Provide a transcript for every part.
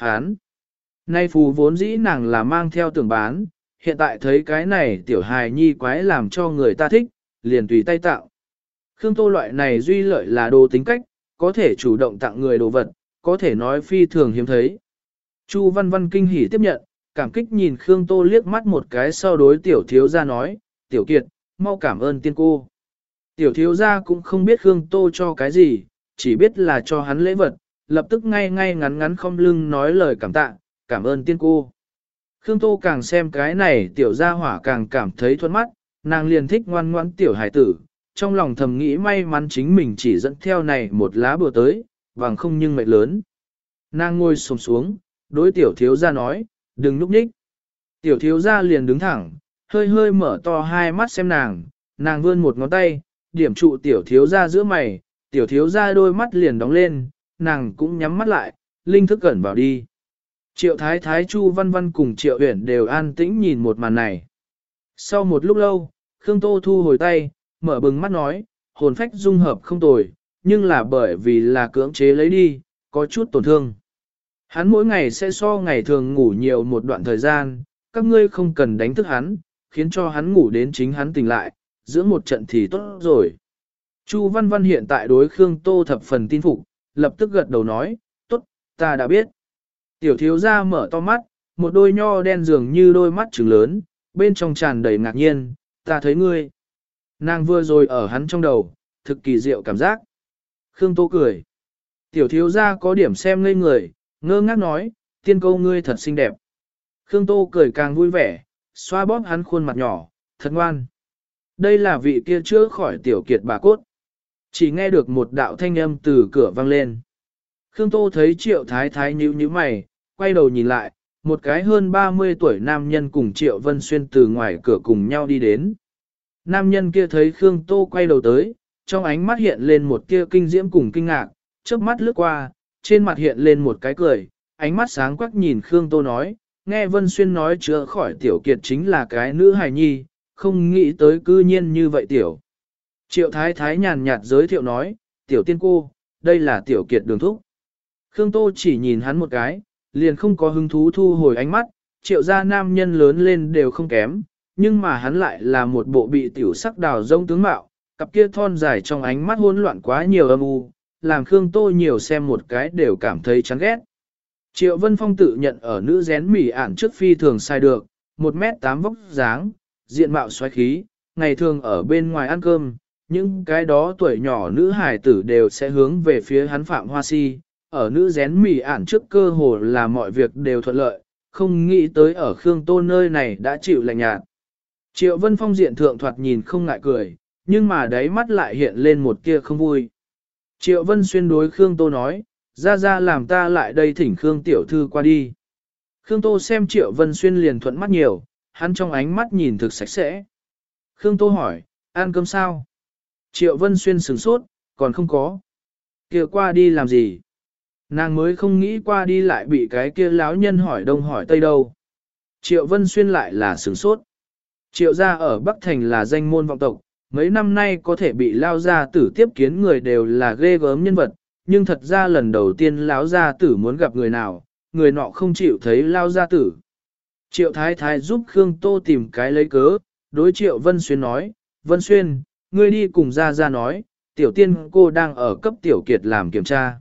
hán. Nay phù vốn dĩ nàng là mang theo tưởng bán, hiện tại thấy cái này tiểu hài nhi quái làm cho người ta thích, liền tùy tay tạo. Khương Tô loại này duy lợi là đồ tính cách, có thể chủ động tặng người đồ vật, có thể nói phi thường hiếm thấy. Chu Văn Văn kinh hỉ tiếp nhận, cảm kích nhìn Khương Tô liếc mắt một cái sau đối tiểu thiếu gia nói, tiểu kiệt, mau cảm ơn tiên cô. Tiểu thiếu gia cũng không biết Khương Tô cho cái gì, chỉ biết là cho hắn lễ vật, lập tức ngay ngay ngắn ngắn không lưng nói lời cảm tạ, cảm ơn tiên cô. Khương Tô càng xem cái này tiểu gia hỏa càng cảm thấy thuận mắt, nàng liền thích ngoan ngoãn tiểu hải tử, trong lòng thầm nghĩ may mắn chính mình chỉ dẫn theo này một lá bừa tới, vàng không nhưng mệt lớn. Nàng ngồi sồm xuống, đối tiểu thiếu gia nói, đừng núp nhích. Tiểu thiếu gia liền đứng thẳng, hơi hơi mở to hai mắt xem nàng, nàng vươn một ngón tay, điểm trụ tiểu thiếu gia giữa mày, tiểu thiếu gia đôi mắt liền đóng lên, nàng cũng nhắm mắt lại, linh thức cẩn vào đi. Triệu thái thái chu văn văn cùng triệu uyển đều an tĩnh nhìn một màn này. Sau một lúc lâu, Khương Tô thu hồi tay, mở bừng mắt nói, hồn phách dung hợp không tồi, nhưng là bởi vì là cưỡng chế lấy đi, có chút tổn thương. Hắn mỗi ngày sẽ so ngày thường ngủ nhiều một đoạn thời gian, các ngươi không cần đánh thức hắn, khiến cho hắn ngủ đến chính hắn tỉnh lại, giữa một trận thì tốt rồi. Chu Văn Văn hiện tại đối Khương Tô thập phần tin phục, lập tức gật đầu nói, tốt, ta đã biết. Tiểu thiếu gia mở to mắt, một đôi nho đen dường như đôi mắt trừng lớn, bên trong tràn đầy ngạc nhiên, ta thấy ngươi. Nàng vừa rồi ở hắn trong đầu, thực kỳ diệu cảm giác. Khương Tô cười. Tiểu thiếu gia có điểm xem ngây người, ngơ ngác nói, tiên câu ngươi thật xinh đẹp. Khương Tô cười càng vui vẻ, xoa bóp hắn khuôn mặt nhỏ, thật ngoan. Đây là vị kia chữa khỏi tiểu kiệt bà cốt. Chỉ nghe được một đạo thanh âm từ cửa vang lên. Khương Tô thấy triệu thái thái nhíu nhíu mày, quay đầu nhìn lại, một cái hơn 30 tuổi nam nhân cùng triệu vân xuyên từ ngoài cửa cùng nhau đi đến. Nam nhân kia thấy Khương Tô quay đầu tới, trong ánh mắt hiện lên một tia kinh diễm cùng kinh ngạc, trước mắt lướt qua, trên mặt hiện lên một cái cười, ánh mắt sáng quắc nhìn Khương Tô nói, nghe Vân Xuyên nói chữa khỏi tiểu kiệt chính là cái nữ hài nhi, không nghĩ tới cư nhiên như vậy tiểu. Triệu Thái Thái nhàn nhạt giới thiệu nói, tiểu tiên cô, đây là tiểu kiệt đường thúc. Khương Tô chỉ nhìn hắn một cái, liền không có hứng thú thu hồi ánh mắt, triệu gia nam nhân lớn lên đều không kém, nhưng mà hắn lại là một bộ bị tiểu sắc đào rông tướng mạo, cặp kia thon dài trong ánh mắt hỗn loạn quá nhiều âm u, làm Khương Tô nhiều xem một cái đều cảm thấy chán ghét. Triệu Vân Phong tự nhận ở nữ rén mỉ ản trước phi thường sai được, 1 mét 8 vóc dáng, diện mạo xoáy khí, ngày thường ở bên ngoài ăn cơm, những cái đó tuổi nhỏ nữ hài tử đều sẽ hướng về phía hắn Phạm Hoa Si, ở nữ rén mỉ ản trước cơ hồ là mọi việc đều thuận lợi, không nghĩ tới ở Khương Tô nơi này đã chịu lạnh nhạt. Triệu Vân Phong diện thượng thoạt nhìn không ngại cười, nhưng mà đáy mắt lại hiện lên một tia không vui. Triệu Vân Xuyên đối Khương Tô nói, ra ra làm ta lại đây thỉnh Khương Tiểu Thư qua đi. Khương Tô xem Triệu Vân Xuyên liền thuận mắt nhiều, hắn trong ánh mắt nhìn thực sạch sẽ. Khương Tô hỏi, ăn cơm sao? Triệu Vân Xuyên sửng sốt, còn không có. kia qua đi làm gì? Nàng mới không nghĩ qua đi lại bị cái kia láo nhân hỏi đông hỏi tây đâu. Triệu Vân Xuyên lại là sửng sốt. Triệu gia ở Bắc Thành là danh môn vọng tộc, mấy năm nay có thể bị lao gia tử tiếp kiến người đều là ghê gớm nhân vật, nhưng thật ra lần đầu tiên lão gia tử muốn gặp người nào, người nọ không chịu thấy lao gia tử. Triệu Thái Thái giúp Khương Tô tìm cái lấy cớ, đối Triệu Vân Xuyên nói, Vân Xuyên, ngươi đi cùng ra ra nói, tiểu tiên cô đang ở cấp tiểu kiệt làm kiểm tra.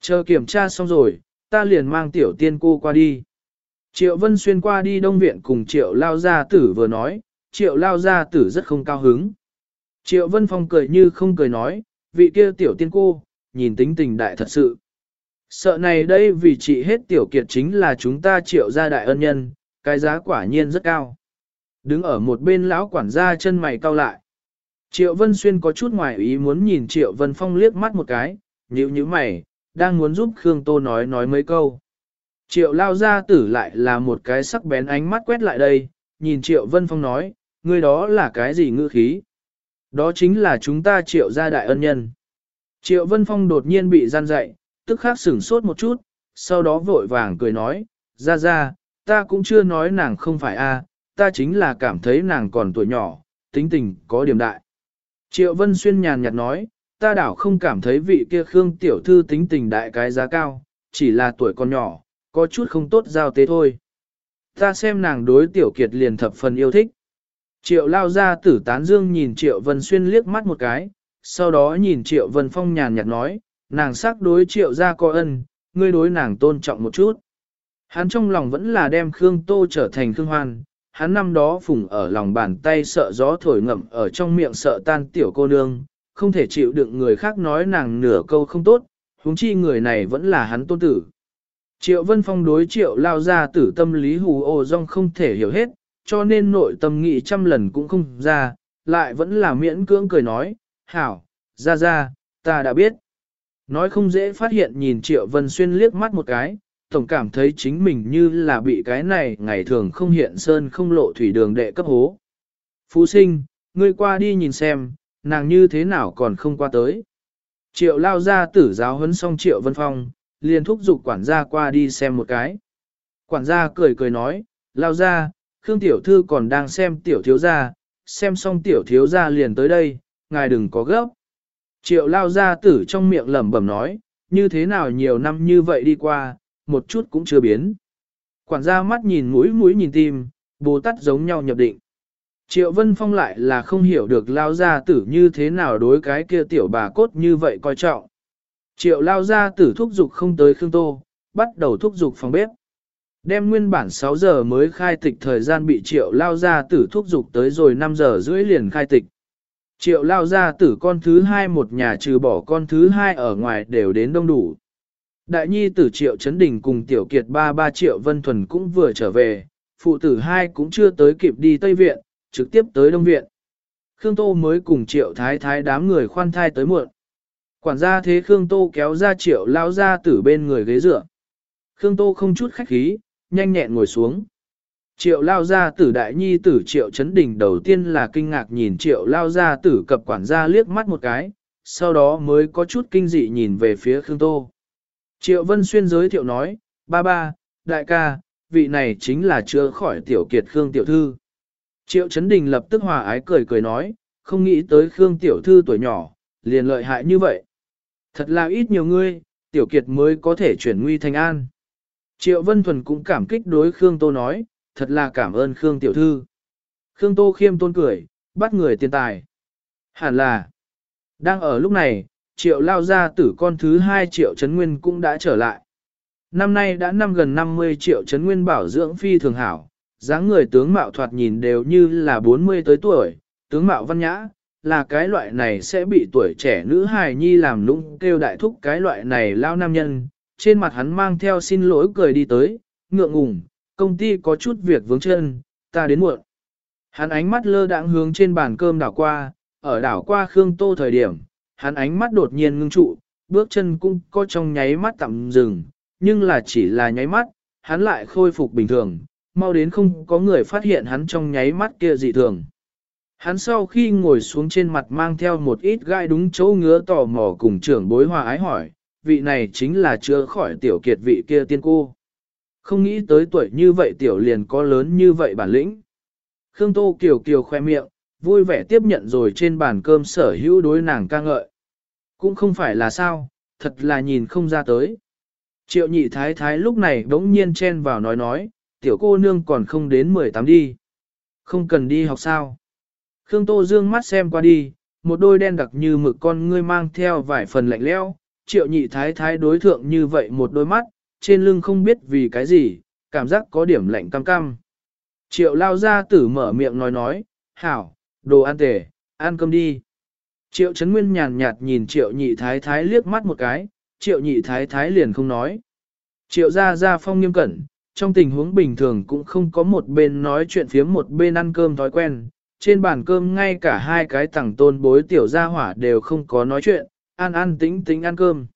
Chờ kiểm tra xong rồi, ta liền mang tiểu tiên cô qua đi. Triệu Vân Xuyên qua đi Đông Viện cùng Triệu Lao Gia Tử vừa nói, Triệu Lao Gia Tử rất không cao hứng. Triệu Vân Phong cười như không cười nói, vị kia tiểu tiên cô, nhìn tính tình đại thật sự. Sợ này đây vì chị hết tiểu kiệt chính là chúng ta triệu gia đại ân nhân, cái giá quả nhiên rất cao. Đứng ở một bên lão quản gia chân mày cau lại. Triệu Vân Xuyên có chút ngoài ý muốn nhìn Triệu Vân Phong liếc mắt một cái, nhíu nhíu mày, đang muốn giúp Khương Tô nói nói mấy câu. Triệu lao gia tử lại là một cái sắc bén ánh mắt quét lại đây, nhìn Triệu Vân Phong nói, ngươi đó là cái gì ngữ khí? Đó chính là chúng ta Triệu gia đại ân nhân. Triệu Vân Phong đột nhiên bị gian dậy, tức khắc sửng sốt một chút, sau đó vội vàng cười nói, ra ra, ta cũng chưa nói nàng không phải a, ta chính là cảm thấy nàng còn tuổi nhỏ, tính tình có điểm đại. Triệu Vân Xuyên nhàn nhạt nói, ta đảo không cảm thấy vị kia Khương Tiểu Thư tính tình đại cái giá cao, chỉ là tuổi còn nhỏ, có chút không tốt giao tế thôi. Ta xem nàng đối tiểu kiệt liền thập phần yêu thích. Triệu lao ra tử tán dương nhìn Triệu Vân Xuyên liếc mắt một cái, sau đó nhìn Triệu Vân Phong nhàn nhạt nói, nàng sắc đối Triệu ra có ân, ngươi đối nàng tôn trọng một chút. Hắn trong lòng vẫn là đem Khương Tô trở thành Khương Hoan, hắn năm đó phùng ở lòng bàn tay sợ gió thổi ngậm ở trong miệng sợ tan tiểu cô nương, không thể chịu đựng người khác nói nàng nửa câu không tốt, huống chi người này vẫn là hắn tôn tử. Triệu Vân Phong đối triệu lao ra tử tâm lý hù ô rong không thể hiểu hết, cho nên nội tâm nghĩ trăm lần cũng không ra, lại vẫn là miễn cưỡng cười nói, hảo, ra ra, ta đã biết. Nói không dễ phát hiện nhìn Triệu Vân Xuyên liếc mắt một cái, tổng cảm thấy chính mình như là bị cái này ngày thường không hiện sơn không lộ thủy đường đệ cấp hố. Phú sinh, ngươi qua đi nhìn xem, nàng như thế nào còn không qua tới. Triệu lao ra tử giáo huấn xong Triệu Vân Phong, liền thúc giục quản gia qua đi xem một cái. Quản gia cười cười nói, lao ra, Khương Tiểu Thư còn đang xem Tiểu Thiếu Gia, xem xong Tiểu Thiếu Gia liền tới đây, ngài đừng có gấp. Triệu lao ra tử trong miệng lẩm bẩm nói, như thế nào nhiều năm như vậy đi qua, một chút cũng chưa biến. Quản gia mắt nhìn mũi mũi nhìn tim, bồ tát giống nhau nhập định. Triệu Vân Phong lại là không hiểu được lao gia tử như thế nào đối cái kia tiểu bà cốt như vậy coi trọng. Triệu lao gia tử thúc dục không tới Khương Tô, bắt đầu thúc dục phòng bếp. Đem nguyên bản 6 giờ mới khai tịch thời gian bị triệu lao gia tử thúc dục tới rồi 5 giờ rưỡi liền khai tịch. Triệu lao gia tử con thứ hai một nhà trừ bỏ con thứ hai ở ngoài đều đến đông đủ. Đại nhi tử triệu chấn đình cùng tiểu kiệt ba ba triệu vân thuần cũng vừa trở về, phụ tử hai cũng chưa tới kịp đi Tây Viện, trực tiếp tới Đông Viện. Khương Tô mới cùng triệu thái thái đám người khoan thai tới muộn. Quản gia thế Khương Tô kéo ra triệu lao ra tử bên người ghế dựa. Khương Tô không chút khách khí, nhanh nhẹn ngồi xuống. Triệu lao ra tử đại nhi tử triệu chấn đình đầu tiên là kinh ngạc nhìn triệu lao ra tử cập quản gia liếc mắt một cái, sau đó mới có chút kinh dị nhìn về phía Khương Tô. Triệu Vân Xuyên giới thiệu nói, ba ba, đại ca, vị này chính là chưa khỏi tiểu kiệt Khương Tiểu Thư. Triệu Trấn Đình lập tức hòa ái cười cười nói, không nghĩ tới Khương Tiểu Thư tuổi nhỏ, liền lợi hại như vậy. Thật là ít nhiều ngươi, Tiểu Kiệt mới có thể chuyển nguy thành an. Triệu Vân Thuần cũng cảm kích đối Khương Tô nói, thật là cảm ơn Khương Tiểu Thư. Khương Tô khiêm tôn cười, bắt người tiền tài. Hẳn là, đang ở lúc này, triệu lao ra tử con thứ hai triệu chấn Nguyên cũng đã trở lại. Năm nay đã năm gần 50 triệu chấn Nguyên bảo dưỡng phi thường hảo, dáng người tướng mạo thoạt nhìn đều như là 40 tới tuổi, tướng mạo văn nhã, là cái loại này sẽ bị tuổi trẻ nữ hài nhi làm nũng kêu đại thúc cái loại này lao nam nhân, trên mặt hắn mang theo xin lỗi cười đi tới, ngượng ngùng, công ty có chút việc vướng chân, ta đến muộn. Hắn ánh mắt lơ đãng hướng trên bàn cơm đảo qua, ở đảo qua Khương Tô thời điểm, hắn ánh mắt đột nhiên ngưng trụ, bước chân cũng có trong nháy mắt tạm dừng, nhưng là chỉ là nháy mắt, hắn lại khôi phục bình thường, mau đến không có người phát hiện hắn trong nháy mắt kia dị thường. Hắn sau khi ngồi xuống trên mặt mang theo một ít gai đúng chỗ ngứa tò mò cùng trưởng bối hòa ái hỏi, vị này chính là chưa khỏi tiểu kiệt vị kia tiên cô. Không nghĩ tới tuổi như vậy tiểu liền có lớn như vậy bản lĩnh. Khương Tô Kiều Kiều khoe miệng, vui vẻ tiếp nhận rồi trên bàn cơm sở hữu đối nàng ca ngợi. Cũng không phải là sao, thật là nhìn không ra tới. Triệu nhị thái thái lúc này đống nhiên chen vào nói nói, tiểu cô nương còn không đến 18 đi. Không cần đi học sao. Khương Tô dương mắt xem qua đi, một đôi đen đặc như mực con ngươi mang theo vài phần lạnh leo, triệu nhị thái thái đối thượng như vậy một đôi mắt, trên lưng không biết vì cái gì, cảm giác có điểm lạnh cam cam. Triệu lao ra tử mở miệng nói nói, hảo, đồ ăn tể, ăn cơm đi. Triệu Trấn Nguyên nhàn nhạt nhìn Triệu Nhị Thái Thái liếc mắt một cái, Triệu Nhị Thái Thái liền không nói. Triệu gia gia phong nghiêm cẩn, trong tình huống bình thường cũng không có một bên nói chuyện phiếm một bên ăn cơm thói quen. Trên bàn cơm ngay cả hai cái tẳng tôn bối tiểu gia hỏa đều không có nói chuyện, ăn ăn tính tính ăn cơm.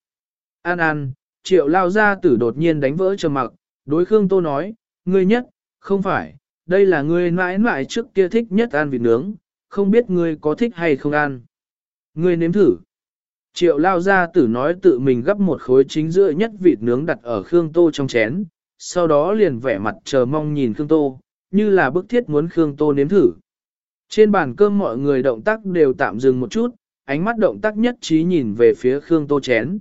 Ăn ăn, triệu lao gia tử đột nhiên đánh vỡ trầm mặc, đối Khương Tô nói, ngươi nhất, không phải, đây là ngươi mãi mãi trước kia thích nhất ăn vịt nướng, không biết ngươi có thích hay không ăn. Ngươi nếm thử. Triệu lao ra tử nói tự mình gấp một khối chính giữa nhất vịt nướng đặt ở Khương Tô trong chén, sau đó liền vẻ mặt chờ mong nhìn Khương Tô, như là bức thiết muốn Khương Tô nếm thử. Trên bàn cơm mọi người động tác đều tạm dừng một chút, ánh mắt động tác nhất trí nhìn về phía Khương Tô chén.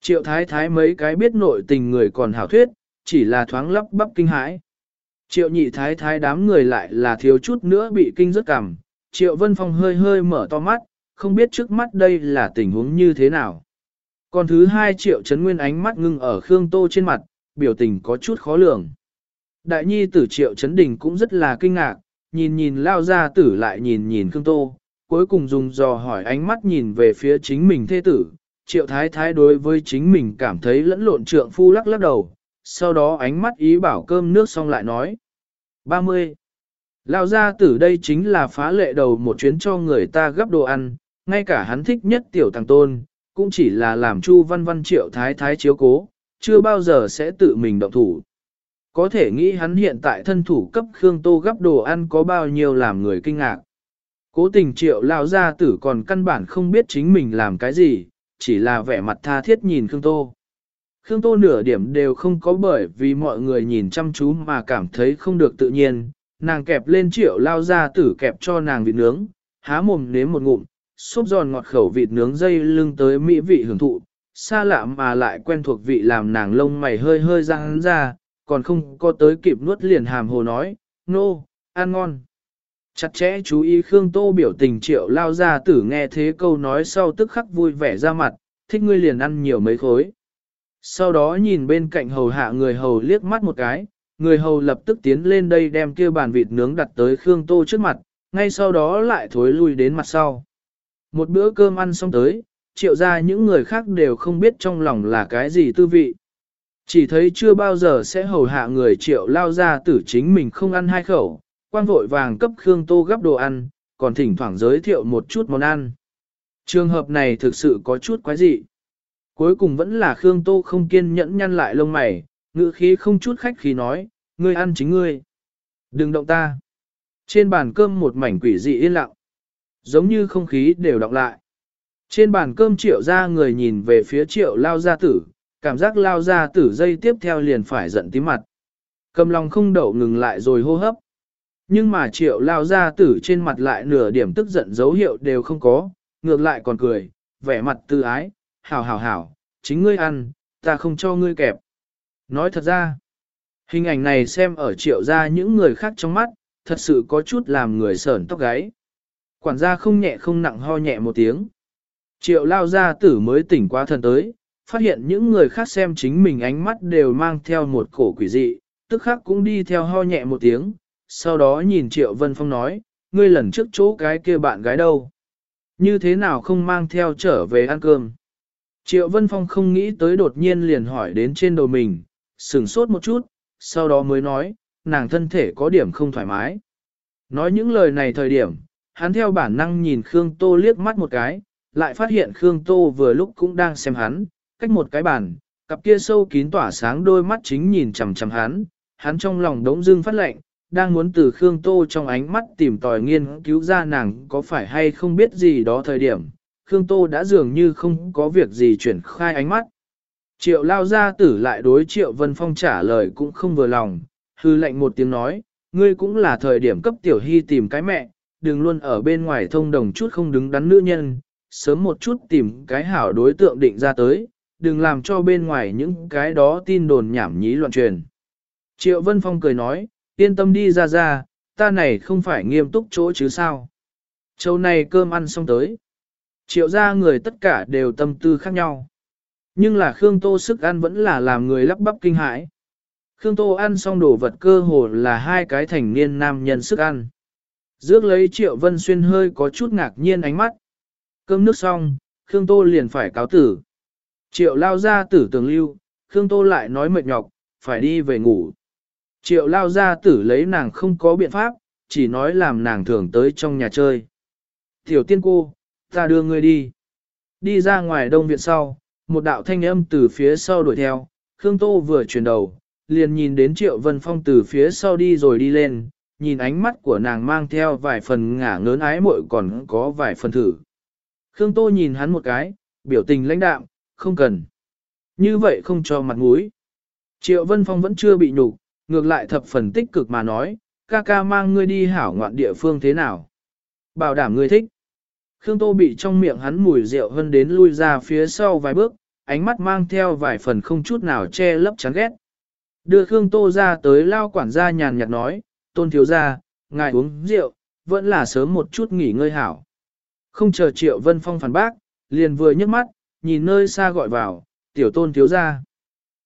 Triệu thái thái mấy cái biết nội tình người còn hảo thuyết, chỉ là thoáng lắp bắp kinh hãi. Triệu nhị thái thái đám người lại là thiếu chút nữa bị kinh rất cảm, triệu vân phong hơi hơi mở to mắt, không biết trước mắt đây là tình huống như thế nào. Còn thứ hai triệu chấn nguyên ánh mắt ngưng ở Khương Tô trên mặt, biểu tình có chút khó lường. Đại nhi tử triệu chấn đình cũng rất là kinh ngạc, nhìn nhìn lao ra tử lại nhìn nhìn Khương Tô, cuối cùng dùng dò hỏi ánh mắt nhìn về phía chính mình thê tử. Triệu thái thái đối với chính mình cảm thấy lẫn lộn trượng phu lắc lắc đầu, sau đó ánh mắt ý bảo cơm nước xong lại nói. 30. Lao ra tử đây chính là phá lệ đầu một chuyến cho người ta gấp đồ ăn, ngay cả hắn thích nhất tiểu thằng tôn, cũng chỉ là làm chu văn văn triệu thái thái chiếu cố, chưa bao giờ sẽ tự mình động thủ. Có thể nghĩ hắn hiện tại thân thủ cấp Khương Tô gấp đồ ăn có bao nhiêu làm người kinh ngạc. Cố tình triệu lao gia tử còn căn bản không biết chính mình làm cái gì, chỉ là vẻ mặt tha thiết nhìn Khương Tô. Khương Tô nửa điểm đều không có bởi vì mọi người nhìn chăm chú mà cảm thấy không được tự nhiên, nàng kẹp lên triệu lao gia tử kẹp cho nàng vịt nướng, há mồm nếm một ngụm, xốp giòn ngọt khẩu vịt nướng dây lưng tới mỹ vị hưởng thụ, xa lạ mà lại quen thuộc vị làm nàng lông mày hơi hơi răng ra, còn không có tới kịp nuốt liền hàm hồ nói, nô, no, ăn ngon. Chặt chẽ chú ý Khương Tô biểu tình triệu lao ra tử nghe thế câu nói sau tức khắc vui vẻ ra mặt, thích ngươi liền ăn nhiều mấy khối. Sau đó nhìn bên cạnh hầu hạ người hầu liếc mắt một cái, người hầu lập tức tiến lên đây đem kia bàn vịt nướng đặt tới Khương Tô trước mặt, ngay sau đó lại thối lui đến mặt sau. Một bữa cơm ăn xong tới, triệu ra những người khác đều không biết trong lòng là cái gì tư vị. Chỉ thấy chưa bao giờ sẽ hầu hạ người triệu lao ra tử chính mình không ăn hai khẩu, quan vội vàng cấp Khương Tô gấp đồ ăn, còn thỉnh thoảng giới thiệu một chút món ăn. Trường hợp này thực sự có chút quái dị. Cuối cùng vẫn là Khương Tô không kiên nhẫn nhăn lại lông mày, ngữ khí không chút khách khí nói, ngươi ăn chính ngươi. Đừng động ta. Trên bàn cơm một mảnh quỷ dị yên lặng. Giống như không khí đều đọng lại. Trên bàn cơm triệu ra người nhìn về phía triệu lao gia tử, cảm giác lao gia tử dây tiếp theo liền phải giận tí mặt. Cầm lòng không đậu ngừng lại rồi hô hấp. Nhưng mà triệu lao gia tử trên mặt lại nửa điểm tức giận dấu hiệu đều không có, ngược lại còn cười, vẻ mặt tư ái, hảo hảo hảo, chính ngươi ăn, ta không cho ngươi kẹp. Nói thật ra, hình ảnh này xem ở triệu ra những người khác trong mắt, thật sự có chút làm người sởn tóc gáy. Quản gia không nhẹ không nặng ho nhẹ một tiếng. Triệu lao gia tử mới tỉnh qua thần tới, phát hiện những người khác xem chính mình ánh mắt đều mang theo một cổ quỷ dị, tức khắc cũng đi theo ho nhẹ một tiếng, sau đó nhìn Triệu Vân Phong nói, ngươi lần trước chỗ cái kia bạn gái đâu? Như thế nào không mang theo trở về ăn cơm? Triệu Vân Phong không nghĩ tới đột nhiên liền hỏi đến trên đầu mình, sửng sốt một chút, sau đó mới nói, nàng thân thể có điểm không thoải mái. Nói những lời này thời điểm, hắn theo bản năng nhìn Khương Tô liếc mắt một cái, lại phát hiện Khương Tô vừa lúc cũng đang xem hắn, cách một cái bàn, cặp kia sâu kín tỏa sáng đôi mắt chính nhìn chằm chằm hắn, hắn trong lòng đống dưng phát lệnh, đang muốn từ Khương Tô trong ánh mắt tìm tòi nghiên cứu ra nàng có phải hay không biết gì đó thời điểm, Khương Tô đã dường như không có việc gì chuyển khai ánh mắt. Triệu lao gia tử lại đối Triệu Vân Phong trả lời cũng không vừa lòng, hư lệnh một tiếng nói, ngươi cũng là thời điểm cấp tiểu hy tìm cái mẹ, đừng luôn ở bên ngoài thông đồng chút không đứng đắn nữ nhân, sớm một chút tìm cái hảo đối tượng định ra tới, đừng làm cho bên ngoài những cái đó tin đồn nhảm nhí loạn truyền. Triệu Vân Phong cười nói, yên tâm đi ra ra, ta này không phải nghiêm túc chỗ chứ sao. Châu này cơm ăn xong tới. Triệu ra người tất cả đều tâm tư khác nhau. Nhưng là Khương Tô sức ăn vẫn là làm người lắp bắp kinh hãi. Khương Tô ăn xong đồ vật cơ hồ là hai cái thành niên nam nhân sức ăn. Dước lấy Triệu Vân Xuyên hơi có chút ngạc nhiên ánh mắt. Cơm nước xong, Khương Tô liền phải cáo tử. Triệu lao ra tử tường lưu, Khương Tô lại nói mệt nhọc, phải đi về ngủ. Triệu lao ra tử lấy nàng không có biện pháp, chỉ nói làm nàng thường tới trong nhà chơi. Tiểu tiên cô, ta đưa ngươi đi. Đi ra ngoài đông viện sau, một đạo thanh âm từ phía sau đuổi theo, Khương Tô vừa chuyển đầu, liền nhìn đến Triệu Vân Phong từ phía sau đi rồi đi lên, nhìn ánh mắt của nàng mang theo vài phần ngả ngớn ái muội còn có vài phần thử. Khương Tô nhìn hắn một cái, biểu tình lãnh đạm, không cần. Như vậy không cho mặt mũi. Triệu Vân Phong vẫn chưa bị nhục, ngược lại thập phần tích cực mà nói, ca ca mang ngươi đi hảo ngoạn địa phương thế nào. Bảo đảm ngươi thích. Khương Tô bị trong miệng hắn mùi rượu hơn đến lui ra phía sau vài bước, ánh mắt mang theo vài phần không chút nào che lấp chán ghét. Đưa Khương Tô ra tới lao quản gia nhàn nhạt nói, tôn thiếu gia, ngài uống rượu, vẫn là sớm một chút nghỉ ngơi hảo. Không chờ Triệu Vân Phong phản bác, liền vừa nhấc mắt, nhìn nơi xa gọi vào, tiểu tôn thiếu gia.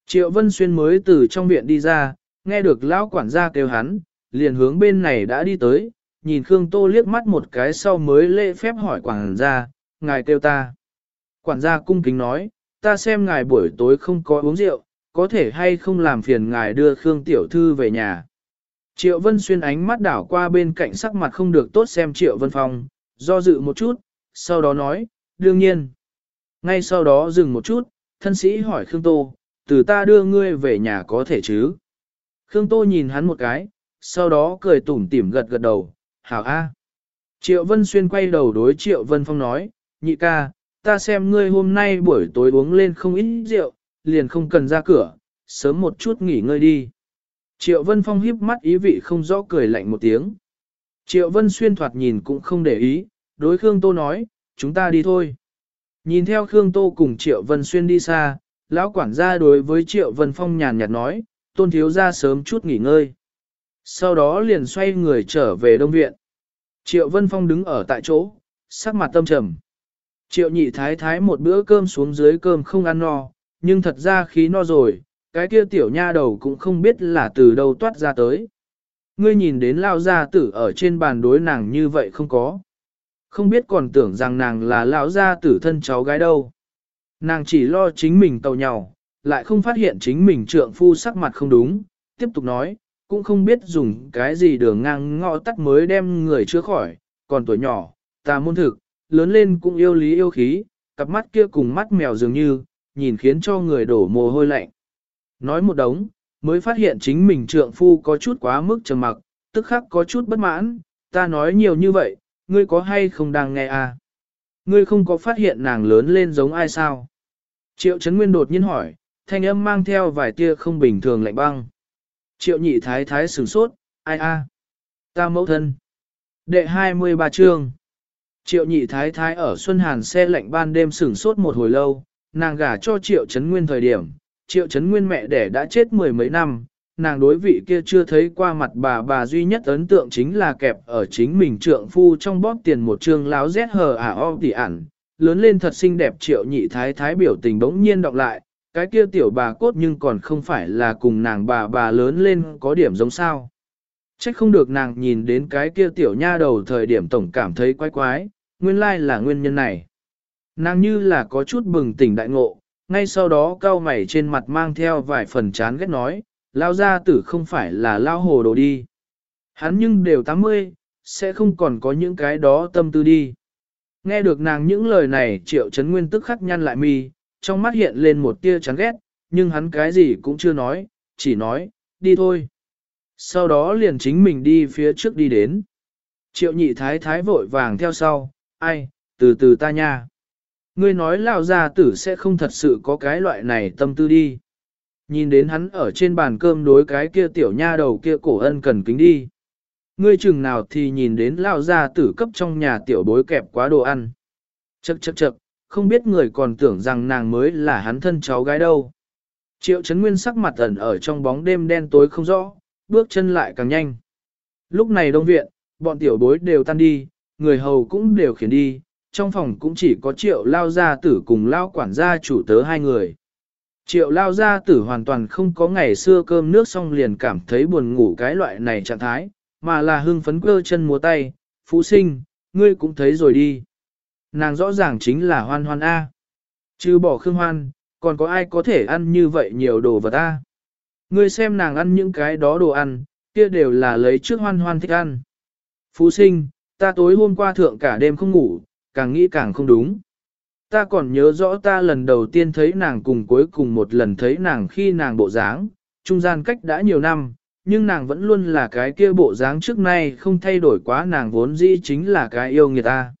Triệu Vân Xuyên mới từ trong viện đi ra, nghe được lão quản gia kêu hắn, liền hướng bên này đã đi tới, nhìn Khương Tô liếc mắt một cái sau mới lễ phép hỏi quản gia, ngài kêu ta. Quản gia cung kính nói, ta xem ngài buổi tối không có uống rượu, có thể hay không làm phiền ngài đưa Khương Tiểu Thư về nhà. Triệu Vân Xuyên ánh mắt đảo qua bên cạnh sắc mặt không được tốt xem Triệu Vân Phong, do dự một chút, sau đó nói, đương nhiên. Ngay sau đó dừng một chút, thân sĩ hỏi Khương Tô, từ ta đưa ngươi về nhà có thể chứ? Khương Tô nhìn hắn một cái, sau đó cười tủm tỉm gật gật đầu, hảo a. Triệu Vân Xuyên quay đầu đối Triệu Vân Phong nói, nhị ca, ta xem ngươi hôm nay buổi tối uống lên không ít rượu, liền không cần ra cửa, sớm một chút nghỉ ngơi đi. Triệu Vân Phong híp mắt ý vị không rõ cười lạnh một tiếng. Triệu Vân Xuyên thoạt nhìn cũng không để ý, đối Khương Tô nói, chúng ta đi thôi. Nhìn theo Khương Tô cùng Triệu Vân Xuyên đi xa, lão quản gia đối với Triệu Vân Phong nhàn nhạt nói, tôn thiếu ra sớm chút nghỉ ngơi. Sau đó liền xoay người trở về Đông Viện. Triệu Vân Phong đứng ở tại chỗ, sắc mặt tâm trầm. Triệu nhị thái thái một bữa cơm xuống dưới cơm không ăn no, nhưng thật ra khí no rồi, cái kia tiểu nha đầu cũng không biết là từ đâu toát ra tới. Ngươi nhìn đến lao gia tử ở trên bàn đối nàng như vậy không có. Không biết còn tưởng rằng nàng là lão gia tử thân cháu gái đâu. Nàng chỉ lo chính mình tàu nhào, lại không phát hiện chính mình trượng phu sắc mặt không đúng, tiếp tục nói, cũng không biết dùng cái gì đường ngang ngõ tắt mới đem người chữa khỏi, còn tuổi nhỏ, ta môn thực, lớn lên cũng yêu lý yêu khí, cặp mắt kia cùng mắt mèo dường như, nhìn khiến cho người đổ mồ hôi lạnh. Nói một đống, mới phát hiện chính mình trượng phu có chút quá mức trầm mặc, tức khắc có chút bất mãn, ta nói nhiều như vậy, ngươi có hay không đang nghe à? Ngươi không có phát hiện nàng lớn lên giống ai sao? Triệu Trấn Nguyên đột nhiên hỏi, thanh âm mang theo vài tia không bình thường lạnh băng. Triệu nhị thái thái sửng sốt, ai a? Ta mẫu thân. Đệ 23 chương. Triệu nhị thái thái ở Xuân Hàn xe lạnh ban đêm sửng sốt một hồi lâu, nàng gả cho triệu Trấn Nguyên thời điểm. Triệu Chấn Nguyên mẹ đẻ đã chết mười mấy năm, nàng đối vị kia chưa thấy qua mặt bà bà duy nhất ấn tượng chính là kẹp ở chính mình trượng phu trong bóp tiền một trương láo rét hờ ả o tỉ ản, lớn lên thật xinh đẹp triệu nhị thái thái biểu tình bỗng nhiên đọc lại, cái kia tiểu bà cốt nhưng còn không phải là cùng nàng bà bà lớn lên có điểm giống sao. Trách không được nàng nhìn đến cái kia tiểu nha đầu thời điểm tổng cảm thấy quái quái, nguyên lai là nguyên nhân này. Nàng như là có chút bừng tỉnh đại ngộ, ngay sau đó cao mày trên mặt mang theo vài phần chán ghét nói, lao gia tử không phải là lao hồ đồ đi. Hắn nhưng đều 80, sẽ không còn có những cái đó tâm tư đi. Nghe được nàng những lời này triệu chấn nguyên tức khắc nhăn lại mi, trong mắt hiện lên một tia chán ghét, nhưng hắn cái gì cũng chưa nói, chỉ nói, đi thôi. Sau đó liền chính mình đi phía trước đi đến. Triệu nhị thái thái vội vàng theo sau, ai, từ từ ta nha. Ngươi nói lao gia tử sẽ không thật sự có cái loại này tâm tư đi. Nhìn đến hắn ở trên bàn cơm đối cái kia tiểu nha đầu kia cổ ân cần kính đi. Ngươi chừng nào thì nhìn đến lao gia tử cấp trong nhà tiểu bối kẹp quá đồ ăn. Chậc chậc chậc, không biết người còn tưởng rằng nàng mới là hắn thân cháu gái đâu. Triệu Trấn Nguyên sắc mặt ẩn ở trong bóng đêm đen tối không rõ, bước chân lại càng nhanh. Lúc này đông viện, bọn tiểu bối đều tan đi, người hầu cũng đều khiển đi, trong phòng cũng chỉ có triệu lao gia tử cùng lao quản gia chủ tớ hai người. Triệu lao gia tử hoàn toàn không có ngày xưa cơm nước xong liền cảm thấy buồn ngủ cái loại này trạng thái, mà là hưng phấn cơ chân múa tay, phú sinh, ngươi cũng thấy rồi đi. Nàng rõ ràng chính là hoan hoan A. Chứ bỏ khương hoan, còn có ai có thể ăn như vậy nhiều đồ vật A. Ngươi xem nàng ăn những cái đó đồ ăn, kia đều là lấy trước hoan hoan thích ăn. Phú sinh, ta tối hôm qua thượng cả đêm không ngủ, càng nghĩ càng không đúng. Ta còn nhớ rõ ta lần đầu tiên thấy nàng cùng cuối cùng một lần thấy nàng khi nàng bộ dáng, trung gian cách đã nhiều năm, nhưng nàng vẫn luôn là cái kia bộ dáng trước nay không thay đổi quá nàng vốn dĩ chính là cái yêu người ta.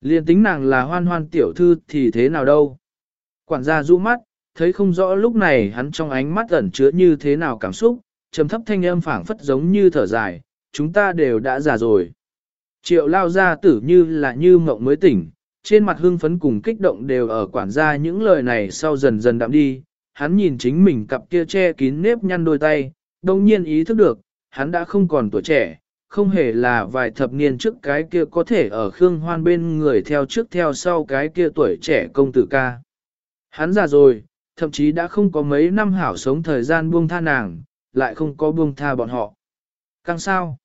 Liên tính nàng là hoan hoan tiểu thư thì thế nào đâu. Quản gia du mắt, thấy không rõ lúc này hắn trong ánh mắt ẩn chứa như thế nào cảm xúc, trầm thấp thanh âm phảng phất giống như thở dài, chúng ta đều đã già rồi. Triệu lao ra tử như là như mộng mới tỉnh, trên mặt hưng phấn cùng kích động đều ở quản gia những lời này sau dần dần đạm đi, hắn nhìn chính mình cặp kia che kín nếp nhăn đôi tay, đồng nhiên ý thức được, hắn đã không còn tuổi trẻ, không hề là vài thập niên trước cái kia có thể ở Khương Hoan bên người theo trước theo sau cái kia tuổi trẻ công tử ca. Hắn già rồi, thậm chí đã không có mấy năm hảo sống thời gian buông tha nàng, lại không có buông tha bọn họ. Càng sao?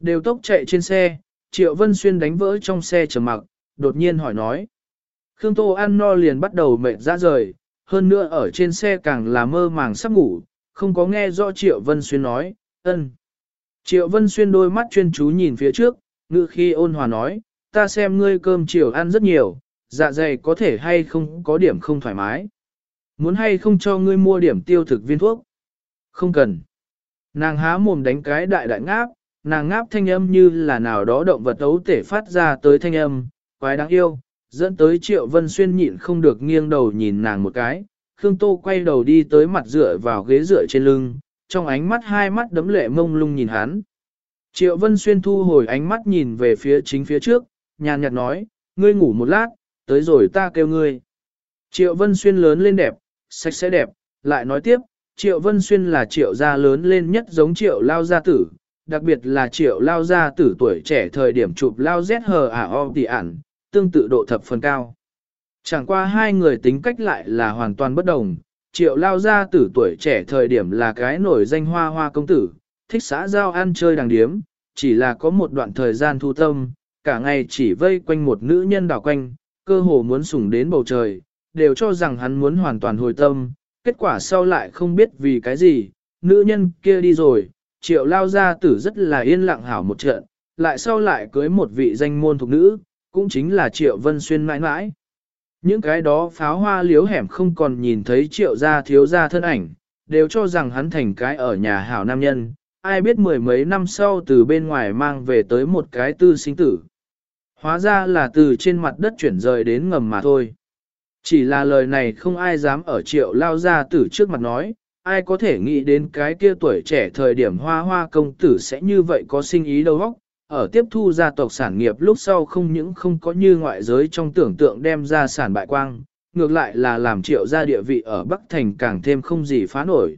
Đều tốc chạy trên xe, Triệu Vân Xuyên đánh vỡ trong xe trầm mặc, đột nhiên hỏi nói. Khương Tô ăn no liền bắt đầu mệt ra rời, hơn nữa ở trên xe càng là mơ màng sắp ngủ, không có nghe rõ Triệu Vân Xuyên nói, ân. Triệu Vân Xuyên đôi mắt chuyên chú nhìn phía trước, ngự khi ôn hòa nói, ta xem ngươi cơm chiều ăn rất nhiều, dạ dày có thể hay không có điểm không thoải mái. Muốn hay không cho ngươi mua điểm tiêu thực viên thuốc? Không cần. Nàng há mồm đánh cái đại đại ngáp, nàng ngáp thanh âm như là nào đó động vật ấu tể phát ra tới thanh âm, quái đáng yêu, dẫn tới Triệu Vân Xuyên nhịn không được nghiêng đầu nhìn nàng một cái. Khương Tô quay đầu đi tới mặt dựa vào ghế dựa trên lưng, trong ánh mắt hai mắt đấm lệ mông lung nhìn hắn. Triệu Vân Xuyên thu hồi ánh mắt nhìn về phía chính phía trước, nhàn nhạt nói, ngươi ngủ một lát, tới rồi ta kêu ngươi. Triệu Vân Xuyên lớn lên đẹp, sạch sẽ đẹp, lại nói tiếp, Triệu Vân Xuyên là triệu gia lớn lên nhất giống triệu lao gia tử, đặc biệt là triệu lao gia tử tuổi trẻ thời điểm chụp lao rét hờ ả o tỉ ản, tương tự độ thập phần cao. Chẳng qua hai người tính cách lại là hoàn toàn bất đồng, triệu lao gia tử tuổi trẻ thời điểm là cái nổi danh hoa hoa công tử, thích xã giao ăn chơi đàng điếm, chỉ là có một đoạn thời gian thu tâm, cả ngày chỉ vây quanh một nữ nhân đảo quanh, cơ hồ muốn sủng đến bầu trời, đều cho rằng hắn muốn hoàn toàn hồi tâm, kết quả sau lại không biết vì cái gì, nữ nhân kia đi rồi, triệu lao gia tử rất là yên lặng hảo một trận, lại sau lại cưới một vị danh môn thuộc nữ, cũng chính là triệu vân xuyên mãi mãi. Những cái đó pháo hoa liếu hẻm không còn nhìn thấy triệu gia thiếu gia thân ảnh, đều cho rằng hắn thành cái ở nhà hảo nam nhân, ai biết mười mấy năm sau từ bên ngoài mang về tới một cái tư sinh tử. Hóa ra là từ trên mặt đất chuyển rời đến ngầm mà thôi. Chỉ là lời này không ai dám ở triệu lao gia tử trước mặt nói, ai có thể nghĩ đến cái kia tuổi trẻ thời điểm hoa hoa công tử sẽ như vậy có sinh ý đâu óc, ở tiếp thu gia tộc sản nghiệp lúc sau không những không có như ngoại giới trong tưởng tượng đem ra sản bại quang, ngược lại là làm triệu gia địa vị ở Bắc Thành càng thêm không gì phá nổi.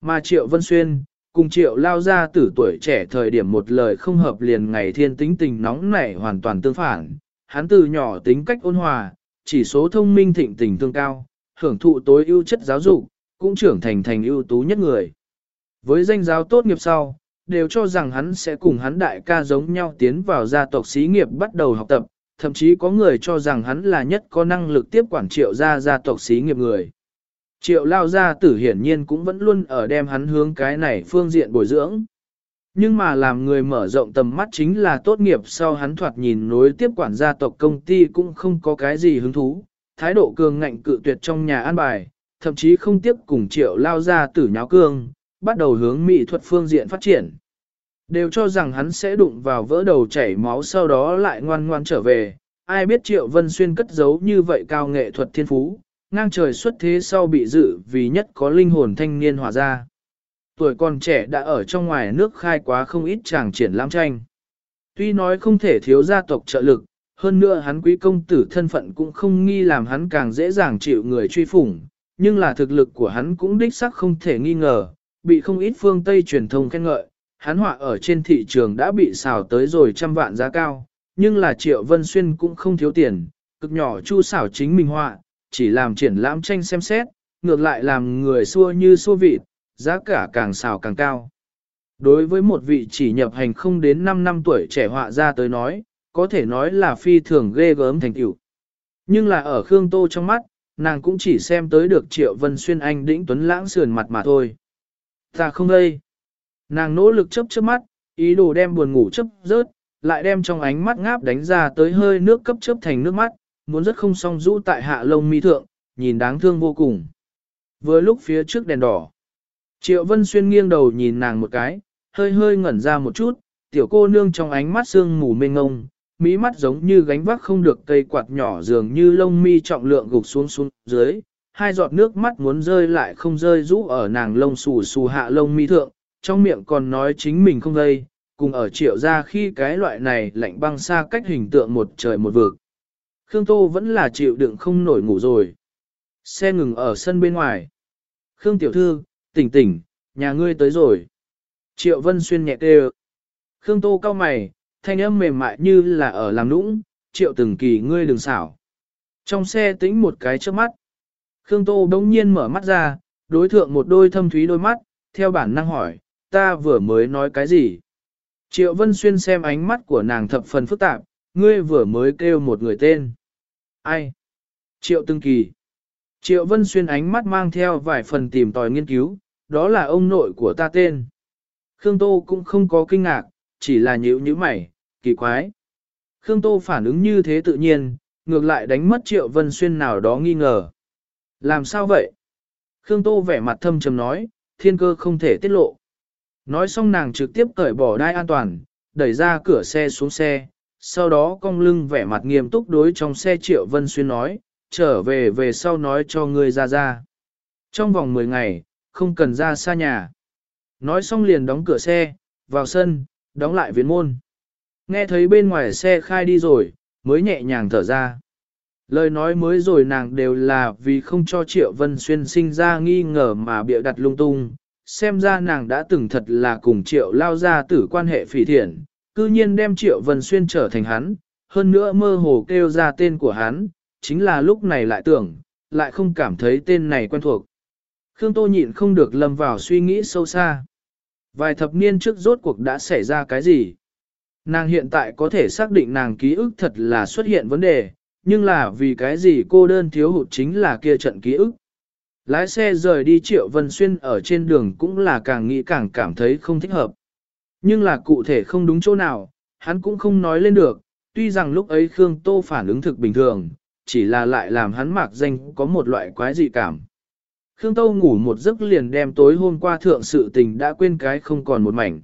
Mà triệu Vân Xuyên, cùng triệu lao ra tử tuổi trẻ thời điểm một lời không hợp liền ngày thiên tính tình nóng nảy hoàn toàn tương phản, hắn từ nhỏ tính cách ôn hòa, chỉ số thông minh thịnh tình tương cao, hưởng thụ tối ưu chất giáo dục, cũng trưởng thành thành ưu tú nhất người. Với danh giáo tốt nghiệp sau, đều cho rằng hắn sẽ cùng hắn đại ca giống nhau tiến vào gia tộc xí nghiệp bắt đầu học tập, thậm chí có người cho rằng hắn là nhất có năng lực tiếp quản triệu gia gia tộc xí nghiệp người. Triệu lao gia tử hiển nhiên cũng vẫn luôn ở đem hắn hướng cái này phương diện bồi dưỡng. Nhưng mà làm người mở rộng tầm mắt chính là tốt nghiệp sau hắn thoạt nhìn nối tiếp quản gia tộc công ty cũng không có cái gì hứng thú, thái độ cường ngạnh cự tuyệt trong nhà an bài, thậm chí không tiếp cùng triệu lao ra tử nháo cương, bắt đầu hướng mỹ thuật phương diện phát triển. Đều cho rằng hắn sẽ đụng vào vỡ đầu chảy máu sau đó lại ngoan ngoan trở về, ai biết triệu vân xuyên cất giấu như vậy cao nghệ thuật thiên phú, ngang trời xuất thế sau bị dự vì nhất có linh hồn thanh niên hòa ra tuổi còn trẻ đã ở trong ngoài nước khai quá không ít chàng triển lãm tranh. Tuy nói không thể thiếu gia tộc trợ lực, hơn nữa hắn quý công tử thân phận cũng không nghi làm hắn càng dễ dàng chịu người truy phủng, nhưng là thực lực của hắn cũng đích sắc không thể nghi ngờ, bị không ít phương Tây truyền thông khen ngợi, hắn họa ở trên thị trường đã bị xào tới rồi trăm vạn giá cao, nhưng là Triệu Vân Xuyên cũng không thiếu tiền, cực nhỏ chu xảo chính mình họa, chỉ làm triển lãm tranh xem xét, ngược lại làm người xua như xua vịt, giá cả càng xào càng cao. Đối với một vị chỉ nhập hành không đến 5 năm tuổi trẻ họa ra tới nói, có thể nói là phi thường ghê gớm thành tựu. Nhưng là ở Khương Tô trong mắt, nàng cũng chỉ xem tới được Triệu Vân Xuyên Anh đĩnh tuấn lãng sườn mặt mà thôi. Ta không đây. Nàng nỗ lực chấp chớp mắt, ý đồ đem buồn ngủ chấp rớt, lại đem trong ánh mắt ngáp đánh ra tới hơi nước cấp chớp thành nước mắt, muốn rất không song rũ tại hạ lông mi thượng, nhìn đáng thương vô cùng. Vừa lúc phía trước đèn đỏ, Triệu Vân Xuyên nghiêng đầu nhìn nàng một cái, hơi hơi ngẩn ra một chút, tiểu cô nương trong ánh mắt sương mù mênh ngông, mí mắt giống như gánh vác không được cây quạt nhỏ dường như lông mi trọng lượng gục xuống xuống dưới, hai giọt nước mắt muốn rơi lại không rơi rũ ở nàng lông xù xù hạ lông mi thượng, trong miệng còn nói chính mình không gây, cùng ở triệu ra khi cái loại này lạnh băng xa cách hình tượng một trời một vực. Khương Tô vẫn là chịu đựng không nổi ngủ rồi. Xe ngừng ở sân bên ngoài. Khương tiểu thư, tỉnh tỉnh, nhà ngươi tới rồi. Triệu Vân Xuyên nhẹ tê. Khương Tô cao mày, thanh âm mềm mại như là ở làm nũng, triệu từng kỳ ngươi đừng xảo. Trong xe tĩnh một cái trước mắt. Khương Tô bỗng nhiên mở mắt ra, đối thượng một đôi thâm thúy đôi mắt, theo bản năng hỏi, ta vừa mới nói cái gì? Triệu Vân Xuyên xem ánh mắt của nàng thập phần phức tạp, ngươi vừa mới kêu một người tên. Ai? Triệu Từng Kỳ. Triệu Vân Xuyên ánh mắt mang theo vài phần tìm tòi nghiên cứu, đó là ông nội của ta tên. Khương Tô cũng không có kinh ngạc, chỉ là nhíu nhíu mày, kỳ quái. Khương Tô phản ứng như thế tự nhiên, ngược lại đánh mất Triệu Vân Xuyên nào đó nghi ngờ. Làm sao vậy? Khương Tô vẻ mặt thâm trầm nói, thiên cơ không thể tiết lộ. Nói xong nàng trực tiếp cởi bỏ đai an toàn, đẩy ra cửa xe xuống xe, sau đó cong lưng vẻ mặt nghiêm túc đối trong xe Triệu Vân Xuyên nói, trở về về sau nói cho ngươi ra ra. Trong vòng 10 ngày, không cần ra xa nhà. Nói xong liền đóng cửa xe, vào sân, đóng lại viện môn. Nghe thấy bên ngoài xe khai đi rồi, mới nhẹ nhàng thở ra. Lời nói mới rồi nàng đều là vì không cho Triệu Vân Xuyên sinh ra nghi ngờ mà bịa đặt lung tung, xem ra nàng đã từng thật là cùng Triệu lao ra tử quan hệ phỉ thiện, cư nhiên đem Triệu Vân Xuyên trở thành hắn, hơn nữa mơ hồ kêu ra tên của hắn, chính là lúc này lại tưởng, lại không cảm thấy tên này quen thuộc. Khương Tô nhịn không được lâm vào suy nghĩ sâu xa. Vài thập niên trước rốt cuộc đã xảy ra cái gì? Nàng hiện tại có thể xác định nàng ký ức thật là xuất hiện vấn đề, nhưng là vì cái gì cô đơn thiếu hụt chính là kia trận ký ức. Lái xe rời đi Triệu Vân Xuyên ở trên đường cũng là càng nghĩ càng cảm thấy không thích hợp. Nhưng là cụ thể không đúng chỗ nào, hắn cũng không nói lên được, tuy rằng lúc ấy Khương Tô phản ứng thực bình thường, chỉ là lại làm hắn mạc danh có một loại quái dị cảm. Khương Tô ngủ một giấc liền đem tối hôm qua thượng sự tình đã quên cái không còn một mảnh.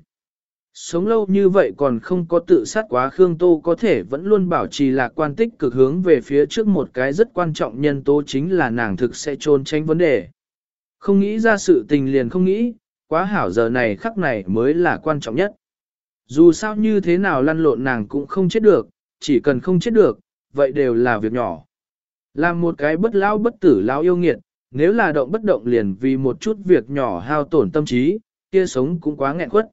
Sống lâu như vậy còn không có tự sát quá Khương Tô có thể vẫn luôn bảo trì lạc quan tích cực hướng về phía trước một cái rất quan trọng nhân tố chính là nàng thực sẽ trôn tránh vấn đề. Không nghĩ ra sự tình liền không nghĩ, quá hảo giờ này khắc này mới là quan trọng nhất. Dù sao như thế nào lăn lộn nàng cũng không chết được, chỉ cần không chết được, vậy đều là việc nhỏ. Làm một cái bất lão bất tử lão yêu nghiệt, nếu là động bất động liền vì một chút việc nhỏ hao tổn tâm trí, kia sống cũng quá nghẹn quất.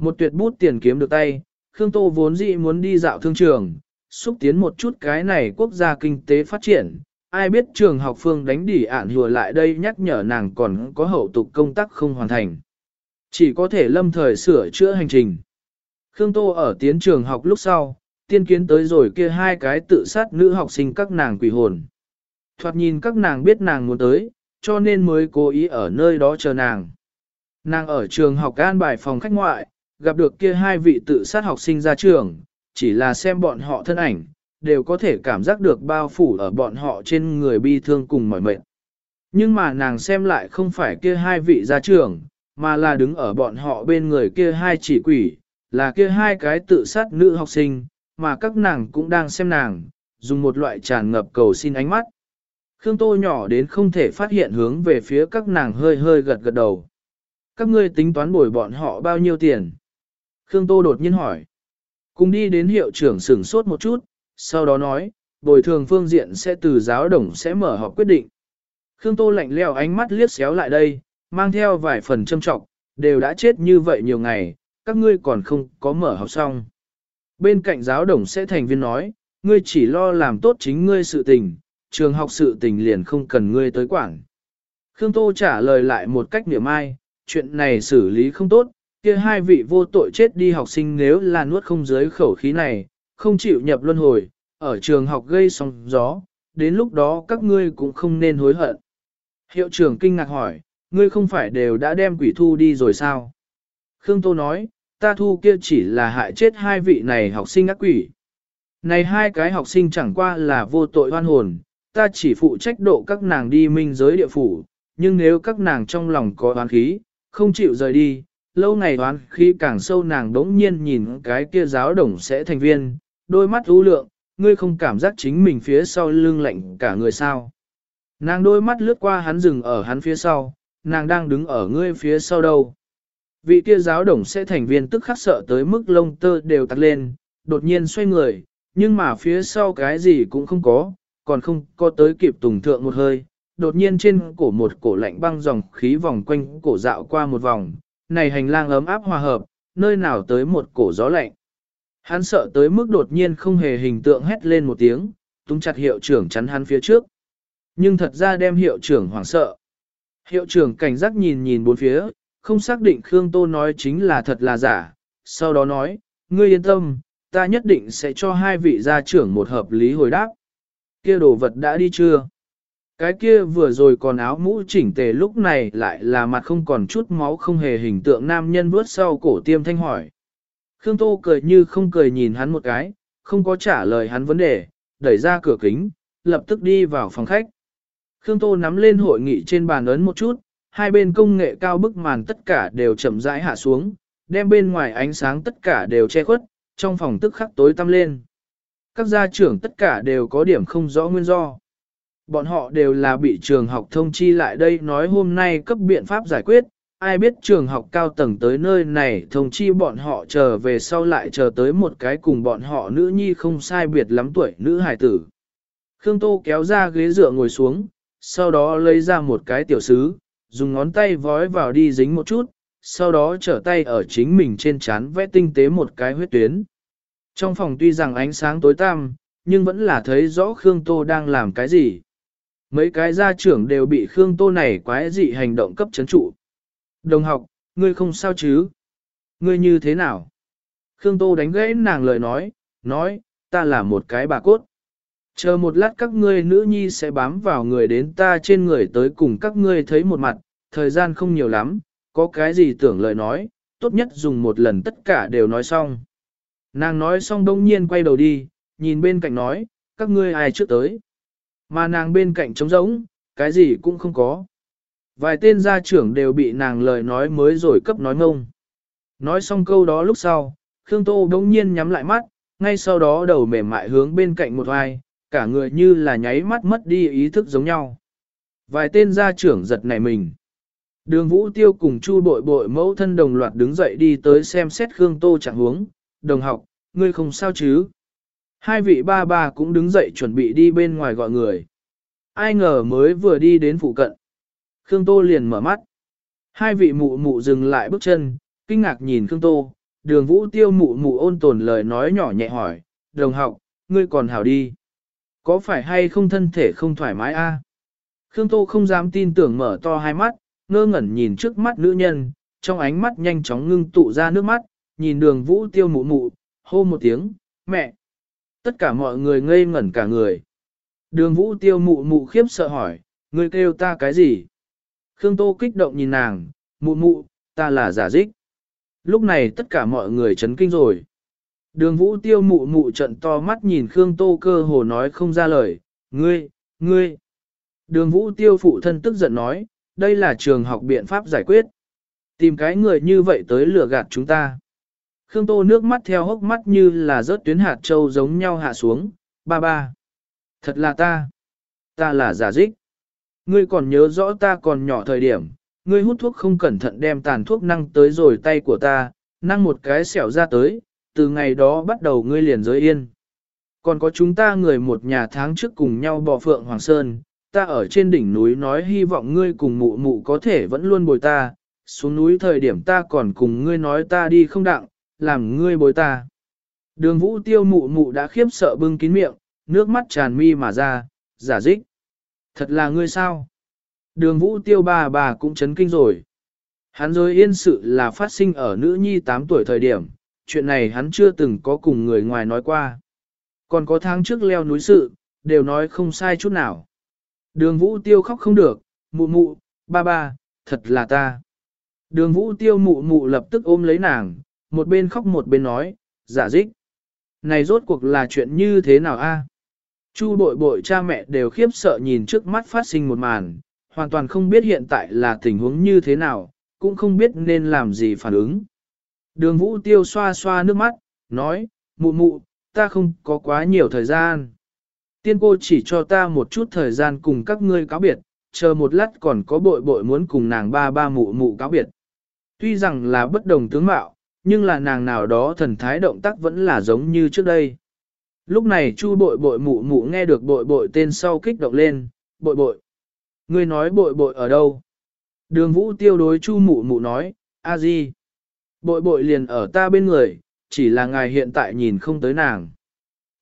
Một tuyệt bút tiền kiếm được tay, Khương Tô vốn dĩ muốn đi dạo thương trường, xúc tiến một chút cái này quốc gia kinh tế phát triển. Ai biết trường học phương đánh đỉ ạn hùa lại đây nhắc nhở nàng còn có hậu tục công tác không hoàn thành. Chỉ có thể lâm thời sửa chữa hành trình. Khương Tô ở tiến trường học lúc sau, tiên kiến tới rồi kia hai cái tự sát nữ học sinh các nàng quỷ hồn. Thoạt nhìn các nàng biết nàng muốn tới, cho nên mới cố ý ở nơi đó chờ nàng. Nàng ở trường học an bài phòng khách ngoại, gặp được kia hai vị tự sát học sinh ra trường, chỉ là xem bọn họ thân ảnh, đều có thể cảm giác được bao phủ ở bọn họ trên người bi thương cùng mỏi mệt. Nhưng mà nàng xem lại không phải kia hai vị ra trường mà là đứng ở bọn họ bên người kia hai chỉ quỷ, là kia hai cái tự sát nữ học sinh, mà các nàng cũng đang xem nàng, dùng một loại tràn ngập cầu xin ánh mắt. Khương Tô nhỏ đến không thể phát hiện hướng về phía các nàng hơi hơi gật gật đầu. Các ngươi tính toán bồi bọn họ bao nhiêu tiền? Khương Tô đột nhiên hỏi. Cùng đi đến hiệu trưởng sửng sốt một chút, sau đó nói, bồi thường phương diện sẽ từ giáo đồng sẽ mở họp quyết định. Khương Tô lạnh leo ánh mắt liếc xéo lại đây, mang theo vài phần châm trọng, đều đã chết như vậy nhiều ngày, các ngươi còn không có mở học xong. Bên cạnh giáo đồng sẽ thành viên nói, ngươi chỉ lo làm tốt chính ngươi sự tình, trường học sự tình liền không cần ngươi tới quản. Khương Tô trả lời lại một cách niệm ai, chuyện này xử lý không tốt, kia hai vị vô tội chết đi học sinh nếu là nuốt không dưới khẩu khí này, không chịu nhập luân hồi, ở trường học gây sóng gió, đến lúc đó các ngươi cũng không nên hối hận. Hiệu trưởng kinh ngạc hỏi, ngươi không phải đều đã đem quỷ thu đi rồi sao? Khương Tô nói, ta thu kia chỉ là hại chết hai vị này học sinh ác quỷ. Này hai cái học sinh chẳng qua là vô tội hoan hồn, ta chỉ phụ trách độ các nàng đi minh giới địa phủ, nhưng nếu các nàng trong lòng có oán khí, không chịu rời đi, lâu ngày đoán khi càng sâu nàng đống nhiên nhìn cái kia giáo đồng sẽ thành viên, đôi mắt ưu lượng, ngươi không cảm giác chính mình phía sau lưng lạnh cả người sao. Nàng đôi mắt lướt qua hắn dừng ở hắn phía sau, nàng đang đứng ở ngươi phía sau đâu. Vị kia giáo đồng sẽ thành viên tức khắc sợ tới mức lông tơ đều tắt lên, đột nhiên xoay người, nhưng mà phía sau cái gì cũng không có, còn không có tới kịp tùng thượng một hơi, đột nhiên trên cổ một cổ lạnh băng dòng khí vòng quanh cổ dạo qua một vòng, này hành lang ấm áp hòa hợp, nơi nào tới một cổ gió lạnh. Hắn sợ tới mức đột nhiên không hề hình tượng hét lên một tiếng, tung chặt hiệu trưởng chắn hắn phía trước. Nhưng thật ra đem hiệu trưởng hoảng sợ. Hiệu trưởng cảnh giác nhìn nhìn bốn phía, không xác định Khương Tô nói chính là thật là giả. Sau đó nói, ngươi yên tâm, ta nhất định sẽ cho hai vị gia trưởng một hợp lý hồi đáp. Kia đồ vật đã đi chưa? Cái kia vừa rồi còn áo mũ chỉnh tề lúc này lại là mặt không còn chút máu không hề hình tượng nam nhân vớt sau cổ tiêm thanh hỏi. Khương Tô cười như không cười nhìn hắn một cái, không có trả lời hắn vấn đề, đẩy ra cửa kính, lập tức đi vào phòng khách. Khương Tô nắm lên hội nghị trên bàn ấn một chút, hai bên công nghệ cao bức màn tất cả đều chậm rãi hạ xuống, đem bên ngoài ánh sáng tất cả đều che khuất, trong phòng tức khắc tối tăm lên. Các gia trưởng tất cả đều có điểm không rõ nguyên do. Bọn họ đều là bị trường học thông chi lại đây nói hôm nay cấp biện pháp giải quyết, ai biết trường học cao tầng tới nơi này thông chi bọn họ chờ về sau lại chờ tới một cái cùng bọn họ nữ nhi không sai biệt lắm tuổi nữ hải tử. Khương Tô kéo ra ghế dựa ngồi xuống, sau đó lấy ra một cái tiểu sứ, dùng ngón tay vói vào đi dính một chút, sau đó trở tay ở chính mình trên chán vẽ tinh tế một cái huyết tuyến. Trong phòng tuy rằng ánh sáng tối tăm, nhưng vẫn là thấy rõ Khương Tô đang làm cái gì. Mấy cái gia trưởng đều bị Khương Tô này quái dị hành động cấp chấn trụ. Đồng học, ngươi không sao chứ? Ngươi như thế nào? Khương Tô đánh gãy nàng lời nói, nói, ta là một cái bà cốt. Chờ một lát các ngươi nữ nhi sẽ bám vào người đến ta trên người tới cùng các ngươi thấy một mặt, thời gian không nhiều lắm, có cái gì tưởng lời nói, tốt nhất dùng một lần tất cả đều nói xong. Nàng nói xong đông nhiên quay đầu đi, nhìn bên cạnh nói, các ngươi ai trước tới. Mà nàng bên cạnh trống rỗng, cái gì cũng không có. Vài tên gia trưởng đều bị nàng lời nói mới rồi cấp nói ngông. Nói xong câu đó lúc sau, Khương Tô đông nhiên nhắm lại mắt, ngay sau đó đầu mềm mại hướng bên cạnh một ai, cả người như là nháy mắt mất đi ý thức giống nhau. Vài tên gia trưởng giật nảy mình. Đường Vũ Tiêu cùng Chu Bội Bội mẫu thân đồng loạt đứng dậy đi tới xem xét Khương Tô trạng huống, đồng học, ngươi không sao chứ? Hai vị ba bà cũng đứng dậy chuẩn bị đi bên ngoài gọi người. Ai ngờ mới vừa đi đến phụ cận. Khương Tô liền mở mắt. Hai vị mụ mụ dừng lại bước chân, kinh ngạc nhìn Khương Tô. Đường Vũ Tiêu mụ mụ ôn tồn lời nói nhỏ nhẹ hỏi, đồng học, ngươi còn hảo đi. Có phải hay không thân thể không thoải mái a? Khương Tô không dám tin tưởng mở to hai mắt, ngơ ngẩn nhìn trước mắt nữ nhân, trong ánh mắt nhanh chóng ngưng tụ ra nước mắt, nhìn đường vũ tiêu mụ mụ, hô một tiếng, mẹ. Tất cả mọi người ngây ngẩn cả người. Đường vũ tiêu mụ mụ khiếp sợ hỏi, ngươi kêu ta cái gì? Khương Tô kích động nhìn nàng, mụ mụ, ta là giả dích. Lúc này tất cả mọi người chấn kinh rồi. Đường vũ tiêu mụ mụ trận to mắt nhìn Khương Tô cơ hồ nói không ra lời, ngươi, ngươi. Đường vũ tiêu phụ thân tức giận nói, đây là trường học biện pháp giải quyết. Tìm cái người như vậy tới lừa gạt chúng ta. Khương Tô nước mắt theo hốc mắt như là rớt tuyến hạt châu giống nhau hạ xuống, ba ba. Thật là ta. Ta là giả dích. Ngươi còn nhớ rõ ta còn nhỏ thời điểm, ngươi hút thuốc không cẩn thận đem tàn thuốc năng tới rồi tay của ta, năng một cái xẻo ra tới, từ ngày đó bắt đầu ngươi liền giới yên. Còn có chúng ta người một nhà tháng trước cùng nhau bò phượng Hoàng Sơn, ta ở trên đỉnh núi nói hy vọng ngươi cùng mụ mụ có thể vẫn luôn bồi ta, xuống núi thời điểm ta còn cùng ngươi nói ta đi không đặng, làm ngươi bối ta. Đường vũ tiêu mụ mụ đã khiếp sợ bưng kín miệng, nước mắt tràn mi mà ra, giả dích. Thật là ngươi sao? Đường vũ tiêu bà bà cũng chấn kinh rồi. Hắn rồi yên sự là phát sinh ở nữ nhi 8 tuổi thời điểm, chuyện này hắn chưa từng có cùng người ngoài nói qua. Còn có tháng trước leo núi sự, đều nói không sai chút nào. Đường vũ tiêu khóc không được, mụ mụ, ba ba, thật là ta. Đường vũ tiêu mụ mụ lập tức ôm lấy nàng, một bên khóc một bên nói, giả dích. Này rốt cuộc là chuyện như thế nào a? Chu bội bội cha mẹ đều khiếp sợ nhìn trước mắt phát sinh một màn, hoàn toàn không biết hiện tại là tình huống như thế nào, cũng không biết nên làm gì phản ứng. Đường vũ tiêu xoa xoa nước mắt, nói, mụ mụ, ta không có quá nhiều thời gian. Tiên cô chỉ cho ta một chút thời gian cùng các ngươi cáo biệt, chờ một lát còn có bội bội muốn cùng nàng ba ba mụ mụ cáo biệt. Tuy rằng là bất đồng tướng mạo, nhưng là nàng nào đó thần thái động tác vẫn là giống như trước đây. Lúc này chu bội bội mụ mụ nghe được bội bội tên sau kích động lên, bội bội. Ngươi nói bội bội ở đâu? Đường vũ tiêu đối chu mụ mụ nói, a di. Bội bội liền ở ta bên người, chỉ là ngài hiện tại nhìn không tới nàng.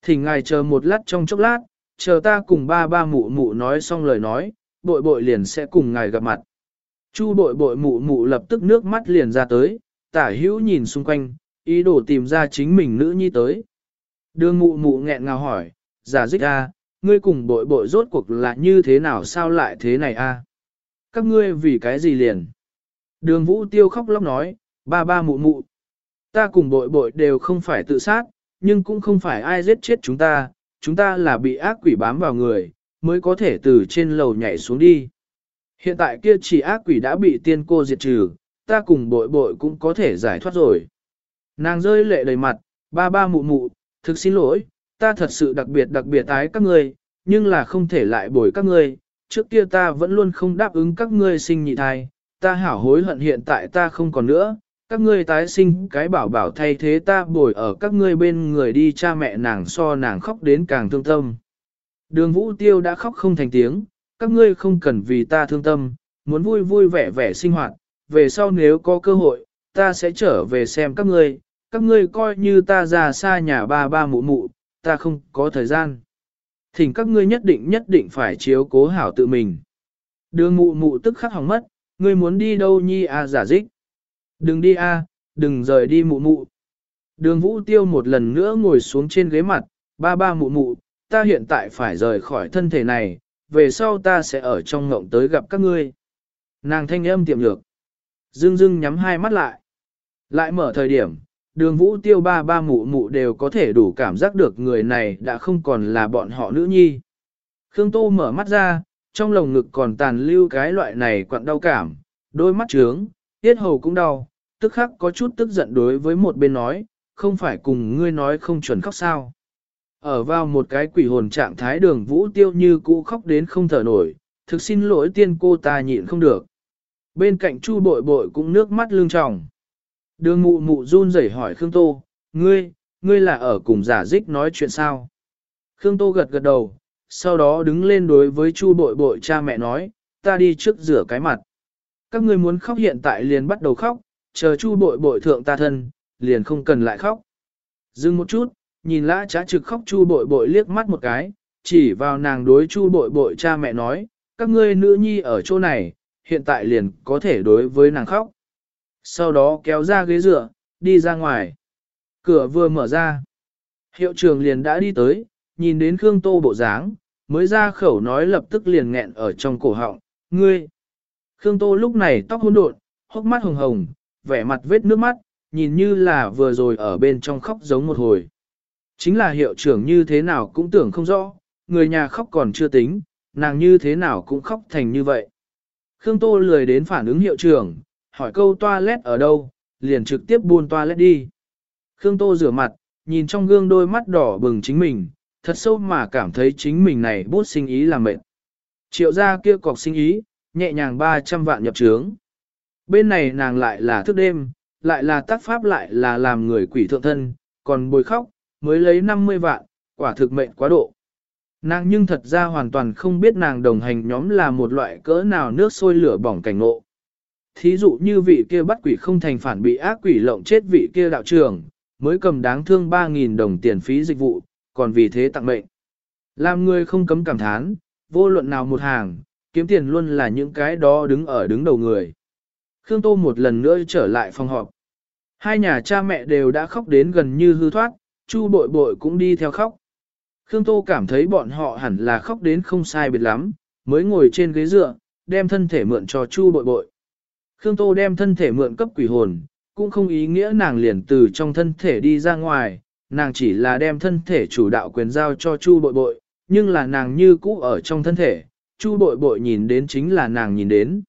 Thỉnh ngài chờ một lát trong chốc lát, chờ ta cùng ba ba mụ mụ nói xong lời nói, bội bội liền sẽ cùng ngài gặp mặt. Chu bội bội mụ mụ lập tức nước mắt liền ra tới, tả hữu nhìn xung quanh, ý đồ tìm ra chính mình nữ nhi tới. Đường mụ mụ nghẹn ngào hỏi, giả dích a, ngươi cùng bội bội rốt cuộc là như thế nào sao lại thế này a? Các ngươi vì cái gì liền? Đường vũ tiêu khóc lóc nói, ba ba mụ mụ. Ta cùng bội bội đều không phải tự sát, nhưng cũng không phải ai giết chết chúng ta, chúng ta là bị ác quỷ bám vào người, mới có thể từ trên lầu nhảy xuống đi. Hiện tại kia chỉ ác quỷ đã bị tiên cô diệt trừ, ta cùng bội bội cũng có thể giải thoát rồi. Nàng rơi lệ đầy mặt, ba ba mụ mụ, thực xin lỗi, ta thật sự đặc biệt đặc biệt ái các ngươi, nhưng là không thể lại bồi các ngươi, trước kia ta vẫn luôn không đáp ứng các ngươi sinh nhị thai, ta hảo hối hận hiện tại ta không còn nữa, các ngươi tái sinh cái bảo bảo thay thế ta bồi ở các ngươi bên người đi cha mẹ nàng so nàng khóc đến càng thương tâm. Đường vũ tiêu đã khóc không thành tiếng, các ngươi không cần vì ta thương tâm, muốn vui vui vẻ vẻ sinh hoạt, về sau nếu có cơ hội, ta sẽ trở về xem các ngươi, các ngươi coi như ta già xa nhà ba ba mụ mụ, ta không có thời gian. Thỉnh các ngươi nhất định nhất định phải chiếu cố hảo tự mình. Đường mụ mụ tức khắc hỏng mất, ngươi muốn đi đâu nhi à giả dích. Đừng đi a, à, đừng rời đi mụ mụ. Đường vũ tiêu một lần nữa ngồi xuống trên ghế mặt, ba ba mụ mụ, ta hiện tại phải rời khỏi thân thể này, về sau ta sẽ ở trong ngộng tới gặp các ngươi. Nàng thanh âm tiệm lược. Dương dưng nhắm hai mắt lại. Lại mở thời điểm, đường vũ tiêu ba ba mụ mụ đều có thể đủ cảm giác được người này đã không còn là bọn họ nữ nhi. Khương Tô mở mắt ra, trong lồng ngực còn tàn lưu cái loại này quặn đau cảm, đôi mắt trướng, tiết hầu cũng đau, tức khắc có chút tức giận đối với một bên nói, không phải cùng ngươi nói không chuẩn khóc sao. Ở vào một cái quỷ hồn trạng thái đường vũ tiêu như cũ khóc đến không thở nổi, thực xin lỗi tiên cô ta nhịn không được. Bên cạnh chu bội bội cũng nước mắt lưng tròng. Đường mụ mụ run rẩy hỏi Khương Tô, ngươi, ngươi là ở cùng giả dích nói chuyện sao? Khương Tô gật gật đầu, sau đó đứng lên đối với chu bội bội cha mẹ nói, ta đi trước rửa cái mặt. Các ngươi muốn khóc hiện tại liền bắt đầu khóc, chờ chu bội bội thượng ta thân, liền không cần lại khóc. Dừng một chút, nhìn lã trá trực khóc chu bội bội liếc mắt một cái, chỉ vào nàng đối chu bội bội cha mẹ nói, các ngươi nữ nhi ở chỗ này, hiện tại liền có thể đối với nàng khóc. Sau đó kéo ra ghế dựa, đi ra ngoài. Cửa vừa mở ra. Hiệu trưởng liền đã đi tới, nhìn đến Khương Tô bộ dáng, mới ra khẩu nói lập tức liền nghẹn ở trong cổ họng, ngươi. Khương Tô lúc này tóc hỗn độn, hốc mắt hồng hồng, vẻ mặt vết nước mắt, nhìn như là vừa rồi ở bên trong khóc giống một hồi. Chính là hiệu trưởng như thế nào cũng tưởng không rõ, người nhà khóc còn chưa tính, nàng như thế nào cũng khóc thành như vậy. Khương Tô lười đến phản ứng hiệu trưởng, hỏi câu toilet ở đâu, liền trực tiếp buôn toilet đi. Khương Tô rửa mặt, nhìn trong gương đôi mắt đỏ bừng chính mình, thật sâu mà cảm thấy chính mình này bút sinh ý là mệt. Triệu gia kia cọc sinh ý, nhẹ nhàng 300 vạn nhập trướng. Bên này nàng lại là thức đêm, lại là tác pháp lại là làm người quỷ thượng thân, còn bồi khóc, mới lấy 50 vạn, quả thực mệnh quá độ. Nàng nhưng thật ra hoàn toàn không biết nàng đồng hành nhóm là một loại cỡ nào nước sôi lửa bỏng cảnh ngộ. Thí dụ như vị kia bắt quỷ không thành phản bị ác quỷ lộng chết vị kia đạo trưởng, mới cầm đáng thương 3.000 đồng tiền phí dịch vụ, còn vì thế tặng mệnh. Làm người không cấm cảm thán, vô luận nào một hàng, kiếm tiền luôn là những cái đó đứng ở đứng đầu người. Khương Tô một lần nữa trở lại phòng họp. Hai nhà cha mẹ đều đã khóc đến gần như hư thoát, Chu bội bội cũng đi theo khóc. Khương Tô cảm thấy bọn họ hẳn là khóc đến không sai biệt lắm, mới ngồi trên ghế dựa, đem thân thể mượn cho Chu bội bội. Khương Tô đem thân thể mượn cấp quỷ hồn, cũng không ý nghĩa nàng liền từ trong thân thể đi ra ngoài, nàng chỉ là đem thân thể chủ đạo quyền giao cho Chu bội bội, nhưng là nàng như cũ ở trong thân thể, Chu bội bội nhìn đến chính là nàng nhìn đến.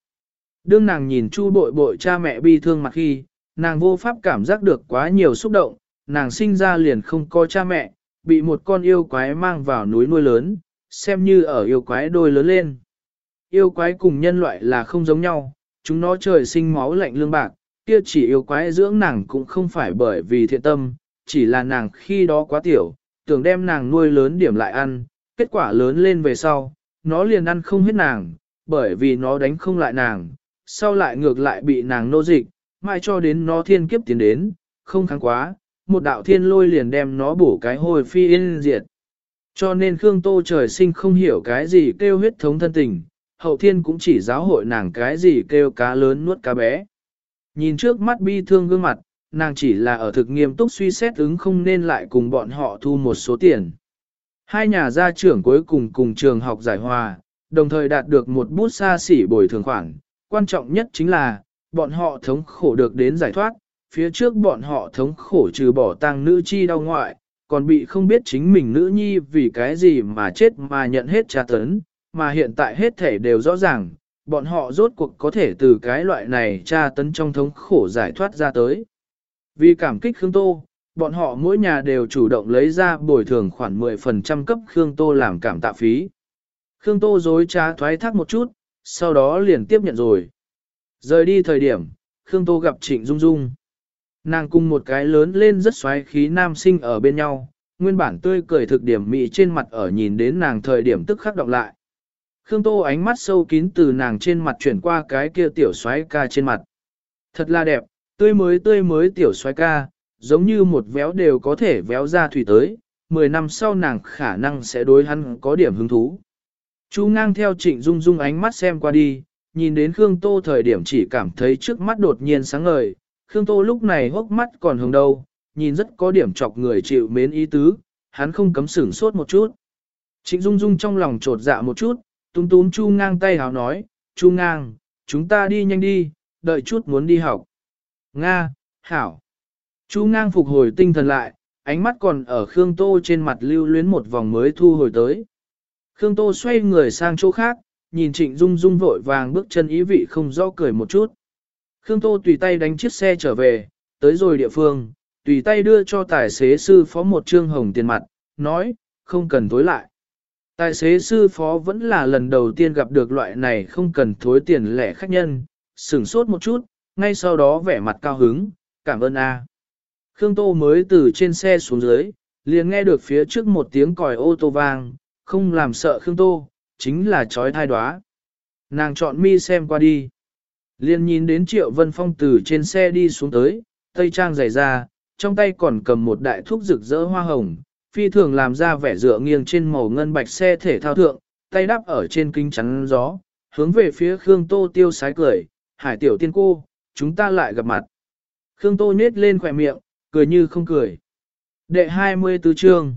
Đương nàng nhìn Chu bội bội cha mẹ bi thương mặt khi, nàng vô pháp cảm giác được quá nhiều xúc động, nàng sinh ra liền không có cha mẹ, bị một con yêu quái mang vào núi nuôi lớn, xem như ở yêu quái đôi lớn lên. Yêu quái cùng nhân loại là không giống nhau, chúng nó trời sinh máu lạnh lương bạc, kia chỉ yêu quái dưỡng nàng cũng không phải bởi vì thiện tâm, chỉ là nàng khi đó quá tiểu, tưởng đem nàng nuôi lớn điểm lại ăn, kết quả lớn lên về sau, nó liền ăn không hết nàng, bởi vì nó đánh không lại nàng, sau lại ngược lại bị nàng nô dịch, mãi cho đến nó thiên kiếp tiến đến, không kháng quá, một đạo thiên lôi liền đem nó bổ cái hồi phi yên diệt. Cho nên Khương Tô trời sinh không hiểu cái gì kêu huyết thống thân tình, hậu thiên cũng chỉ giáo hội nàng cái gì kêu cá lớn nuốt cá bé. Nhìn trước mắt bi thương gương mặt, nàng chỉ là ở thực nghiêm túc suy xét ứng không nên lại cùng bọn họ thu một số tiền. Hai nhà gia trưởng cuối cùng cùng trường học giải hòa, đồng thời đạt được một bút xa xỉ bồi thường khoản. Quan trọng nhất chính là, bọn họ thống khổ được đến giải thoát, phía trước bọn họ thống khổ trừ bỏ tang nữ chi đau ngoại, còn bị không biết chính mình nữ nhi vì cái gì mà chết mà nhận hết tra tấn, mà hiện tại hết thể đều rõ ràng, bọn họ rốt cuộc có thể từ cái loại này tra tấn trong thống khổ giải thoát ra tới. Vì cảm kích Khương Tô, bọn họ mỗi nhà đều chủ động lấy ra bồi thường khoản 10% cấp Khương Tô làm cảm tạ phí. Khương Tô dối trá thoái thác một chút, sau đó liền tiếp nhận rồi. Rời đi thời điểm, Khương Tô gặp Trịnh Dung Dung. Nàng cùng một cái lớn lên rất xoáy khí nam sinh ở bên nhau, nguyên bản tươi cười thực điểm mị trên mặt ở nhìn đến nàng thời điểm tức khắc động lại. Khương Tô ánh mắt sâu kín từ nàng trên mặt chuyển qua cái kia tiểu xoáy ca trên mặt. Thật là đẹp, tươi mới tươi mới tiểu xoáy ca, giống như một véo đều có thể véo ra thủy tới, 10 năm sau nàng khả năng sẽ đối hắn có điểm hứng thú. Chú ngang theo trịnh dung dung ánh mắt xem qua đi, nhìn đến Khương Tô thời điểm chỉ cảm thấy trước mắt đột nhiên sáng ngời, Khương Tô lúc này hốc mắt còn hướng đâu, nhìn rất có điểm chọc người chịu mến ý tứ, hắn không cấm sửng sốt một chút. Trịnh Dung Dung trong lòng trột dạ một chút, túm túm Chu ngang tay hào nói, Chu ngang, chúng ta đi nhanh đi, đợi chút muốn đi học. Nga, Hảo. Chu ngang phục hồi tinh thần lại, ánh mắt còn ở Khương Tô trên mặt lưu luyến một vòng mới thu hồi tới. Khương Tô xoay người sang chỗ khác, nhìn Trịnh Dung Dung vội vàng bước chân ý vị không rõ cười một chút. Khương Tô tùy tay đánh chiếc xe trở về, tới rồi địa phương, tùy tay đưa cho tài xế sư phó một trương hồng tiền mặt, nói, không cần tối lại. Tài xế sư phó vẫn là lần đầu tiên gặp được loại này không cần thối tiền lẻ khách nhân, sửng sốt một chút, ngay sau đó vẻ mặt cao hứng, cảm ơn a. Khương Tô mới từ trên xe xuống dưới, liền nghe được phía trước một tiếng còi ô tô vang, không làm sợ Khương Tô, chính là chói thai đoá. Nàng chọn mi xem qua đi. Liền nhìn đến Triệu Vân Phong từ trên xe đi xuống tới, tây trang dày ra, trong tay còn cầm một đại thuốc rực rỡ hoa hồng, phi thường làm ra vẻ dựa nghiêng trên màu ngân bạch xe thể thao thượng, tay đắp ở trên kính chắn gió, hướng về phía Khương Tô tiêu sái cười, hải tiểu tiên cô, chúng ta lại gặp mặt. Khương Tô nhếch lên khỏe miệng, cười như không cười. Đệ 24 chương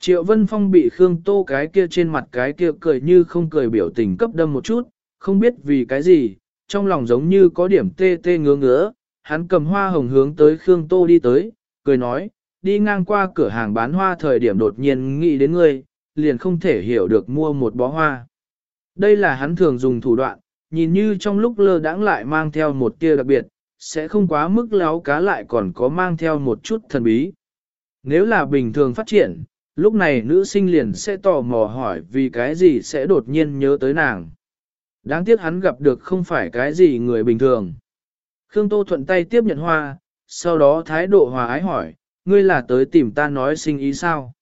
Triệu Vân Phong bị Khương Tô cái kia trên mặt cái kia cười như không cười biểu tình cấp đâm một chút, không biết vì cái gì, trong lòng giống như có điểm tê tê ngứa ngứa, hắn cầm hoa hồng hướng tới Khương Tô đi tới, cười nói, đi ngang qua cửa hàng bán hoa thời điểm đột nhiên nghĩ đến ngươi, liền không thể hiểu được mua một bó hoa. Đây là hắn thường dùng thủ đoạn, nhìn như trong lúc lơ đãng lại mang theo một tia đặc biệt, sẽ không quá mức láo cá lại còn có mang theo một chút thần bí. Nếu là bình thường phát triển, lúc này nữ sinh liền sẽ tò mò hỏi vì cái gì sẽ đột nhiên nhớ tới nàng. Đáng tiếc hắn gặp được không phải cái gì người bình thường. Khương Tô thuận tay tiếp nhận hoa, sau đó thái độ hòa ái hỏi, ngươi là tới tìm ta nói sinh ý sao?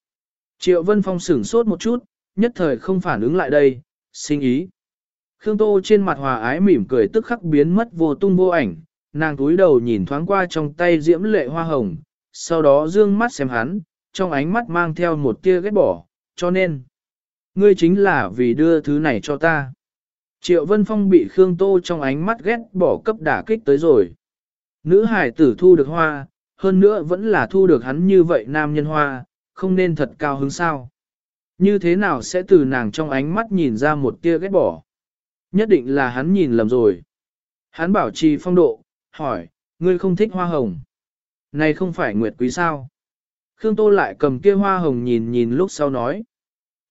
Triệu Vân Phong sửng sốt một chút, nhất thời không phản ứng lại đây, sinh ý. Khương Tô trên mặt hòa ái mỉm cười tức khắc biến mất vô tung vô ảnh, nàng túi đầu nhìn thoáng qua trong tay diễm lệ hoa hồng, sau đó dương mắt xem hắn, trong ánh mắt mang theo một tia ghét bỏ, cho nên, ngươi chính là vì đưa thứ này cho ta. Triệu Vân Phong bị Khương Tô trong ánh mắt ghét bỏ cấp đả kích tới rồi. Nữ hải tử thu được hoa, hơn nữa vẫn là thu được hắn như vậy nam nhân hoa, không nên thật cao hứng sao. Như thế nào sẽ từ nàng trong ánh mắt nhìn ra một tia ghét bỏ? Nhất định là hắn nhìn lầm rồi. Hắn bảo trì phong độ, hỏi, ngươi không thích hoa hồng. Này không phải nguyệt quý sao? Khương Tô lại cầm kia hoa hồng nhìn nhìn lúc sau nói.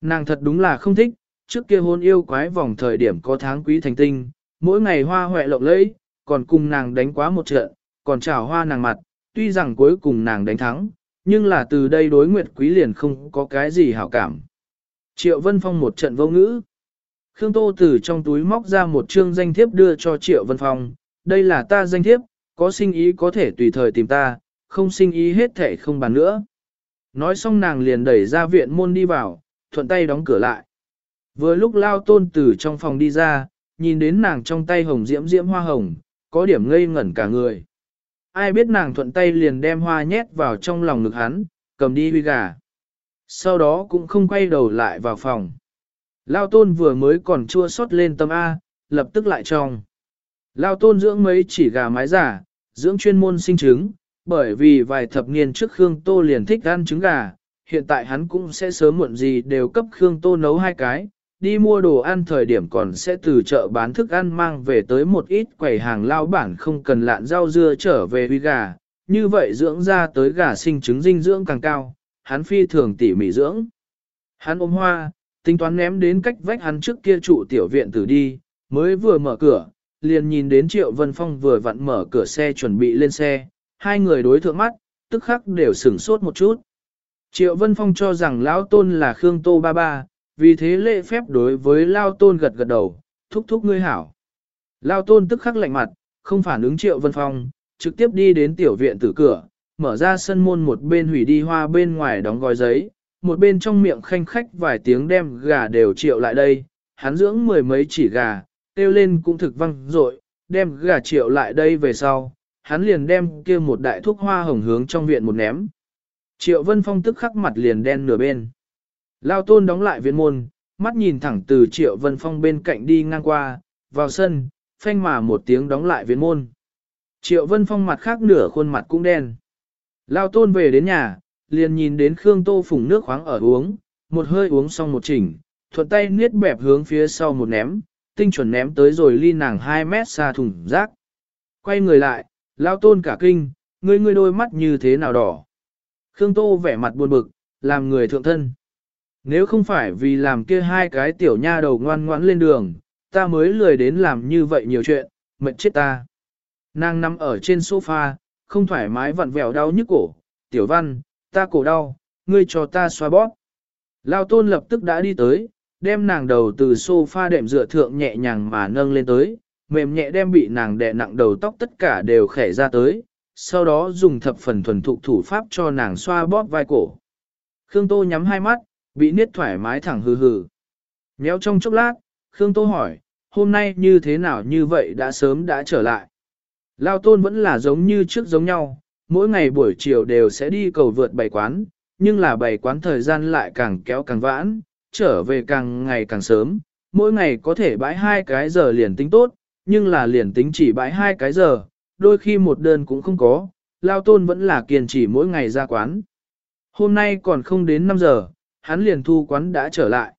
Nàng thật đúng là không thích, trước kia hôn yêu quái vòng thời điểm có tháng quý thành tinh, mỗi ngày hoa huệ lộng lẫy, còn cùng nàng đánh quá một trận, còn chào hoa nàng mặt, tuy rằng cuối cùng nàng đánh thắng, nhưng là từ đây đối nguyệt quý liền không có cái gì hảo cảm. Triệu Vân Phong một trận vô ngữ. Khương Tô từ trong túi móc ra một chương danh thiếp đưa cho Triệu Vân Phong, đây là ta danh thiếp, có sinh ý có thể tùy thời tìm ta, không sinh ý hết thể không bàn nữa. Nói xong nàng liền đẩy ra viện môn đi vào, thuận tay đóng cửa lại. Vừa lúc lao tôn từ trong phòng đi ra, nhìn đến nàng trong tay hồng diễm diễm hoa hồng, có điểm ngây ngẩn cả người. Ai biết nàng thuận tay liền đem hoa nhét vào trong lòng ngực hắn, cầm đi huy gà. Sau đó cũng không quay đầu lại vào phòng. Lao tôn vừa mới còn chua xót lên tâm A, lập tức lại trong. Lao tôn dưỡng mấy chỉ gà mái giả, dưỡng chuyên môn sinh trứng, bởi vì vài thập niên trước Khương Tô liền thích ăn trứng gà, hiện tại hắn cũng sẽ sớm muộn gì đều cấp Khương Tô nấu hai cái, đi mua đồ ăn thời điểm còn sẽ từ chợ bán thức ăn mang về tới một ít quầy hàng lao bản không cần lạn rau dưa trở về huy gà, như vậy dưỡng ra tới gà sinh trứng dinh dưỡng càng cao, hắn phi thường tỉ mỉ dưỡng. Hắn ôm hoa, tính toán ném đến cách vách hắn trước kia trụ tiểu viện tử đi, mới vừa mở cửa, liền nhìn đến Triệu Vân Phong vừa vặn mở cửa xe chuẩn bị lên xe, hai người đối thượng mắt, tức khắc đều sửng sốt một chút. Triệu Vân Phong cho rằng Lão Tôn là Khương Tô Ba Ba, vì thế lễ phép đối với Lao Tôn gật gật đầu, thúc thúc ngươi hảo. Lao Tôn tức khắc lạnh mặt, không phản ứng Triệu Vân Phong, trực tiếp đi đến tiểu viện tử cửa, mở ra sân môn một bên hủy đi hoa bên ngoài đóng gói giấy, một bên trong miệng khanh khách vài tiếng đem gà đều triệu lại đây, hắn dưỡng mười mấy chỉ gà, tiêu lên cũng thực văng rội, đem gà triệu lại đây về sau, hắn liền đem kia một đại thuốc hoa hồng hướng trong viện một ném. Triệu Vân Phong tức khắc mặt liền đen nửa bên. Lao tôn đóng lại viện môn, mắt nhìn thẳng từ Triệu Vân Phong bên cạnh đi ngang qua, vào sân, phanh mà một tiếng đóng lại viện môn. Triệu Vân Phong mặt khác nửa khuôn mặt cũng đen. Lao tôn về đến nhà, liền nhìn đến Khương Tô phùng nước khoáng ở uống, một hơi uống xong một chỉnh, thuận tay niết bẹp hướng phía sau một ném, tinh chuẩn ném tới rồi ly nàng 2 mét xa thùng rác. Quay người lại, Lao tôn cả kinh, ngươi ngươi đôi mắt như thế nào đỏ. Khương Tô vẻ mặt buồn bực, làm người thượng thân. Nếu không phải vì làm kia hai cái tiểu nha đầu ngoan ngoãn lên đường, ta mới lười đến làm như vậy nhiều chuyện, mệt chết ta. Nàng nằm ở trên sofa, không thoải mái vặn vẹo đau nhức cổ, tiểu văn, ta cổ đau, ngươi cho ta xoa bóp. Lao tôn lập tức đã đi tới, đem nàng đầu từ sofa đệm dựa thượng nhẹ nhàng mà nâng lên tới, mềm nhẹ đem bị nàng đè nặng đầu tóc tất cả đều khẻ ra tới, sau đó dùng thập phần thuần thục thủ pháp cho nàng xoa bóp vai cổ. Khương Tô nhắm hai mắt, bị niết thoải mái thẳng hừ hừ. Nhéo trong chốc lát, Khương Tô hỏi, hôm nay như thế nào như vậy đã sớm đã trở lại. Lao tôn vẫn là giống như trước giống nhau, mỗi ngày buổi chiều đều sẽ đi cầu vượt bảy quán, nhưng là bảy quán thời gian lại càng kéo càng vãn, trở về càng ngày càng sớm, mỗi ngày có thể bãi hai cái giờ liền tính tốt, nhưng là liền tính chỉ bãi hai cái giờ, đôi khi một đơn cũng không có, Lao tôn vẫn là kiên trì mỗi ngày ra quán. Hôm nay còn không đến 5 giờ, hắn liền thu quán đã trở lại.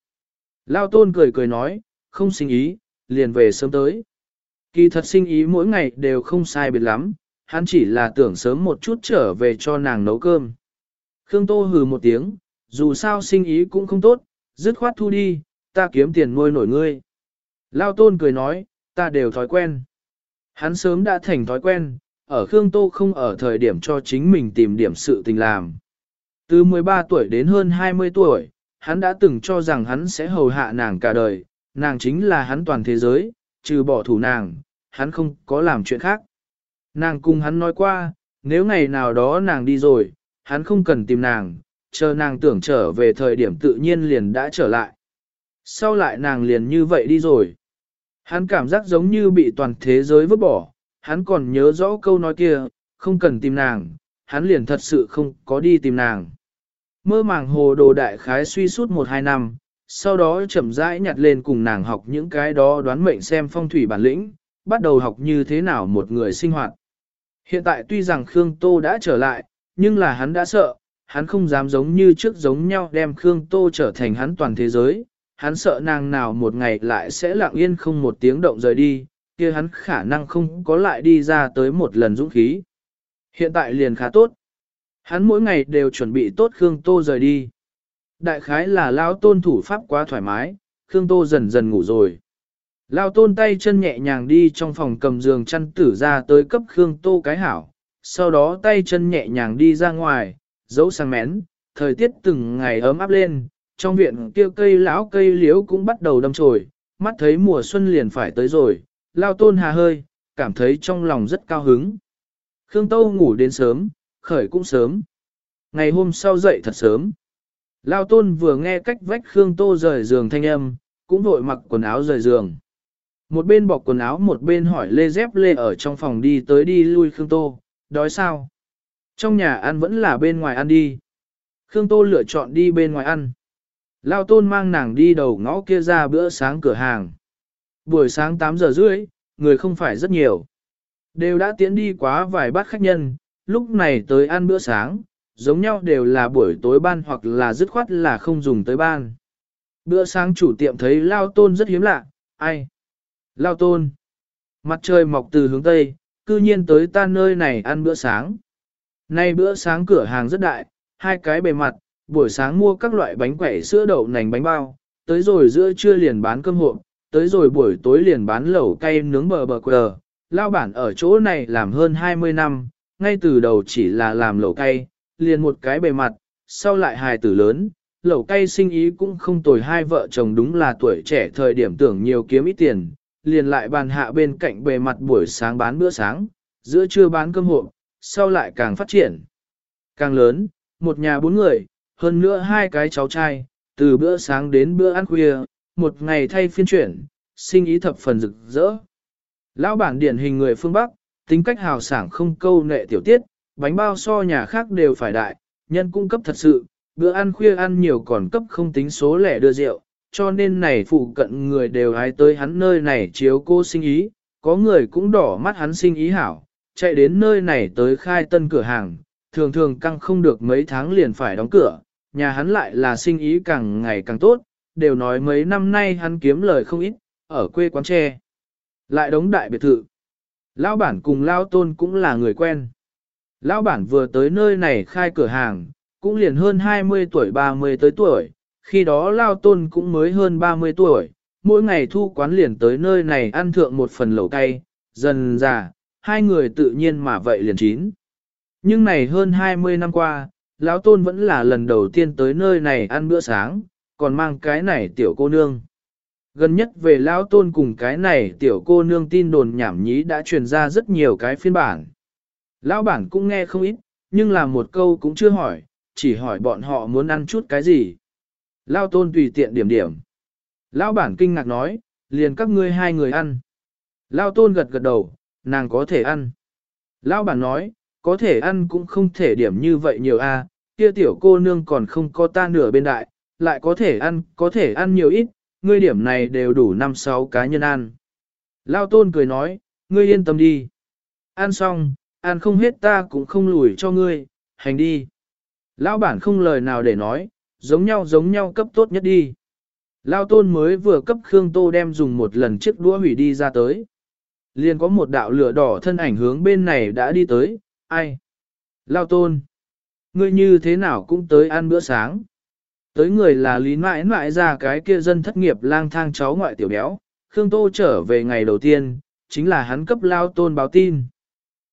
Lao tôn cười cười nói, không sinh ý, liền về sớm tới. Kỳ thật sinh ý mỗi ngày đều không sai biệt lắm, hắn chỉ là tưởng sớm một chút trở về cho nàng nấu cơm. Khương Tô hừ một tiếng, dù sao sinh ý cũng không tốt, dứt khoát thu đi, ta kiếm tiền nuôi nổi ngươi. Lao tôn cười nói, ta đều thói quen. Hắn sớm đã thành thói quen, ở Khương Tô không ở thời điểm cho chính mình tìm điểm sự tình làm. Từ 13 tuổi đến hơn 20 tuổi, hắn đã từng cho rằng hắn sẽ hầu hạ nàng cả đời, nàng chính là hắn toàn thế giới, trừ bỏ thủ nàng, hắn không có làm chuyện khác. Nàng cùng hắn nói qua, nếu ngày nào đó nàng đi rồi, hắn không cần tìm nàng, chờ nàng tưởng trở về thời điểm tự nhiên liền đã trở lại. Sau lại nàng liền như vậy đi rồi. Hắn cảm giác giống như bị toàn thế giới vứt bỏ, hắn còn nhớ rõ câu nói kia, không cần tìm nàng, hắn liền thật sự không có đi tìm nàng. Mơ màng hồ đồ đại khái suy suốt một hai năm, sau đó chậm rãi nhặt lên cùng nàng học những cái đó đoán mệnh xem phong thủy bản lĩnh, bắt đầu học như thế nào một người sinh hoạt. Hiện tại tuy rằng Khương Tô đã trở lại, nhưng là hắn đã sợ, hắn không dám giống như trước giống nhau đem Khương Tô trở thành hắn toàn thế giới, hắn sợ nàng nào một ngày lại sẽ lặng yên không một tiếng động rời đi, kia hắn khả năng không có lại đi ra tới một lần dũng khí. Hiện tại liền khá tốt. Hắn mỗi ngày đều chuẩn bị tốt Khương Tô rời đi. Đại khái là Lao Tôn thủ pháp quá thoải mái, Khương Tô dần dần ngủ rồi. Lao Tôn tay chân nhẹ nhàng đi trong phòng cầm giường chăn tử ra tới cấp Khương Tô cái hảo, sau đó tay chân nhẹ nhàng đi ra ngoài, dấu sang mén, thời tiết từng ngày ấm áp lên, trong viện kia cây lão cây liễu cũng bắt đầu đâm chồi, mắt thấy mùa xuân liền phải tới rồi, Lao Tôn hà hơi, cảm thấy trong lòng rất cao hứng. Khương Tô ngủ đến sớm, khởi cũng sớm. Ngày hôm sau dậy thật sớm. Lao tôn vừa nghe cách vách Khương Tô rời giường thanh âm, cũng vội mặc quần áo rời giường. Một bên bọc quần áo một bên hỏi lê dép lê ở trong phòng đi tới đi lui Khương Tô, đói sao? Trong nhà ăn vẫn là bên ngoài ăn đi. Khương Tô lựa chọn đi bên ngoài ăn. Lao tôn mang nàng đi đầu ngõ kia ra bữa sáng cửa hàng. Buổi sáng 8 giờ rưỡi, người không phải rất nhiều. Đều đã tiến đi quá vài bát khách nhân, lúc này tới ăn bữa sáng, giống nhau đều là buổi tối ban hoặc là dứt khoát là không dùng tới ban. Bữa sáng chủ tiệm thấy Lao tôn rất hiếm lạ, ai? Lao tôn. Mặt trời mọc từ hướng Tây, cư nhiên tới ta nơi này ăn bữa sáng. Nay bữa sáng cửa hàng rất đại, hai cái bề mặt, buổi sáng mua các loại bánh quẩy sữa đậu nành bánh bao, tới rồi giữa trưa liền bán cơm hộp, tới rồi buổi tối liền bán lẩu cay nướng bờ bờ quờ. Lao bản ở chỗ này làm hơn 20 năm, ngay từ đầu chỉ là làm lẩu cay, liền một cái bề mặt, sau lại hài tử lớn, lẩu cay sinh ý cũng không tồi hai vợ chồng đúng là tuổi trẻ thời điểm tưởng nhiều kiếm ít tiền, liền lại bàn hạ bên cạnh bề mặt buổi sáng bán bữa sáng, giữa trưa bán cơm hộp, sau lại càng phát triển. Càng lớn, một nhà bốn người, hơn nữa hai cái cháu trai, từ bữa sáng đến bữa ăn khuya, một ngày thay phiên chuyển, sinh ý thập phần rực rỡ. Lão bản điển hình người phương Bắc, tính cách hào sảng không câu nệ tiểu tiết, bánh bao so nhà khác đều phải đại, nhân cung cấp thật sự, bữa ăn khuya ăn nhiều còn cấp không tính số lẻ đưa rượu, cho nên này phụ cận người đều hái tới hắn nơi này chiếu cô sinh ý, có người cũng đỏ mắt hắn sinh ý hảo, chạy đến nơi này tới khai tân cửa hàng, thường thường căng không được mấy tháng liền phải đóng cửa, nhà hắn lại là sinh ý càng ngày càng tốt, đều nói mấy năm nay hắn kiếm lời không ít, ở quê quán tre. Lại đóng đại biệt thự. Lão bản cùng Lão Tôn cũng là người quen. Lão bản vừa tới nơi này khai cửa hàng, cũng liền hơn 20 tuổi 30 tới tuổi, khi đó Lao Tôn cũng mới hơn 30 tuổi, mỗi ngày thu quán liền tới nơi này ăn thượng một phần lẩu cay, dần già, hai người tự nhiên mà vậy liền chín. Nhưng này hơn 20 năm qua, Lão Tôn vẫn là lần đầu tiên tới nơi này ăn bữa sáng, còn mang cái này tiểu cô nương. Gần nhất về Lão Tôn cùng cái này tiểu cô nương tin đồn nhảm nhí đã truyền ra rất nhiều cái phiên bản. Lão bản cũng nghe không ít, nhưng là một câu cũng chưa hỏi, chỉ hỏi bọn họ muốn ăn chút cái gì. Lao tôn tùy tiện điểm điểm. Lão bản kinh ngạc nói, liền các ngươi hai người ăn. Lao tôn gật gật đầu, nàng có thể ăn. Lão bản nói, có thể ăn cũng không thể điểm như vậy nhiều a, kia tiểu cô nương còn không có ta nửa bên đại, lại có thể ăn, có thể ăn nhiều ít, ngươi điểm này đều đủ năm sáu cá nhân ăn. Lao tôn cười nói, ngươi yên tâm đi. Ăn xong, ăn không hết ta cũng không lùi cho ngươi, hành đi. Lão bản không lời nào để nói, giống nhau giống nhau cấp tốt nhất đi. Lao tôn mới vừa cấp Khương Tô đem dùng một lần chiếc đũa hủy đi ra tới. Liền có một đạo lửa đỏ thân ảnh hướng bên này đã đi tới, ai? Lao tôn, ngươi như thế nào cũng tới ăn bữa sáng. Tới người là lý mãi mãi ra cái kia dân thất nghiệp lang thang cháu ngoại tiểu béo, Khương Tô trở về ngày đầu tiên, chính là hắn cấp Lao tôn báo tin.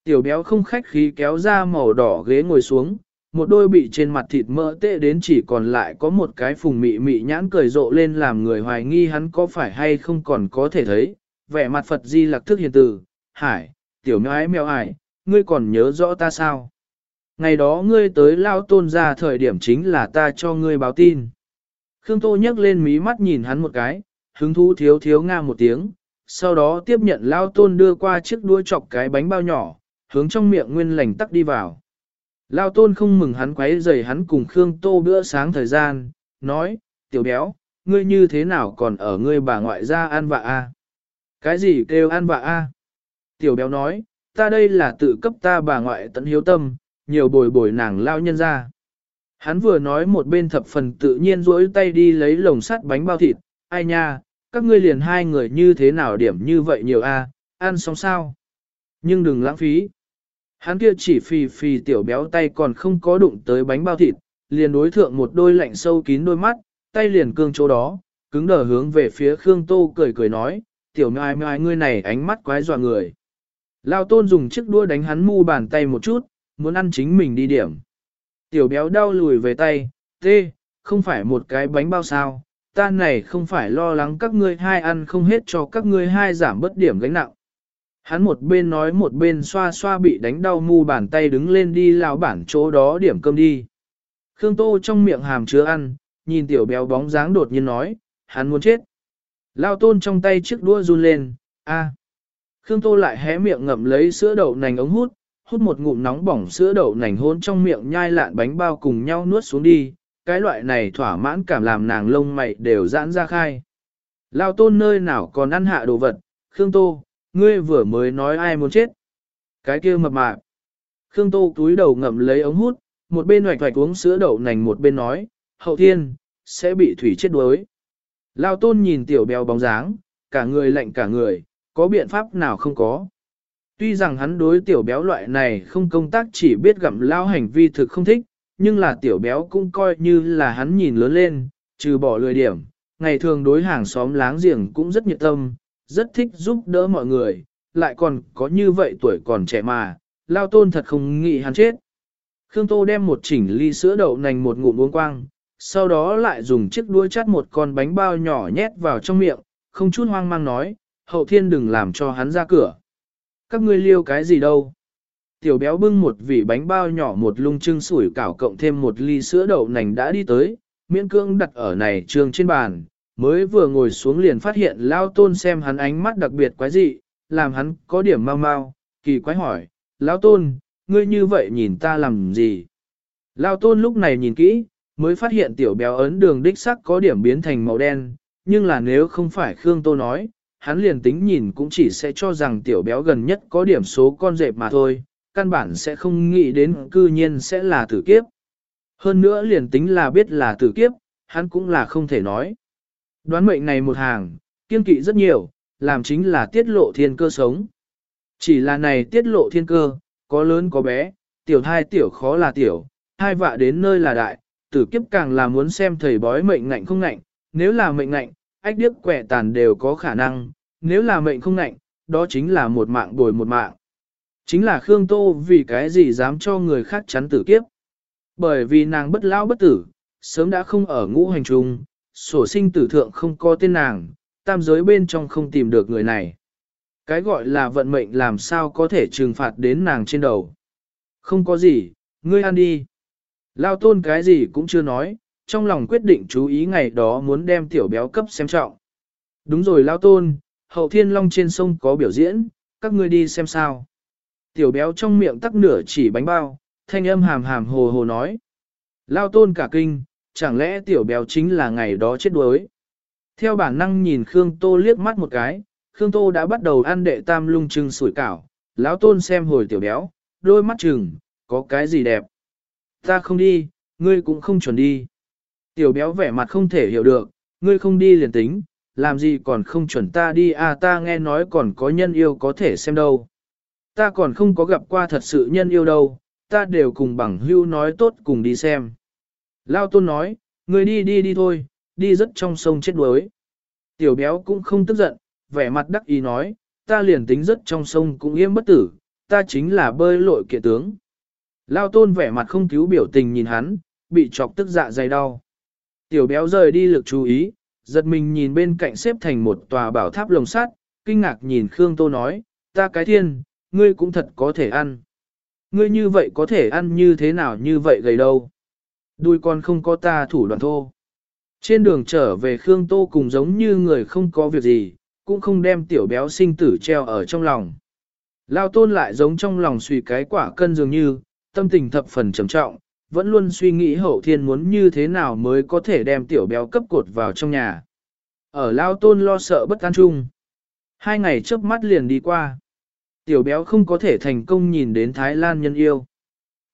Tiểu béo không khách khí kéo ra màu đỏ ghế ngồi xuống, một đôi bị trên mặt thịt mỡ tệ đến chỉ còn lại có một cái phùng mị mị nhãn cười rộ lên làm người hoài nghi hắn có phải hay không còn có thể thấy, vẻ mặt Phật di lạc thức hiền từ, hải, tiểu mèo ái mèo ải, ngươi còn nhớ rõ ta sao? Ngày đó ngươi tới lao tôn ra thời điểm chính là ta cho ngươi báo tin. Khương Tô nhấc lên mí mắt nhìn hắn một cái, hứng thú thiếu thiếu nga một tiếng, sau đó tiếp nhận lao tôn đưa qua chiếc đuôi chọc cái bánh bao nhỏ, hướng trong miệng nguyên lành tắc đi vào. Lao tôn không mừng hắn quấy rầy hắn cùng Khương Tô bữa sáng thời gian, nói, tiểu béo, ngươi như thế nào còn ở ngươi bà ngoại ra ăn vạ a? Cái gì kêu ăn vạ a? Tiểu béo nói, ta đây là tự cấp ta bà ngoại tận hiếu tâm, nhiều bồi bồi nàng lao nhân ra. Hắn vừa nói một bên thập phần tự nhiên duỗi tay đi lấy lồng sắt bánh bao thịt, ai nha, các ngươi liền hai người như thế nào điểm như vậy nhiều a, ăn xong sao? Nhưng đừng lãng phí. Hắn kia chỉ phì phì tiểu béo tay còn không có đụng tới bánh bao thịt, liền đối thượng một đôi lạnh sâu kín đôi mắt, tay liền cương chỗ đó, cứng đờ hướng về phía Khương Tô cười cười nói, tiểu ngai mai ngươi này ánh mắt quái dọa người. Lao tôn dùng chiếc đua đánh hắn mu bàn tay một chút, muốn ăn chính mình đi điểm. Tiểu béo đau lùi về tay, tê, không phải một cái bánh bao sao, ta này không phải lo lắng các ngươi hai ăn không hết cho các ngươi hai giảm bất điểm gánh nặng. Hắn một bên nói một bên xoa xoa bị đánh đau mu bàn tay đứng lên đi lao bản chỗ đó điểm cơm đi. Khương Tô trong miệng hàm chứa ăn, nhìn tiểu béo bóng dáng đột nhiên nói, hắn muốn chết. Lao tôn trong tay chiếc đũa run lên, A. Khương Tô lại hé miệng ngậm lấy sữa đậu nành ống hút, hút một ngụm nóng bỏng sữa đậu nành hôn trong miệng nhai lạn bánh bao cùng nhau nuốt xuống đi, cái loại này thỏa mãn cảm làm nàng lông mày đều giãn ra khai. Lao tôn nơi nào còn ăn hạ đồ vật, Khương Tô, ngươi vừa mới nói ai muốn chết. Cái kia mập mạp. Khương Tô túi đầu ngậm lấy ống hút, một bên hoạch hoạch uống sữa đậu nành một bên nói, hậu thiên, sẽ bị thủy chết đuối. Lao tôn nhìn tiểu béo bóng dáng, cả người lạnh cả người, có biện pháp nào không có. Tuy rằng hắn đối tiểu béo loại này không công tác chỉ biết gặm lao hành vi thực không thích, nhưng là tiểu béo cũng coi như là hắn nhìn lớn lên, trừ bỏ lười điểm, ngày thường đối hàng xóm láng giềng cũng rất nhiệt tâm, rất thích giúp đỡ mọi người, lại còn có như vậy tuổi còn trẻ mà, lao tôn thật không nghĩ hắn chết. Khương Tô đem một chỉnh ly sữa đậu nành một ngụm uống quang, sau đó lại dùng chiếc đuôi chắt một con bánh bao nhỏ nhét vào trong miệng, không chút hoang mang nói, hậu thiên đừng làm cho hắn ra cửa. Các ngươi liêu cái gì đâu? Tiểu béo bưng một vỉ bánh bao nhỏ một lung trưng sủi cảo cộng thêm một ly sữa đậu nành đã đi tới, miễn cưỡng đặt ở này trường trên bàn, mới vừa ngồi xuống liền phát hiện lao tôn xem hắn ánh mắt đặc biệt quái dị, làm hắn có điểm mau mau, kỳ quái hỏi, lao tôn, ngươi như vậy nhìn ta làm gì? Lao tôn lúc này nhìn kỹ, mới phát hiện tiểu béo ấn đường đích sắc có điểm biến thành màu đen, nhưng là nếu không phải Khương Tô nói, hắn liền tính nhìn cũng chỉ sẽ cho rằng tiểu béo gần nhất có điểm số con dẹp mà thôi, căn bản sẽ không nghĩ đến cư nhiên sẽ là tử kiếp. Hơn nữa liền tính là biết là tử kiếp, hắn cũng là không thể nói. Đoán mệnh này một hàng, kiên kỵ rất nhiều, làm chính là tiết lộ thiên cơ sống. Chỉ là này tiết lộ thiên cơ, có lớn có bé, tiểu thai tiểu khó là tiểu, hai vạ đến nơi là đại, tử kiếp càng là muốn xem thầy bói mệnh ngạnh không ngạnh, nếu là mệnh ngạnh, ách điếc quẻ tàn đều có khả năng, nếu là mệnh không ngạnh, đó chính là một mạng bồi một mạng. Chính là Khương Tô vì cái gì dám cho người khác chắn tử kiếp. Bởi vì nàng bất lão bất tử, sớm đã không ở ngũ hành trung, sổ sinh tử thượng không có tên nàng, tam giới bên trong không tìm được người này. Cái gọi là vận mệnh làm sao có thể trừng phạt đến nàng trên đầu. Không có gì, ngươi ăn đi. Lao tôn cái gì cũng chưa nói, trong lòng quyết định chú ý ngày đó muốn đem tiểu béo cấp xem trọng. Đúng rồi Lao tôn, hậu thiên long trên sông có biểu diễn, các ngươi đi xem sao. Tiểu béo trong miệng tắc nửa chỉ bánh bao, thanh âm hàm hàm hồ hồ nói. Lao tôn cả kinh, chẳng lẽ tiểu béo chính là ngày đó chết đuối. Theo bản năng nhìn Khương Tô liếc mắt một cái, Khương Tô đã bắt đầu ăn đệ tam lung trưng sủi cảo, lão tôn xem hồi tiểu béo, đôi mắt trừng, có cái gì đẹp. Ta không đi, ngươi cũng không chuẩn đi. Tiểu béo vẻ mặt không thể hiểu được, ngươi không đi liền tính, làm gì còn không chuẩn ta đi à ta nghe nói còn có nhân yêu có thể xem đâu. Ta còn không có gặp qua thật sự nhân yêu đâu, ta đều cùng bằng hưu nói tốt cùng đi xem. Lao tôn nói, người đi đi đi thôi, đi rất trong sông chết đuối. Tiểu béo cũng không tức giận, vẻ mặt đắc ý nói, ta liền tính rất trong sông cũng yêm bất tử, ta chính là bơi lội kiện tướng. Lao tôn vẻ mặt không cứu biểu tình nhìn hắn, bị chọc tức dạ dày đau. Tiểu béo rời đi lực chú ý, giật mình nhìn bên cạnh xếp thành một tòa bảo tháp lồng sắt, kinh ngạc nhìn Khương Tô nói, ta cái thiên, ngươi cũng thật có thể ăn. Ngươi như vậy có thể ăn như thế nào như vậy gầy đâu. Đuôi con không có ta thủ đoạn thô. Trên đường trở về Khương Tô cùng giống như người không có việc gì, cũng không đem tiểu béo sinh tử treo ở trong lòng. Lao tôn lại giống trong lòng suy cái quả cân dường như, tâm tình thập phần trầm trọng, vẫn luôn suy nghĩ hậu thiên muốn như thế nào mới có thể đem tiểu béo cấp cột vào trong nhà. Ở Lao tôn lo sợ bất an chung. Hai ngày trước mắt liền đi qua. Tiểu béo không có thể thành công nhìn đến Thái Lan nhân yêu.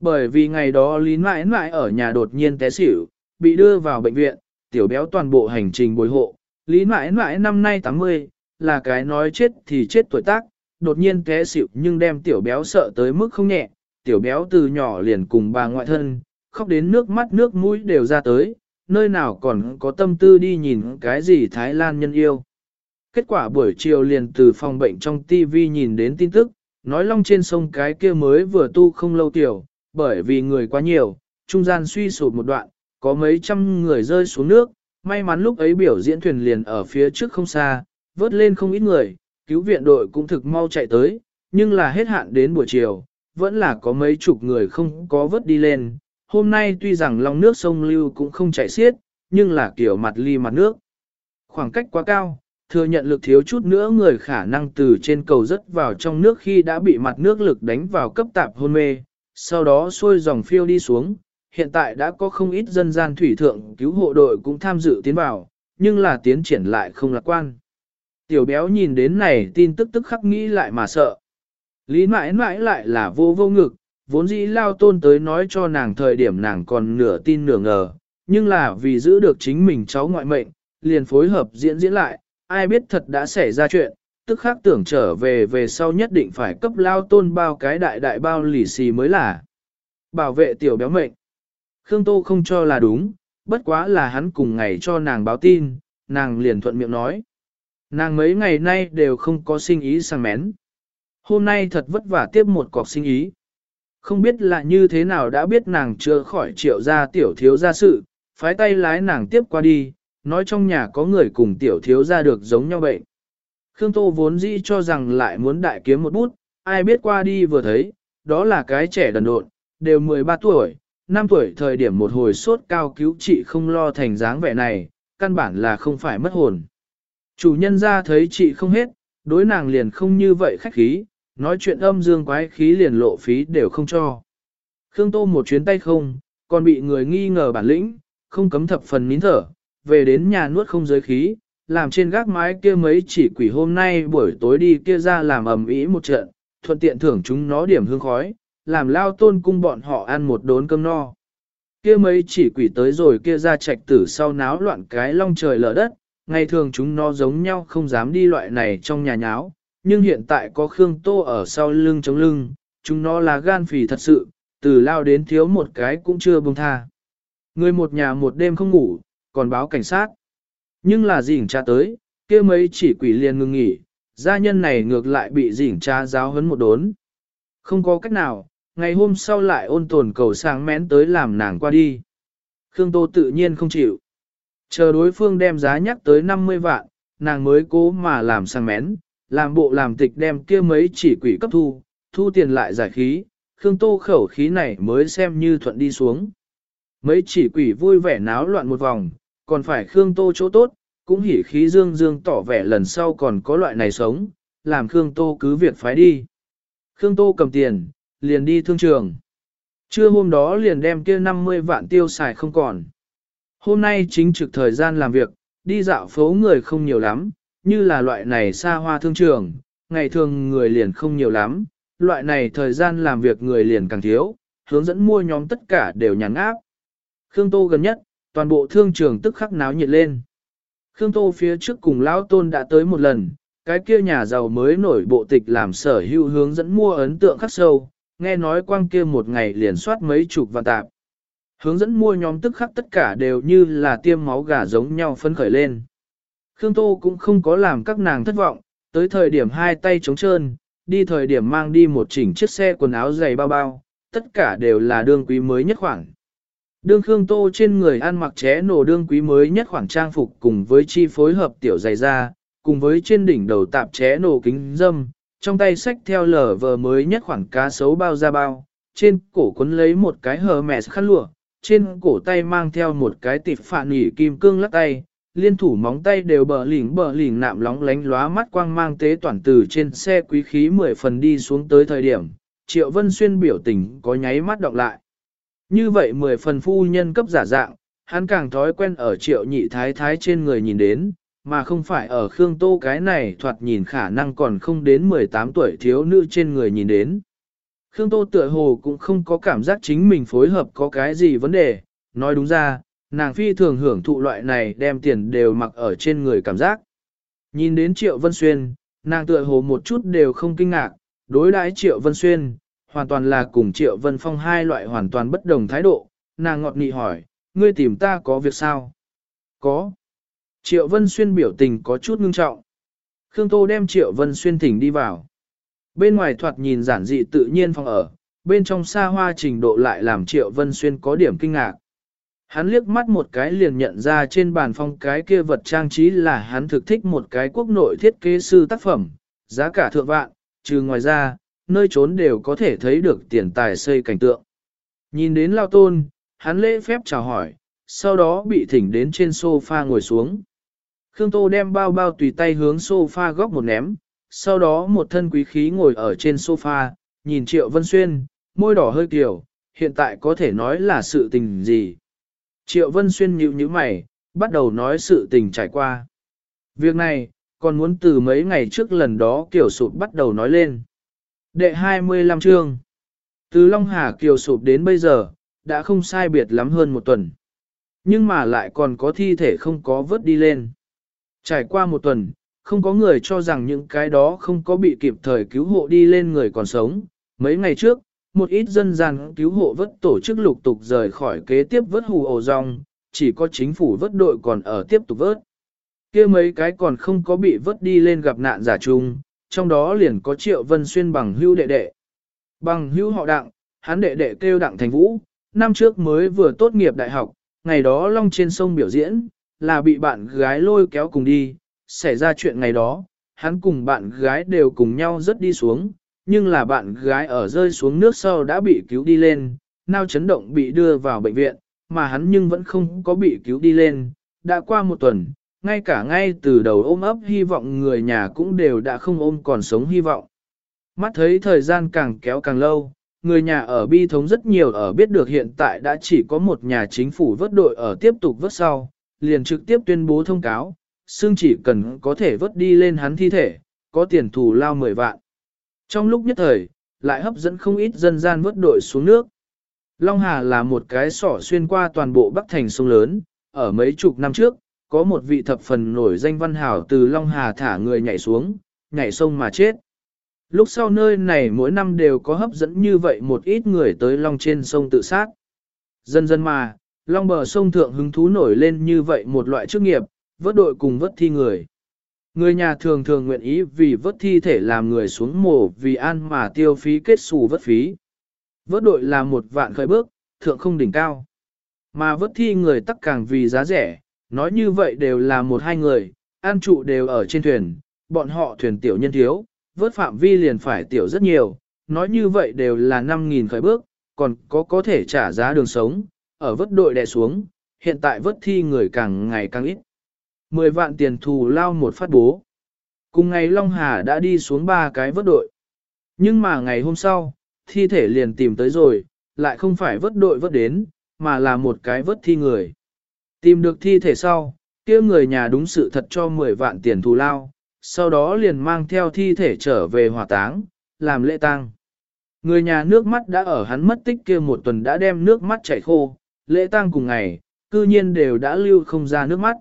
Bởi vì ngày đó Lý mãi mãi ở nhà đột nhiên té xỉu, bị đưa vào bệnh viện, tiểu béo toàn bộ hành trình bồi hộ. Lý mãi mãi năm nay 80, là cái nói chết thì chết tuổi tác, đột nhiên té xỉu nhưng đem tiểu béo sợ tới mức không nhẹ. Tiểu béo từ nhỏ liền cùng bà ngoại thân, khóc đến nước mắt nước mũi đều ra tới, nơi nào còn có tâm tư đi nhìn cái gì Thái Lan nhân yêu. Kết quả buổi chiều liền từ phòng bệnh trong TV nhìn đến tin tức, nói long trên sông cái kia mới vừa tu không lâu tiểu, bởi vì người quá nhiều, trung gian suy sụp một đoạn, có mấy trăm người rơi xuống nước, may mắn lúc ấy biểu diễn thuyền liền ở phía trước không xa, vớt lên không ít người, cứu viện đội cũng thực mau chạy tới, nhưng là hết hạn đến buổi chiều, vẫn là có mấy chục người không có vớt đi lên. Hôm nay tuy rằng lòng nước sông lưu cũng không chảy xiết, nhưng là kiểu mặt ly mặt nước. Khoảng cách quá cao, Thừa nhận lực thiếu chút nữa người khả năng từ trên cầu rớt vào trong nước khi đã bị mặt nước lực đánh vào cấp tạp hôn mê, sau đó xuôi dòng phiêu đi xuống. Hiện tại đã có không ít dân gian thủy thượng cứu hộ đội cũng tham dự tiến vào, nhưng là tiến triển lại không lạc quan. Tiểu béo nhìn đến này tin tức tức khắc nghĩ lại mà sợ. Lý mãi mãi lại là vô vô ngực, vốn dĩ lao tôn tới nói cho nàng thời điểm nàng còn nửa tin nửa ngờ, nhưng là vì giữ được chính mình cháu ngoại mệnh, liền phối hợp diễn diễn lại, ai biết thật đã xảy ra chuyện, tức khắc tưởng trở về về sau nhất định phải cấp lao tôn bao cái đại đại bao lì xì mới là. Bảo vệ tiểu béo mệnh. Khương Tô không cho là đúng, bất quá là hắn cùng ngày cho nàng báo tin, nàng liền thuận miệng nói. Nàng mấy ngày nay đều không có sinh ý sang mén. Hôm nay thật vất vả tiếp một cọc sinh ý. Không biết là như thế nào đã biết nàng chưa khỏi triệu gia tiểu thiếu gia sự, phái tay lái nàng tiếp qua đi, nói trong nhà có người cùng tiểu thiếu gia được giống nhau bệnh. Khương Tô vốn dĩ cho rằng lại muốn đại kiếm một bút, ai biết qua đi vừa thấy, đó là cái trẻ đần độn, đều 13 tuổi, 5 tuổi thời điểm một hồi sốt cao cứu trị không lo thành dáng vẻ này, căn bản là không phải mất hồn. Chủ nhân ra thấy chị không hết, đối nàng liền không như vậy khách khí, nói chuyện âm dương quái khí liền lộ phí đều không cho. Khương Tô một chuyến tay không, còn bị người nghi ngờ bản lĩnh, không cấm thập phần nín thở, về đến nhà nuốt không giới khí, làm trên gác mái kia mấy chỉ quỷ hôm nay buổi tối đi kia ra làm ầm ĩ một trận, thuận tiện thưởng chúng nó điểm hương khói, làm lao tôn cung bọn họ ăn một đốn cơm no. Kia mấy chỉ quỷ tới rồi kia ra trạch tử sau náo loạn cái long trời lở đất, ngày thường chúng nó giống nhau không dám đi loại này trong nhà nháo, nhưng hiện tại có Khương Tô ở sau lưng chống lưng, chúng nó là gan phì thật sự, từ lao đến thiếu một cái cũng chưa buông tha. Người một nhà một đêm không ngủ, còn báo cảnh sát. Nhưng là dỉnh cha tới, kia mấy chỉ quỷ liền ngừng nghỉ, gia nhân này ngược lại bị dỉnh cha giáo hấn một đốn. Không có cách nào, ngày hôm sau lại ôn tồn cầu sáng mén tới làm nàng qua đi. Khương Tô tự nhiên không chịu. Chờ đối phương đem giá nhắc tới 50 vạn, nàng mới cố mà làm sang mén, làm bộ làm tịch đem kia mấy chỉ quỷ cấp thu, thu tiền lại giải khí, Khương Tô khẩu khí này mới xem như thuận đi xuống. Mấy chỉ quỷ vui vẻ náo loạn một vòng, còn phải Khương Tô chỗ tốt, cũng hỉ khí dương dương tỏ vẻ lần sau còn có loại này sống, làm Khương Tô cứ việc phái đi. Khương Tô cầm tiền, liền đi thương trường. Trưa hôm đó liền đem kia 50 vạn tiêu xài không còn. Hôm nay chính trực thời gian làm việc, đi dạo phố người không nhiều lắm, như là loại này xa hoa thương trường, ngày thường người liền không nhiều lắm, loại này thời gian làm việc người liền càng thiếu, hướng dẫn mua nhóm tất cả đều nhắn áp. Khương Tô gần nhất, toàn bộ thương trường tức khắc náo nhiệt lên. Khương Tô phía trước cùng Lão Tôn đã tới một lần, cái kia nhà giàu mới nổi bộ tịch làm sở hữu hướng dẫn mua ấn tượng khắc sâu, nghe nói quang kia một ngày liền soát mấy chục vạn tạp. Hướng dẫn mua nhóm tức khắc tất cả đều như là tiêm máu gà giống nhau phân khởi lên. Khương Tô cũng không có làm các nàng thất vọng, tới thời điểm hai tay trống trơn, đi thời điểm mang đi một chỉnh chiếc xe quần áo dày bao bao, tất cả đều là đương quý mới nhất khoảng. Đương Khương Tô trên người ăn mặc ché nổ đương quý mới nhất khoảng trang phục cùng với chi phối hợp tiểu dày da, cùng với trên đỉnh đầu tạp ché nổ kính dâm, trong tay sách theo lở vờ mới nhất khoảng cá sấu bao da bao, trên cổ quấn lấy một cái hờ mẹ khăn lụa, trên cổ tay mang theo một cái tịp phản nỉ kim cương lắc tay, liên thủ móng tay đều bờ lỉnh bờ lỉnh nạm lóng lánh lóa mắt quang mang tế toàn từ trên xe quý khí mười phần đi xuống tới thời điểm, Triệu Vân Xuyên biểu tình có nháy mắt đọc lại. Như vậy mười phần phu nhân cấp giả dạng, hắn càng thói quen ở Triệu Nhị Thái Thái trên người nhìn đến, mà không phải ở Khương Tô cái này thoạt nhìn khả năng còn không đến 18 tuổi thiếu nữ trên người nhìn đến. Khương Tô tựa hồ cũng không có cảm giác chính mình phối hợp có cái gì vấn đề, nói đúng ra, nàng phi thường hưởng thụ loại này đem tiền đều mặc ở trên người cảm giác. Nhìn đến Triệu Vân Xuyên, nàng tựa hồ một chút đều không kinh ngạc, đối đãi Triệu Vân Xuyên, hoàn toàn là cùng Triệu Vân Phong hai loại hoàn toàn bất đồng thái độ, nàng ngọt nghị hỏi, ngươi tìm ta có việc sao? Có. Triệu Vân Xuyên biểu tình có chút ngưng trọng. Khương Tô đem Triệu Vân Xuyên thỉnh đi vào. Bên ngoài thoạt nhìn giản dị tự nhiên phòng ở, bên trong xa hoa trình độ lại làm Triệu Vân Xuyên có điểm kinh ngạc. Hắn liếc mắt một cái liền nhận ra trên bàn phong cái kia vật trang trí là hắn thực thích một cái quốc nội thiết kế sư tác phẩm, giá cả thượng vạn, trừ ngoài ra, nơi trốn đều có thể thấy được tiền tài xây cảnh tượng. Nhìn đến lao tôn, hắn lễ phép chào hỏi, sau đó bị thỉnh đến trên sofa ngồi xuống. Khương Tô đem bao bao tùy tay hướng sofa góc một ném, sau đó một thân quý khí ngồi ở trên sofa, nhìn Triệu Vân Xuyên, môi đỏ hơi kiểu, hiện tại có thể nói là sự tình gì. Triệu Vân Xuyên nhíu nhíu mày, bắt đầu nói sự tình trải qua. Việc này, còn muốn từ mấy ngày trước lần đó kiểu sụp bắt đầu nói lên. Đệ 25 chương Từ Long Hà kiều sụp đến bây giờ, đã không sai biệt lắm hơn một tuần. Nhưng mà lại còn có thi thể không có vớt đi lên. Trải qua một tuần, không có người cho rằng những cái đó không có bị kịp thời cứu hộ đi lên người còn sống. Mấy ngày trước, một ít dân gian cứu hộ vớt tổ chức lục tục rời khỏi kế tiếp vớt hù ổ rong, chỉ có chính phủ vớt đội còn ở tiếp tục vớt. kia mấy cái còn không có bị vớt đi lên gặp nạn giả chung, trong đó liền có triệu vân xuyên bằng hưu đệ đệ. Bằng hưu họ đặng, hắn đệ đệ kêu đặng thành vũ, năm trước mới vừa tốt nghiệp đại học, ngày đó long trên sông biểu diễn, là bị bạn gái lôi kéo cùng đi, xảy ra chuyện ngày đó, hắn cùng bạn gái đều cùng nhau rớt đi xuống, nhưng là bạn gái ở rơi xuống nước sau đã bị cứu đi lên, nao chấn động bị đưa vào bệnh viện, mà hắn nhưng vẫn không có bị cứu đi lên, đã qua một tuần, ngay cả ngay từ đầu ôm ấp hy vọng người nhà cũng đều đã không ôm còn sống hy vọng. Mắt thấy thời gian càng kéo càng lâu, người nhà ở bi thống rất nhiều ở biết được hiện tại đã chỉ có một nhà chính phủ vớt đội ở tiếp tục vớt sau, liền trực tiếp tuyên bố thông cáo, xương chỉ cần có thể vớt đi lên hắn thi thể, có tiền thù lao 10 vạn. Trong lúc nhất thời, lại hấp dẫn không ít dân gian vớt đội xuống nước. Long Hà là một cái sỏ xuyên qua toàn bộ Bắc Thành sông lớn, ở mấy chục năm trước, có một vị thập phần nổi danh văn hảo từ Long Hà thả người nhảy xuống, nhảy sông mà chết. Lúc sau nơi này mỗi năm đều có hấp dẫn như vậy một ít người tới Long trên sông tự sát. Dần dần mà, Long bờ sông thượng hứng thú nổi lên như vậy một loại chức nghiệp, vớt đội cùng vớt thi người. Người nhà thường thường nguyện ý vì vớt thi thể làm người xuống mổ vì ăn mà tiêu phí kết xù vớt phí. Vớt đội là một vạn khởi bước, thượng không đỉnh cao. Mà vớt thi người tắc càng vì giá rẻ, nói như vậy đều là một hai người, an trụ đều ở trên thuyền, bọn họ thuyền tiểu nhân thiếu, vớt phạm vi liền phải tiểu rất nhiều, nói như vậy đều là 5.000 khởi bước, còn có có thể trả giá đường sống, ở vớt đội đè xuống, hiện tại vớt thi người càng ngày càng ít. 10 vạn tiền thù lao một phát bố. Cùng ngày Long Hà đã đi xuống ba cái vớt đội. Nhưng mà ngày hôm sau, thi thể liền tìm tới rồi, lại không phải vớt đội vớt đến, mà là một cái vớt thi người. Tìm được thi thể sau, kia người nhà đúng sự thật cho 10 vạn tiền thù lao, sau đó liền mang theo thi thể trở về hỏa táng, làm lễ tang. Người nhà nước mắt đã ở hắn mất tích kia một tuần đã đem nước mắt chảy khô, lễ tang cùng ngày, cư nhiên đều đã lưu không ra nước mắt.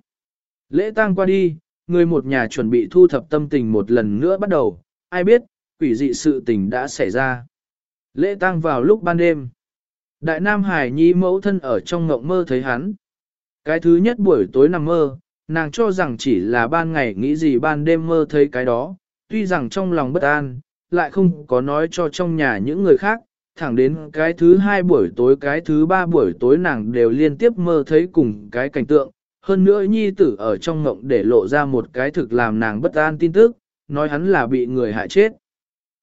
Lễ tang qua đi, người một nhà chuẩn bị thu thập tâm tình một lần nữa bắt đầu, ai biết, quỷ dị sự tình đã xảy ra. Lễ tang vào lúc ban đêm. Đại Nam Hải Nhi mẫu thân ở trong ngộng mơ thấy hắn. Cái thứ nhất buổi tối nằm mơ, nàng cho rằng chỉ là ban ngày nghĩ gì ban đêm mơ thấy cái đó, tuy rằng trong lòng bất an, lại không có nói cho trong nhà những người khác, thẳng đến cái thứ hai buổi tối cái thứ ba buổi tối nàng đều liên tiếp mơ thấy cùng cái cảnh tượng, hơn nữa nhi tử ở trong ngộng để lộ ra một cái thực làm nàng bất an tin tức, nói hắn là bị người hại chết.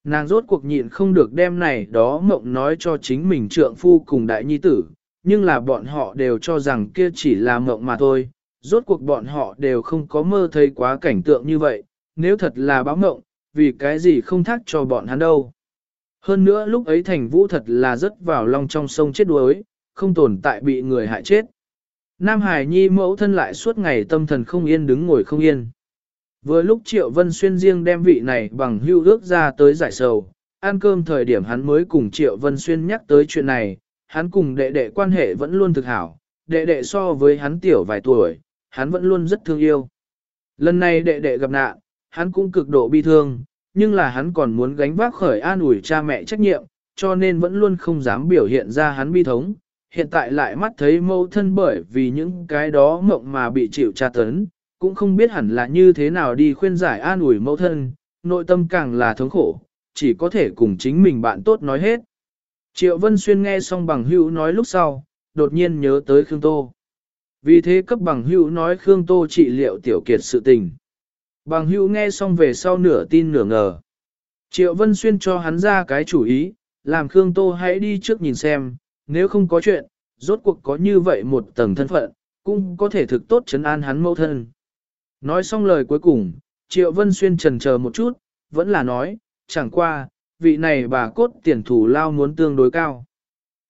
Nàng rốt cuộc nhịn không được đem này đó mộng nói cho chính mình trượng phu cùng đại nhi tử, nhưng là bọn họ đều cho rằng kia chỉ là mộng mà thôi, rốt cuộc bọn họ đều không có mơ thấy quá cảnh tượng như vậy, nếu thật là báo mộng, vì cái gì không thác cho bọn hắn đâu. Hơn nữa lúc ấy thành vũ thật là rất vào lòng trong sông chết đuối, không tồn tại bị người hại chết. Nam Hải Nhi mẫu thân lại suốt ngày tâm thần không yên đứng ngồi không yên. Vừa lúc Triệu Vân Xuyên riêng đem vị này bằng hưu ước ra tới giải sầu, ăn cơm thời điểm hắn mới cùng Triệu Vân Xuyên nhắc tới chuyện này, hắn cùng đệ đệ quan hệ vẫn luôn thực hảo, đệ đệ so với hắn tiểu vài tuổi, hắn vẫn luôn rất thương yêu. Lần này đệ đệ gặp nạn, hắn cũng cực độ bi thương, nhưng là hắn còn muốn gánh vác khởi an ủi cha mẹ trách nhiệm, cho nên vẫn luôn không dám biểu hiện ra hắn bi thống. Hiện tại lại mắt thấy mâu thân bởi vì những cái đó mộng mà bị chịu tra tấn, cũng không biết hẳn là như thế nào đi khuyên giải an ủi mâu thân, nội tâm càng là thống khổ, chỉ có thể cùng chính mình bạn tốt nói hết. Triệu Vân Xuyên nghe xong bằng hữu nói lúc sau, đột nhiên nhớ tới Khương Tô. Vì thế cấp bằng hữu nói Khương Tô trị liệu tiểu kiệt sự tình. Bằng hữu nghe xong về sau nửa tin nửa ngờ. Triệu Vân Xuyên cho hắn ra cái chủ ý, làm Khương Tô hãy đi trước nhìn xem, nếu không có chuyện, rốt cuộc có như vậy một tầng thân phận, cũng có thể thực tốt chấn an hắn mẫu thân. Nói xong lời cuối cùng, Triệu Vân Xuyên trần chờ một chút, vẫn là nói, chẳng qua, vị này bà cốt tiền thủ lao muốn tương đối cao.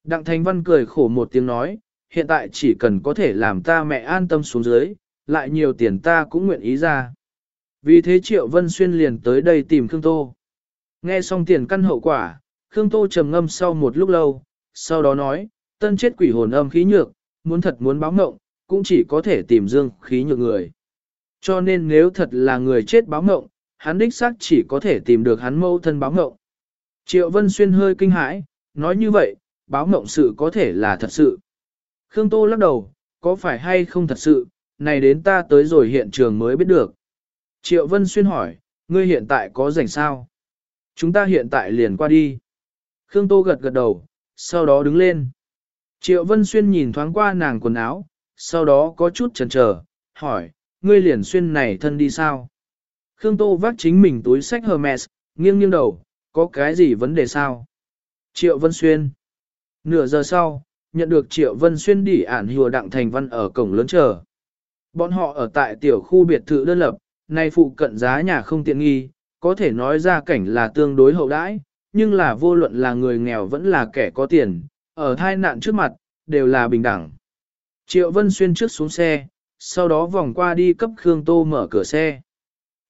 Đặng Thành Văn cười khổ một tiếng nói, hiện tại chỉ cần có thể làm ta mẹ an tâm xuống dưới, lại nhiều tiền ta cũng nguyện ý ra. Vì thế Triệu Vân Xuyên liền tới đây tìm Khương Tô. Nghe xong tiền căn hậu quả, Khương Tô trầm ngâm sau một lúc lâu, sau đó nói, tân chết quỷ hồn âm khí nhược, muốn thật muốn báo ngộng, cũng chỉ có thể tìm dương khí nhược người. Cho nên nếu thật là người chết báo ngộng, hắn đích xác chỉ có thể tìm được hắn mâu thân báo ngộng. Triệu Vân Xuyên hơi kinh hãi, nói như vậy, báo ngộng sự có thể là thật sự. Khương Tô lắc đầu, có phải hay không thật sự, này đến ta tới rồi hiện trường mới biết được. Triệu Vân Xuyên hỏi, ngươi hiện tại có rảnh sao? Chúng ta hiện tại liền qua đi. Khương Tô gật gật đầu, sau đó đứng lên. Triệu Vân Xuyên nhìn thoáng qua nàng quần áo, sau đó có chút chần chờ, hỏi, ngươi liền xuyên này thân đi sao? Khương Tô vác chính mình túi sách Hermes, nghiêng nghiêng đầu, có cái gì vấn đề sao? Triệu Vân Xuyên. Nửa giờ sau, nhận được Triệu Vân Xuyên đỉ ản hùa đặng thành văn ở cổng lớn chờ. Bọn họ ở tại tiểu khu biệt thự đơn lập, nay phụ cận giá nhà không tiện nghi, có thể nói ra cảnh là tương đối hậu đãi, nhưng là vô luận là người nghèo vẫn là kẻ có tiền, ở thai nạn trước mặt, đều là bình đẳng. Triệu Vân Xuyên trước xuống xe, sau đó vòng qua đi cấp Khương Tô mở cửa xe.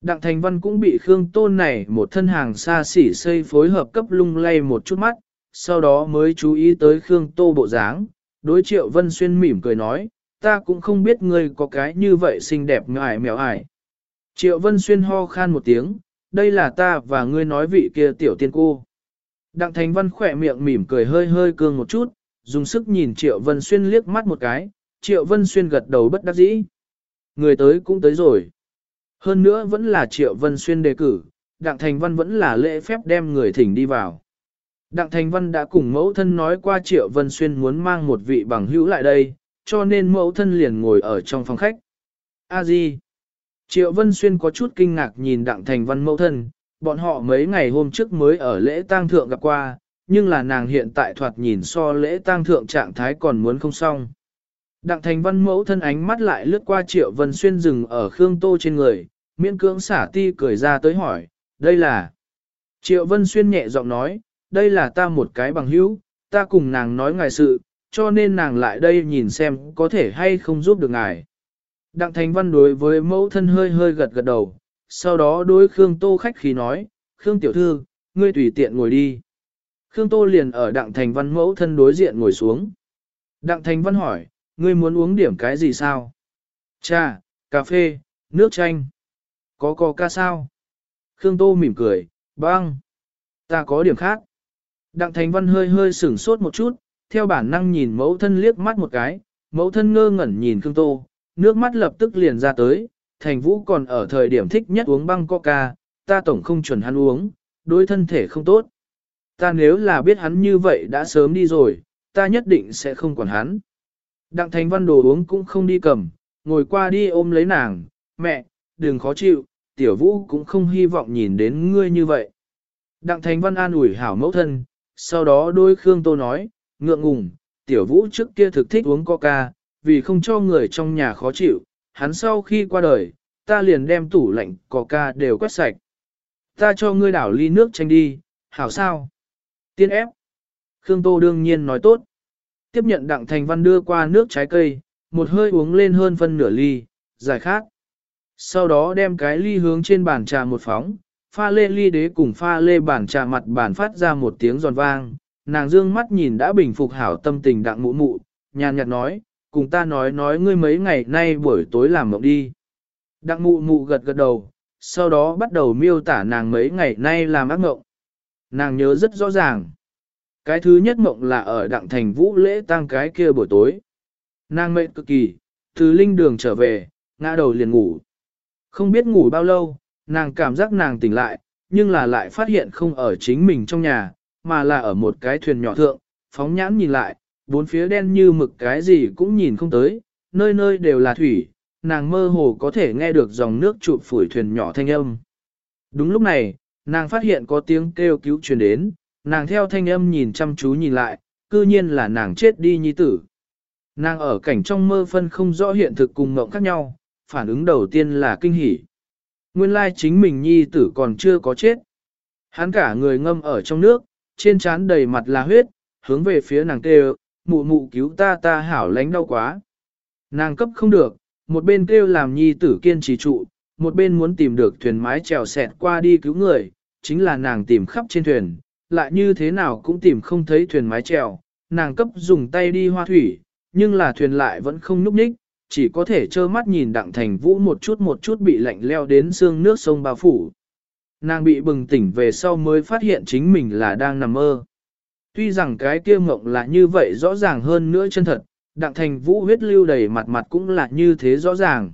Đặng Thành Văn cũng bị Khương Tô này một thân hàng xa xỉ xây phối hợp cấp lung lay một chút mắt, sau đó mới chú ý tới Khương Tô bộ dáng, đối Triệu Vân Xuyên mỉm cười nói, ta cũng không biết ngươi có cái như vậy xinh đẹp ngài mèo ải. Triệu Vân Xuyên ho khan một tiếng, đây là ta và ngươi nói vị kia tiểu tiên cô. Đặng Thành Văn khỏe miệng mỉm cười hơi hơi cương một chút, dùng sức nhìn Triệu Vân Xuyên liếc mắt một cái, Triệu Vân Xuyên gật đầu bất đắc dĩ. Người tới cũng tới rồi. Hơn nữa vẫn là Triệu Vân Xuyên đề cử, Đặng Thành Văn vẫn là lễ phép đem người thỉnh đi vào. Đặng Thành Văn đã cùng mẫu thân nói qua Triệu Vân Xuyên muốn mang một vị bằng hữu lại đây, cho nên mẫu thân liền ngồi ở trong phòng khách. A Di. Triệu Vân Xuyên có chút kinh ngạc nhìn Đặng Thành Văn mẫu thân, bọn họ mấy ngày hôm trước mới ở lễ tang thượng gặp qua, nhưng là nàng hiện tại thoạt nhìn so lễ tang thượng trạng thái còn muốn không xong. Đặng Thành Văn mẫu thân ánh mắt lại lướt qua Triệu Vân Xuyên dừng ở Khương Tô trên người, miễn cưỡng xả ti cười ra tới hỏi, đây là... Triệu Vân Xuyên nhẹ giọng nói, đây là ta một cái bằng hữu, ta cùng nàng nói ngài sự, cho nên nàng lại đây nhìn xem có thể hay không giúp được ngài. Đặng Thành Văn đối với mẫu thân hơi hơi gật gật đầu, sau đó đối Khương Tô khách khí nói, Khương Tiểu Thư, ngươi tùy tiện ngồi đi. Khương Tô liền ở Đặng Thành Văn mẫu thân đối diện ngồi xuống. Đặng Thành Văn hỏi, ngươi muốn uống điểm cái gì sao? Trà, cà phê, nước chanh. Có coca sao? Khương Tô mỉm cười, băng. Ta có điểm khác. Đặng Thành Văn hơi hơi sửng sốt một chút, theo bản năng nhìn mẫu thân liếc mắt một cái, mẫu thân ngơ ngẩn nhìn Khương Tô, nước mắt lập tức liền ra tới, Thành Vũ còn ở thời điểm thích nhất uống băng coca, ta tổng không chuẩn hắn uống, đối thân thể không tốt. Ta nếu là biết hắn như vậy đã sớm đi rồi, ta nhất định sẽ không quản hắn. Đặng Thành Văn đồ uống cũng không đi cầm, ngồi qua đi ôm lấy nàng, mẹ, đừng khó chịu, tiểu vũ cũng không hy vọng nhìn đến ngươi như vậy. Đặng Thành Văn an ủi hảo mẫu thân, sau đó đôi Khương Tô nói, ngượng ngùng, tiểu vũ trước kia thực thích uống coca, vì không cho người trong nhà khó chịu, hắn sau khi qua đời, ta liền đem tủ lạnh coca đều quét sạch. Ta cho ngươi đảo ly nước chanh đi, hảo sao? Tiên ép. Khương Tô đương nhiên nói tốt. Tiếp nhận Đặng Thành Văn đưa qua nước trái cây, một hơi uống lên hơn phân nửa ly, giải khát. Sau đó đem cái ly hướng trên bàn trà một phóng, pha lê ly đế cùng pha lê bàn trà mặt bàn phát ra một tiếng giòn vang, nàng dương mắt nhìn đã bình phục hảo tâm tình đặng mụ mụ, nhàn nhạt nói, cùng ta nói nói ngươi mấy ngày nay buổi tối làm mộng đi. Đặng mụ mụ gật gật đầu, sau đó bắt đầu miêu tả nàng mấy ngày nay làm ác mộng. Nàng nhớ rất rõ ràng. Cái thứ nhất mộng là ở đặng thành vũ lễ tang cái kia buổi tối. Nàng mệt cực kỳ, từ linh đường trở về, ngã đầu liền ngủ. Không biết ngủ bao lâu, nàng cảm giác nàng tỉnh lại, nhưng là lại phát hiện không ở chính mình trong nhà, mà là ở một cái thuyền nhỏ thượng, phóng nhãn nhìn lại, bốn phía đen như mực cái gì cũng nhìn không tới, nơi nơi đều là thủy, nàng mơ hồ có thể nghe được dòng nước trụt phủi thuyền nhỏ thanh âm. Đúng lúc này, nàng phát hiện có tiếng kêu cứu truyền đến, nàng theo thanh âm nhìn chăm chú nhìn lại, cư nhiên là nàng chết đi nhi tử. Nàng ở cảnh trong mơ phân không rõ hiện thực cùng mộng khác nhau, phản ứng đầu tiên là kinh hỉ. Nguyên lai chính mình nhi tử còn chưa có chết. Hắn cả người ngâm ở trong nước, trên trán đầy mặt là huyết, hướng về phía nàng kêu, mụ mụ cứu ta ta hảo lánh đau quá. Nàng cấp không được, một bên kêu làm nhi tử kiên trì trụ, một bên muốn tìm được thuyền mái trèo xẹt qua đi cứu người, chính là nàng tìm khắp trên thuyền, lại như thế nào cũng tìm không thấy thuyền mái trèo. nàng cấp dùng tay đi hoa thủy, nhưng là thuyền lại vẫn không núp ních, chỉ có thể trơ mắt nhìn đặng thành vũ một chút một chút bị lạnh leo đến xương nước sông bao phủ. Nàng bị bừng tỉnh về sau mới phát hiện chính mình là đang nằm mơ. Tuy rằng cái kia mộng là như vậy rõ ràng hơn nữa chân thật, đặng thành vũ huyết lưu đầy mặt mặt cũng là như thế rõ ràng.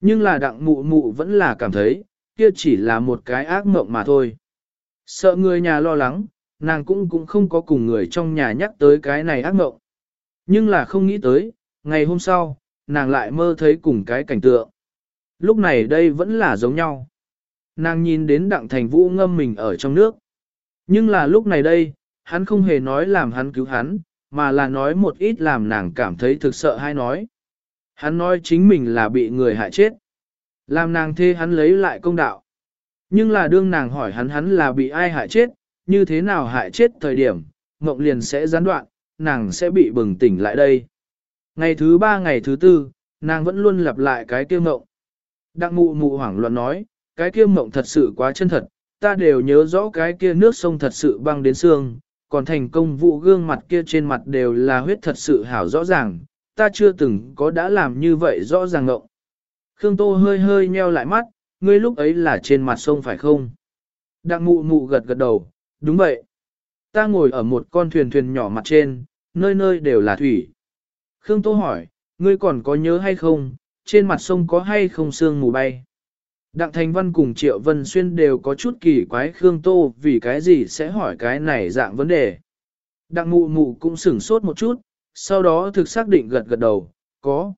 Nhưng là đặng mụ mụ vẫn là cảm thấy, kia chỉ là một cái ác mộng mà thôi. Sợ người nhà lo lắng, nàng cũng cũng không có cùng người trong nhà nhắc tới cái này ác mộng. Nhưng là không nghĩ tới, ngày hôm sau, nàng lại mơ thấy cùng cái cảnh tượng. Lúc này đây vẫn là giống nhau. Nàng nhìn đến đặng thành vũ ngâm mình ở trong nước. Nhưng là lúc này đây, hắn không hề nói làm hắn cứu hắn, mà là nói một ít làm nàng cảm thấy thực sợ hay nói. Hắn nói chính mình là bị người hại chết. Làm nàng thê hắn lấy lại công đạo. Nhưng là đương nàng hỏi hắn hắn là bị ai hại chết, như thế nào hại chết thời điểm, mộng liền sẽ gián đoạn, nàng sẽ bị bừng tỉnh lại đây. Ngày thứ ba ngày thứ tư, nàng vẫn luôn lặp lại cái kia mộng. Đặng mụ mụ hoảng loạn nói, cái kia mộng thật sự quá chân thật, ta đều nhớ rõ cái kia nước sông thật sự băng đến xương, còn thành công vụ gương mặt kia trên mặt đều là huyết thật sự hảo rõ ràng, ta chưa từng có đã làm như vậy rõ ràng ngộng. Khương Tô hơi hơi nheo lại mắt, ngươi lúc ấy là trên mặt sông phải không? Đặng mụ mụ gật gật đầu, đúng vậy. Ta ngồi ở một con thuyền thuyền nhỏ mặt trên, nơi nơi đều là thủy. Khương Tô hỏi, ngươi còn có nhớ hay không, trên mặt sông có hay không sương mù bay? Đặng Thành Văn cùng Triệu Vân Xuyên đều có chút kỳ quái Khương Tô vì cái gì sẽ hỏi cái này dạng vấn đề. Đặng mụ mụ cũng sửng sốt một chút, sau đó thực xác định gật gật đầu, có.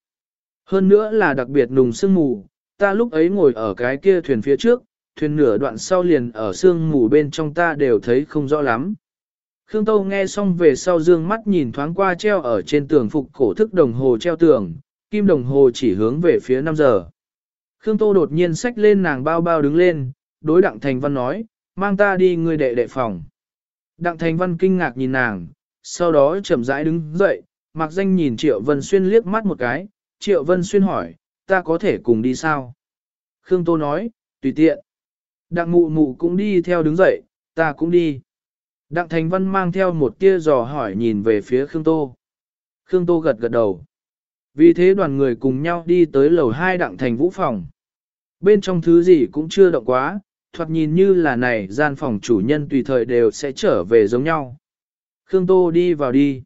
Hơn nữa là đặc biệt nùng sương mù, ta lúc ấy ngồi ở cái kia thuyền phía trước, thuyền nửa đoạn sau liền ở sương mù bên trong ta đều thấy không rõ lắm. Khương Tô nghe xong về sau dương mắt nhìn thoáng qua treo ở trên tường phục cổ thức đồng hồ treo tường, kim đồng hồ chỉ hướng về phía 5 giờ. Khương Tô đột nhiên xách lên nàng bao bao đứng lên, đối Đặng Thành Văn nói, mang ta đi người đệ đệ phòng. Đặng Thành Văn kinh ngạc nhìn nàng, sau đó chậm rãi đứng dậy, mặc danh nhìn Triệu Vân Xuyên liếc mắt một cái, Triệu Vân Xuyên hỏi, ta có thể cùng đi sao? Khương Tô nói, tùy tiện. Đặng mụ mụ cũng đi theo đứng dậy, ta cũng đi. Đặng Thành Văn mang theo một tia dò hỏi nhìn về phía Khương Tô. Khương Tô gật gật đầu. Vì thế đoàn người cùng nhau đi tới lầu 2 Đặng Thành Vũ phòng. Bên trong thứ gì cũng chưa động quá, thoạt nhìn như là này gian phòng chủ nhân tùy thời đều sẽ trở về giống nhau. Khương Tô đi vào đi.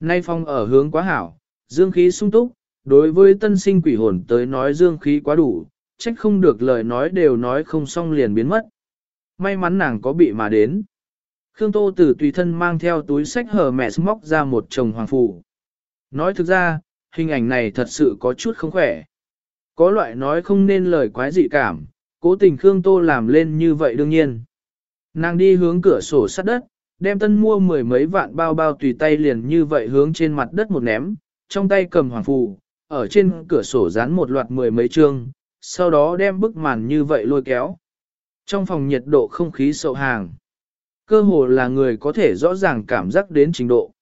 Nay phòng ở hướng quá hảo, dương khí sung túc, đối với tân sinh quỷ hồn tới nói dương khí quá đủ, trách không được lời nói đều nói không xong liền biến mất. May mắn nàng có bị mà đến. Khương Tô Tử tùy thân mang theo túi sách hở mẹ móc ra một chồng hoàng phủ. Nói thực ra, hình ảnh này thật sự có chút không khỏe. Có loại nói không nên lời quái dị cảm, cố tình Khương Tô làm lên như vậy đương nhiên. Nàng đi hướng cửa sổ sắt đất, đem tân mua mười mấy vạn bao bao tùy tay liền như vậy hướng trên mặt đất một ném, trong tay cầm hoàng phù, ở trên cửa sổ dán một loạt mười mấy chương, sau đó đem bức màn như vậy lôi kéo. Trong phòng nhiệt độ không khí sậu hàng, cơ hồ là người có thể rõ ràng cảm giác đến trình độ.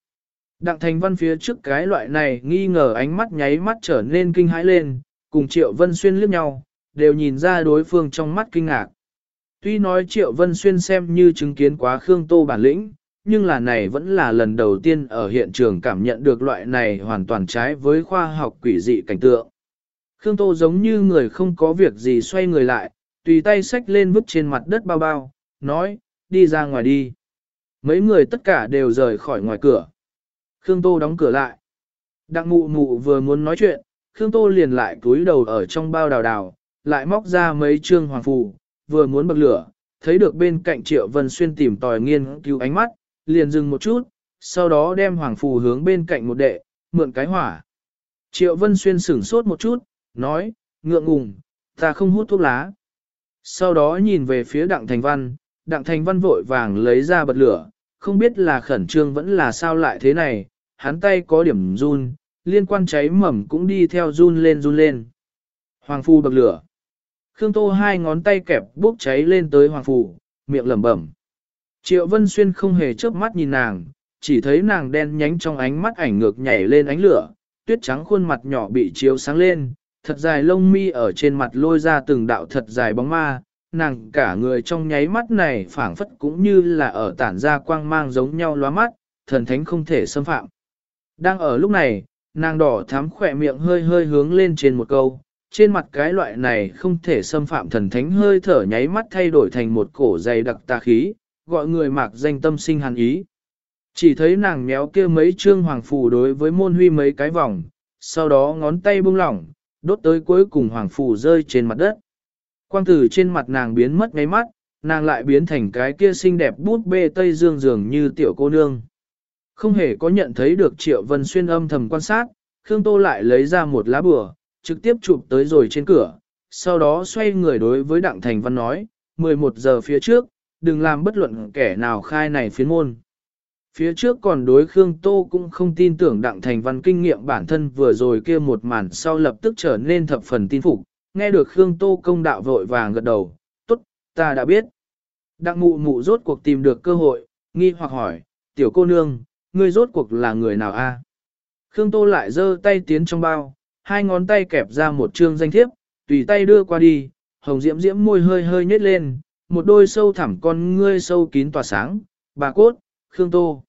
Đặng thành văn phía trước cái loại này nghi ngờ ánh mắt nháy mắt trở nên kinh hãi lên, cùng Triệu Vân Xuyên liếc nhau, đều nhìn ra đối phương trong mắt kinh ngạc. Tuy nói Triệu Vân Xuyên xem như chứng kiến quá Khương Tô bản lĩnh, nhưng là này vẫn là lần đầu tiên ở hiện trường cảm nhận được loại này hoàn toàn trái với khoa học quỷ dị cảnh tượng. Khương Tô giống như người không có việc gì xoay người lại, tùy tay xách lên vứt trên mặt đất bao bao, nói, đi ra ngoài đi. Mấy người tất cả đều rời khỏi ngoài cửa. Khương Tô đóng cửa lại. Đặng mụ mụ vừa muốn nói chuyện, Khương Tô liền lại túi đầu ở trong bao đào đào, lại móc ra mấy trương hoàng phù, vừa muốn bật lửa, thấy được bên cạnh Triệu Vân Xuyên tìm tòi nghiên cứu ánh mắt, liền dừng một chút, sau đó đem hoàng phù hướng bên cạnh một đệ, mượn cái hỏa. Triệu Vân Xuyên sửng sốt một chút, nói, ngượng ngùng, ta không hút thuốc lá. Sau đó nhìn về phía Đặng Thành Văn, Đặng Thành Văn vội vàng lấy ra bật lửa, không biết là khẩn trương vẫn là sao lại thế này, hắn tay có điểm run, liên quan cháy mầm cũng đi theo run lên run lên. Hoàng Phù bậc lửa. Khương Tô hai ngón tay kẹp bốc cháy lên tới Hoàng Phù, miệng lẩm bẩm. Triệu Vân Xuyên không hề chớp mắt nhìn nàng, chỉ thấy nàng đen nhánh trong ánh mắt ảnh ngược nhảy lên ánh lửa, tuyết trắng khuôn mặt nhỏ bị chiếu sáng lên, thật dài lông mi ở trên mặt lôi ra từng đạo thật dài bóng ma, nàng cả người trong nháy mắt này phảng phất cũng như là ở tản ra quang mang giống nhau lóa mắt, thần thánh không thể xâm phạm. Đang ở lúc này, nàng đỏ thắm khỏe miệng hơi hơi hướng lên trên một câu, trên mặt cái loại này không thể xâm phạm thần thánh hơi thở nháy mắt thay đổi thành một cổ dày đặc tà khí, gọi người mạc danh tâm sinh hàn ý. Chỉ thấy nàng méo kia mấy trương hoàng phù đối với môn huy mấy cái vòng, sau đó ngón tay bung lỏng, đốt tới cuối cùng hoàng phù rơi trên mặt đất. Quang tử trên mặt nàng biến mất ngay mắt, nàng lại biến thành cái kia xinh đẹp bút bê Tây Dương dường như tiểu cô nương. Không hề có nhận thấy được Triệu Vân Xuyên âm thầm quan sát, Khương Tô lại lấy ra một lá bừa, trực tiếp chụp tới rồi trên cửa, sau đó xoay người đối với Đặng Thành Văn nói, 11 giờ phía trước, đừng làm bất luận kẻ nào khai này phiến môn. Phía trước còn đối Khương Tô cũng không tin tưởng Đặng Thành Văn kinh nghiệm bản thân vừa rồi kia một màn sau lập tức trở nên thập phần tin phục, nghe được Khương Tô công đạo vội vàng gật đầu, tốt, ta đã biết. Đặng mụ mụ rốt cuộc tìm được cơ hội, nghi hoặc hỏi, tiểu cô nương, ngươi rốt cuộc là người nào a? Khương Tô lại giơ tay tiến trong bao, hai ngón tay kẹp ra một chương danh thiếp, tùy tay đưa qua đi, hồng diễm diễm môi hơi hơi nhếch lên, một đôi sâu thẳm con ngươi sâu kín tỏa sáng, bà cốt, Khương Tô.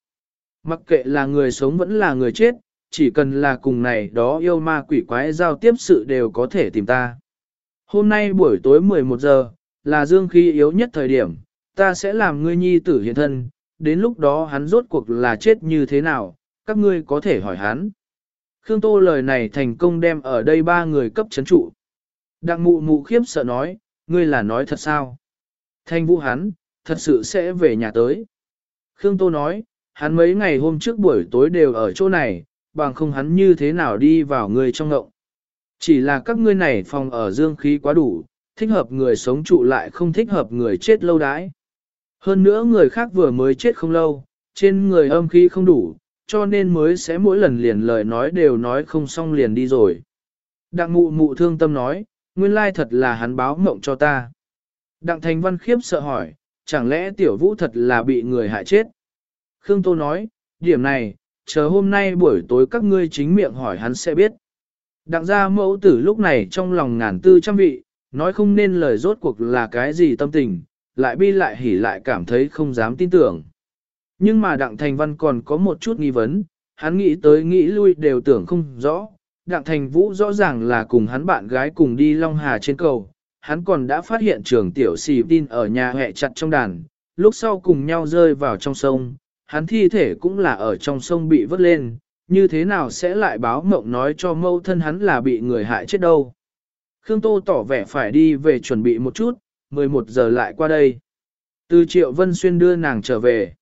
Mặc kệ là người sống vẫn là người chết, chỉ cần là cùng này đó yêu ma quỷ quái giao tiếp sự đều có thể tìm ta. Hôm nay buổi tối 11 giờ, là dương khí yếu nhất thời điểm, ta sẽ làm ngươi nhi tử hiện thân, đến lúc đó hắn rốt cuộc là chết như thế nào, các ngươi có thể hỏi hắn. Khương Tô lời này thành công đem ở đây ba người cấp chấn trụ. Đặng mụ mụ khiếp sợ nói, ngươi là nói thật sao? Thanh vũ hắn, thật sự sẽ về nhà tới. Khương Tô nói, hắn mấy ngày hôm trước buổi tối đều ở chỗ này, bằng không hắn như thế nào đi vào người trong ngộng. Chỉ là các ngươi này phòng ở dương khí quá đủ, thích hợp người sống trụ lại không thích hợp người chết lâu đãi. Hơn nữa người khác vừa mới chết không lâu, trên người âm khí không đủ, cho nên mới sẽ mỗi lần liền lời nói đều nói không xong liền đi rồi. Đặng mụ mụ thương tâm nói, nguyên lai thật là hắn báo mộng cho ta. Đặng thành văn khiếp sợ hỏi, chẳng lẽ tiểu vũ thật là bị người hại chết? Khương Tô nói, điểm này, chờ hôm nay buổi tối các ngươi chính miệng hỏi hắn sẽ biết. Đặng gia mẫu tử lúc này trong lòng ngàn tư trăm vị, nói không nên lời rốt cuộc là cái gì tâm tình, lại bi lại hỉ lại cảm thấy không dám tin tưởng. Nhưng mà Đặng Thành Văn còn có một chút nghi vấn, hắn nghĩ tới nghĩ lui đều tưởng không rõ. Đặng Thành Vũ rõ ràng là cùng hắn bạn gái cùng đi Long Hà trên cầu, hắn còn đã phát hiện trường tiểu xì tin ở nhà hẹ chặt trong đàn, lúc sau cùng nhau rơi vào trong sông, hắn thi thể cũng là ở trong sông bị vớt lên, như thế nào sẽ lại báo mộng nói cho mâu thân hắn là bị người hại chết đâu. Khương Tô tỏ vẻ phải đi về chuẩn bị một chút, 11 giờ lại qua đây. Từ Triệu Vân Xuyên đưa nàng trở về.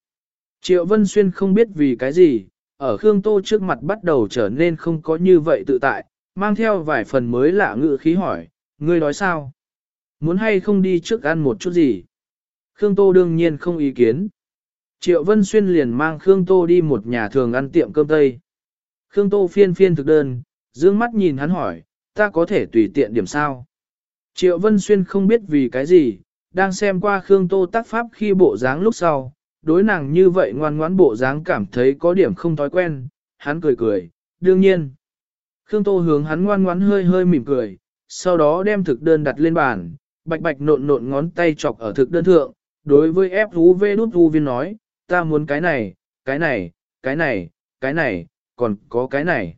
Triệu Vân Xuyên không biết vì cái gì, ở Khương Tô trước mặt bắt đầu trở nên không có như vậy tự tại, mang theo vài phần mới lạ ngự khí hỏi, ngươi nói sao? Muốn hay không đi trước ăn một chút gì? Khương Tô đương nhiên không ý kiến. Triệu Vân Xuyên liền mang Khương Tô đi một nhà thường ăn tiệm cơm Tây. Khương Tô phiên phiên thực đơn, dương mắt nhìn hắn hỏi, ta có thể tùy tiện điểm sao? Triệu Vân Xuyên không biết vì cái gì, đang xem qua Khương Tô tác pháp khi bộ dáng lúc sau, đối nàng như vậy ngoan ngoãn bộ dáng cảm thấy có điểm không thói quen, hắn cười cười, đương nhiên. Khương Tô hướng hắn ngoan ngoãn hơi hơi mỉm cười, sau đó đem thực đơn đặt lên bàn, bạch bạch nộn nộn ngón tay chọc ở thực đơn thượng, đối với ép thú vê đút vu viên nói, ta muốn cái này, cái này, cái này, cái này, còn có cái này.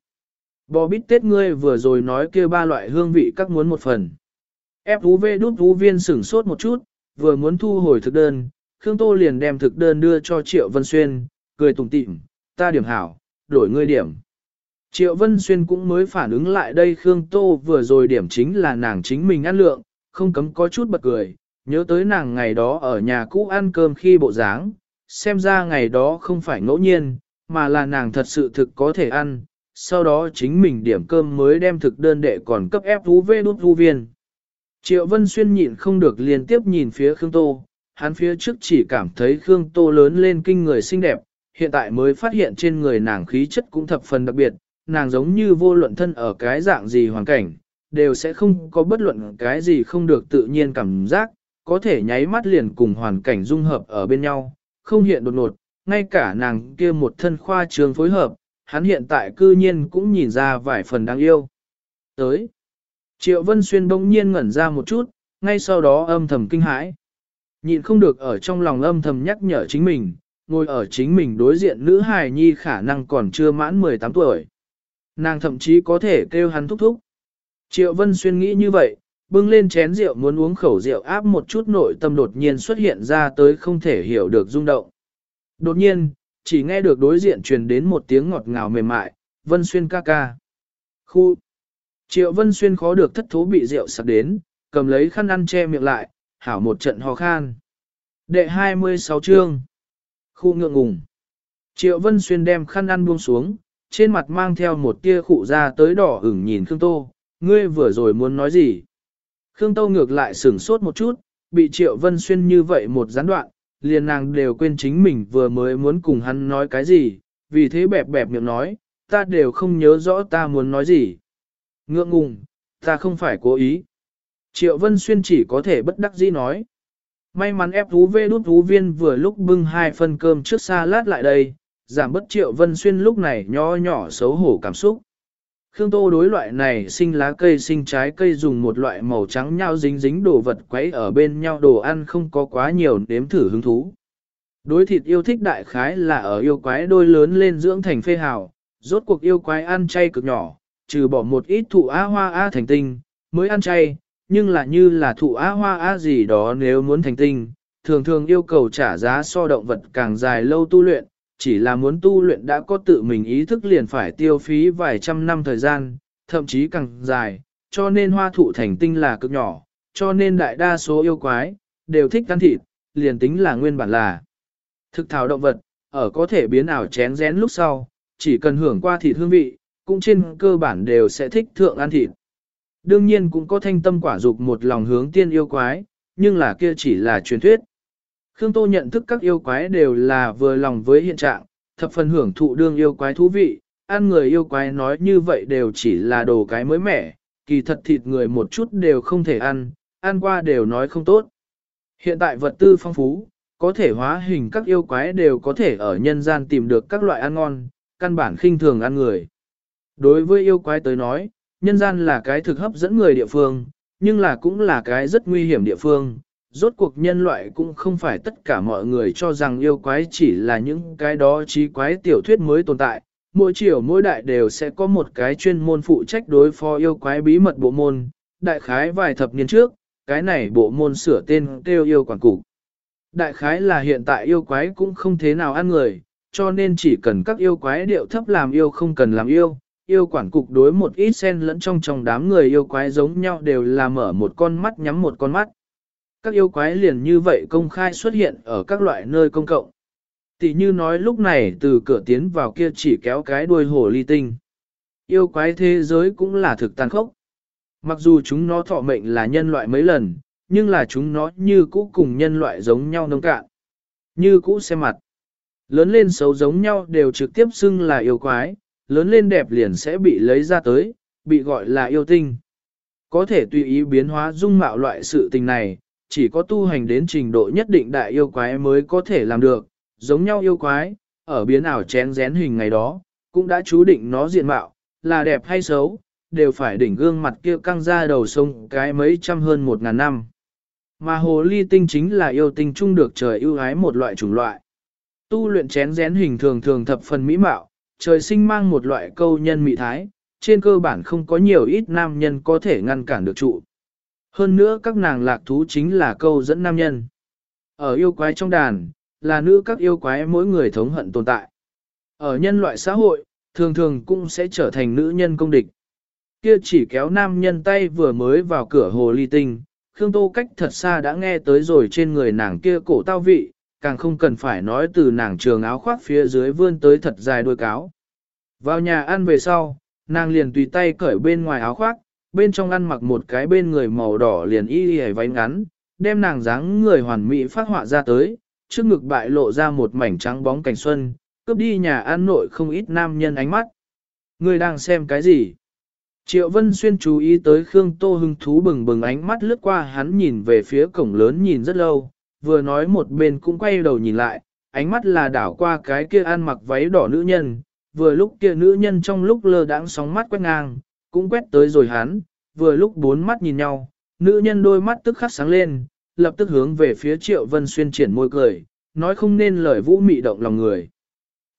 Bò bít tết ngươi vừa rồi nói kia ba loại hương vị các muốn một phần. FUV đút thú viên sửng sốt một chút, vừa muốn thu hồi thực đơn, Khương Tô liền đem thực đơn đưa cho Triệu Vân Xuyên, cười tủm tỉm, ta điểm hảo, đổi ngươi điểm. Triệu Vân Xuyên cũng mới phản ứng lại đây Khương Tô vừa rồi điểm chính là nàng chính mình ăn lượng, không cấm có chút bật cười, nhớ tới nàng ngày đó ở nhà cũ ăn cơm khi bộ dáng, xem ra ngày đó không phải ngẫu nhiên, mà là nàng thật sự thực có thể ăn, sau đó chính mình điểm cơm mới đem thực đơn đệ còn cấp ép thú vê đút thú viên. Triệu Vân Xuyên nhịn không được liên tiếp nhìn phía Khương Tô, hắn phía trước chỉ cảm thấy Khương Tô lớn lên kinh người xinh đẹp, hiện tại mới phát hiện trên người nàng khí chất cũng thập phần đặc biệt, nàng giống như vô luận thân ở cái dạng gì hoàn cảnh, đều sẽ không có bất luận cái gì không được tự nhiên cảm giác, có thể nháy mắt liền cùng hoàn cảnh dung hợp ở bên nhau, không hiện đột ngột, ngay cả nàng kia một thân khoa trường phối hợp, hắn hiện tại cư nhiên cũng nhìn ra vài phần đáng yêu. Tới, Triệu Vân Xuyên bỗng nhiên ngẩn ra một chút, ngay sau đó âm thầm kinh hãi. Nhịn không được ở trong lòng âm thầm nhắc nhở chính mình, ngồi ở chính mình đối diện nữ hài nhi khả năng còn chưa mãn 18 tuổi. Nàng thậm chí có thể kêu hắn thúc thúc. Triệu Vân Xuyên nghĩ như vậy, bưng lên chén rượu muốn uống khẩu rượu áp một chút nội tâm đột nhiên xuất hiện ra tới không thể hiểu được rung động. Đột nhiên, chỉ nghe được đối diện truyền đến một tiếng ngọt ngào mềm mại, Vân Xuyên ca ca. Khu. Triệu Vân Xuyên khó được thất thố bị rượu sặc đến, cầm lấy khăn ăn che miệng lại, hảo một trận ho khan. Đệ 26 chương. Khu ngượng ngùng. Triệu Vân Xuyên đem khăn ăn buông xuống, trên mặt mang theo một tia khụ ra tới đỏ ửng nhìn Khương Tô, ngươi vừa rồi muốn nói gì? Khương Tô ngược lại sửng sốt một chút, bị Triệu Vân Xuyên như vậy một gián đoạn, liền nàng đều quên chính mình vừa mới muốn cùng hắn nói cái gì, vì thế bẹp bẹp miệng nói, ta đều không nhớ rõ ta muốn nói gì. Ngượng ngùng, ta không phải cố ý. Triệu Vân Xuyên chỉ có thể bất đắc dĩ nói. May mắn ép thú vê đút thú viên vừa lúc bưng hai phần cơm trước xa lát lại đây, giảm bất Triệu Vân Xuyên lúc này nhỏ nhỏ xấu hổ cảm xúc. Khương Tô đối loại này sinh lá cây sinh trái cây dùng một loại màu trắng nhau dính dính đồ vật quấy ở bên nhau đồ ăn không có quá nhiều nếm thử hứng thú. Đối thịt yêu thích đại khái là ở yêu quái đôi lớn lên dưỡng thành phê hào, rốt cuộc yêu quái ăn chay cực nhỏ, trừ bỏ một ít thụ á hoa á thành tinh, mới ăn chay, nhưng là như là thụ á hoa á gì đó nếu muốn thành tinh, thường thường yêu cầu trả giá so động vật càng dài lâu tu luyện, chỉ là muốn tu luyện đã có tự mình ý thức liền phải tiêu phí vài trăm năm thời gian, thậm chí càng dài, cho nên hoa thụ thành tinh là cực nhỏ, cho nên đại đa số yêu quái, đều thích ăn thịt, liền tính là nguyên bản là thực thảo động vật, ở có thể biến ảo chén rén lúc sau, chỉ cần hưởng qua thịt hương vị, cũng trên cơ bản đều sẽ thích thượng ăn thịt. Đương nhiên cũng có thanh tâm quả dục một lòng hướng tiên yêu quái, nhưng là kia chỉ là truyền thuyết. Khương Tô nhận thức các yêu quái đều là vừa lòng với hiện trạng, thập phần hưởng thụ đương yêu quái thú vị, ăn người yêu quái nói như vậy đều chỉ là đồ cái mới mẻ, kỳ thật thịt người một chút đều không thể ăn, ăn qua đều nói không tốt. Hiện tại vật tư phong phú, có thể hóa hình các yêu quái đều có thể ở nhân gian tìm được các loại ăn ngon, căn bản khinh thường ăn người. Đối với yêu quái tới nói, nhân gian là cái thực hấp dẫn người địa phương, nhưng là cũng là cái rất nguy hiểm địa phương, rốt cuộc nhân loại cũng không phải tất cả mọi người cho rằng yêu quái chỉ là những cái đó trí quái tiểu thuyết mới tồn tại. Mỗi chiều mỗi đại đều sẽ có một cái chuyên môn phụ trách đối phó yêu quái bí mật bộ môn, đại khái vài thập niên trước, cái này bộ môn sửa tên kêu yêu quản cục. Đại khái là hiện tại yêu quái cũng không thế nào ăn người, cho nên chỉ cần các yêu quái điệu thấp làm yêu không cần làm yêu, yêu quản cục đối một ít sen lẫn trong trong đám người yêu quái giống nhau đều là mở một con mắt nhắm một con mắt các yêu quái liền như vậy công khai xuất hiện ở các loại nơi công cộng. Tỷ như nói lúc này từ cửa tiến vào kia chỉ kéo cái đuôi hổ ly tinh. Yêu quái thế giới cũng là thực tàn khốc. Mặc dù chúng nó thọ mệnh là nhân loại mấy lần, nhưng là chúng nó như cũ cùng nhân loại giống nhau nông cạn. Như cũ xem mặt. Lớn lên xấu giống nhau đều trực tiếp xưng là yêu quái, lớn lên đẹp liền sẽ bị lấy ra tới, bị gọi là yêu tinh. Có thể tùy ý biến hóa dung mạo loại sự tình này, chỉ có tu hành đến trình độ nhất định đại yêu quái mới có thể làm được, giống nhau yêu quái, ở biến ảo chén rén hình ngày đó, cũng đã chú định nó diện mạo, là đẹp hay xấu, đều phải đỉnh gương mặt kia căng ra đầu sông cái mấy trăm hơn một ngàn năm. Mà hồ ly tinh chính là yêu tinh chung được trời ưu ái một loại chủng loại. Tu luyện chén rén hình thường thường thập phần mỹ mạo, trời sinh mang một loại câu nhân mỹ thái, trên cơ bản không có nhiều ít nam nhân có thể ngăn cản được trụ. Hơn nữa các nàng lạc thú chính là câu dẫn nam nhân. Ở yêu quái trong đàn, là nữ các yêu quái mỗi người thống hận tồn tại. Ở nhân loại xã hội, thường thường cũng sẽ trở thành nữ nhân công địch. Kia chỉ kéo nam nhân tay vừa mới vào cửa hồ ly tinh, Khương Tô cách thật xa đã nghe tới rồi trên người nàng kia cổ tao vị, càng không cần phải nói từ nàng trường áo khoác phía dưới vươn tới thật dài đuôi cáo. Vào nhà ăn về sau, nàng liền tùy tay cởi bên ngoài áo khoác, bên trong ăn mặc một cái bên người màu đỏ liền y y váy ngắn, đem nàng dáng người hoàn mỹ phát họa ra tới, trước ngực bại lộ ra một mảnh trắng bóng cảnh xuân, cướp đi nhà ăn nội không ít nam nhân ánh mắt. Người đang xem cái gì? Triệu Vân Xuyên chú ý tới Khương Tô hưng thú bừng bừng ánh mắt lướt qua hắn nhìn về phía cổng lớn nhìn rất lâu, vừa nói một bên cũng quay đầu nhìn lại, ánh mắt là đảo qua cái kia ăn mặc váy đỏ nữ nhân, vừa lúc kia nữ nhân trong lúc lơ đãng sóng mắt quét ngang, cũng quét tới rồi hắn, vừa lúc bốn mắt nhìn nhau, nữ nhân đôi mắt tức khắc sáng lên, lập tức hướng về phía Triệu Vân Xuyên triển môi cười, nói không nên lời vũ mị động lòng người.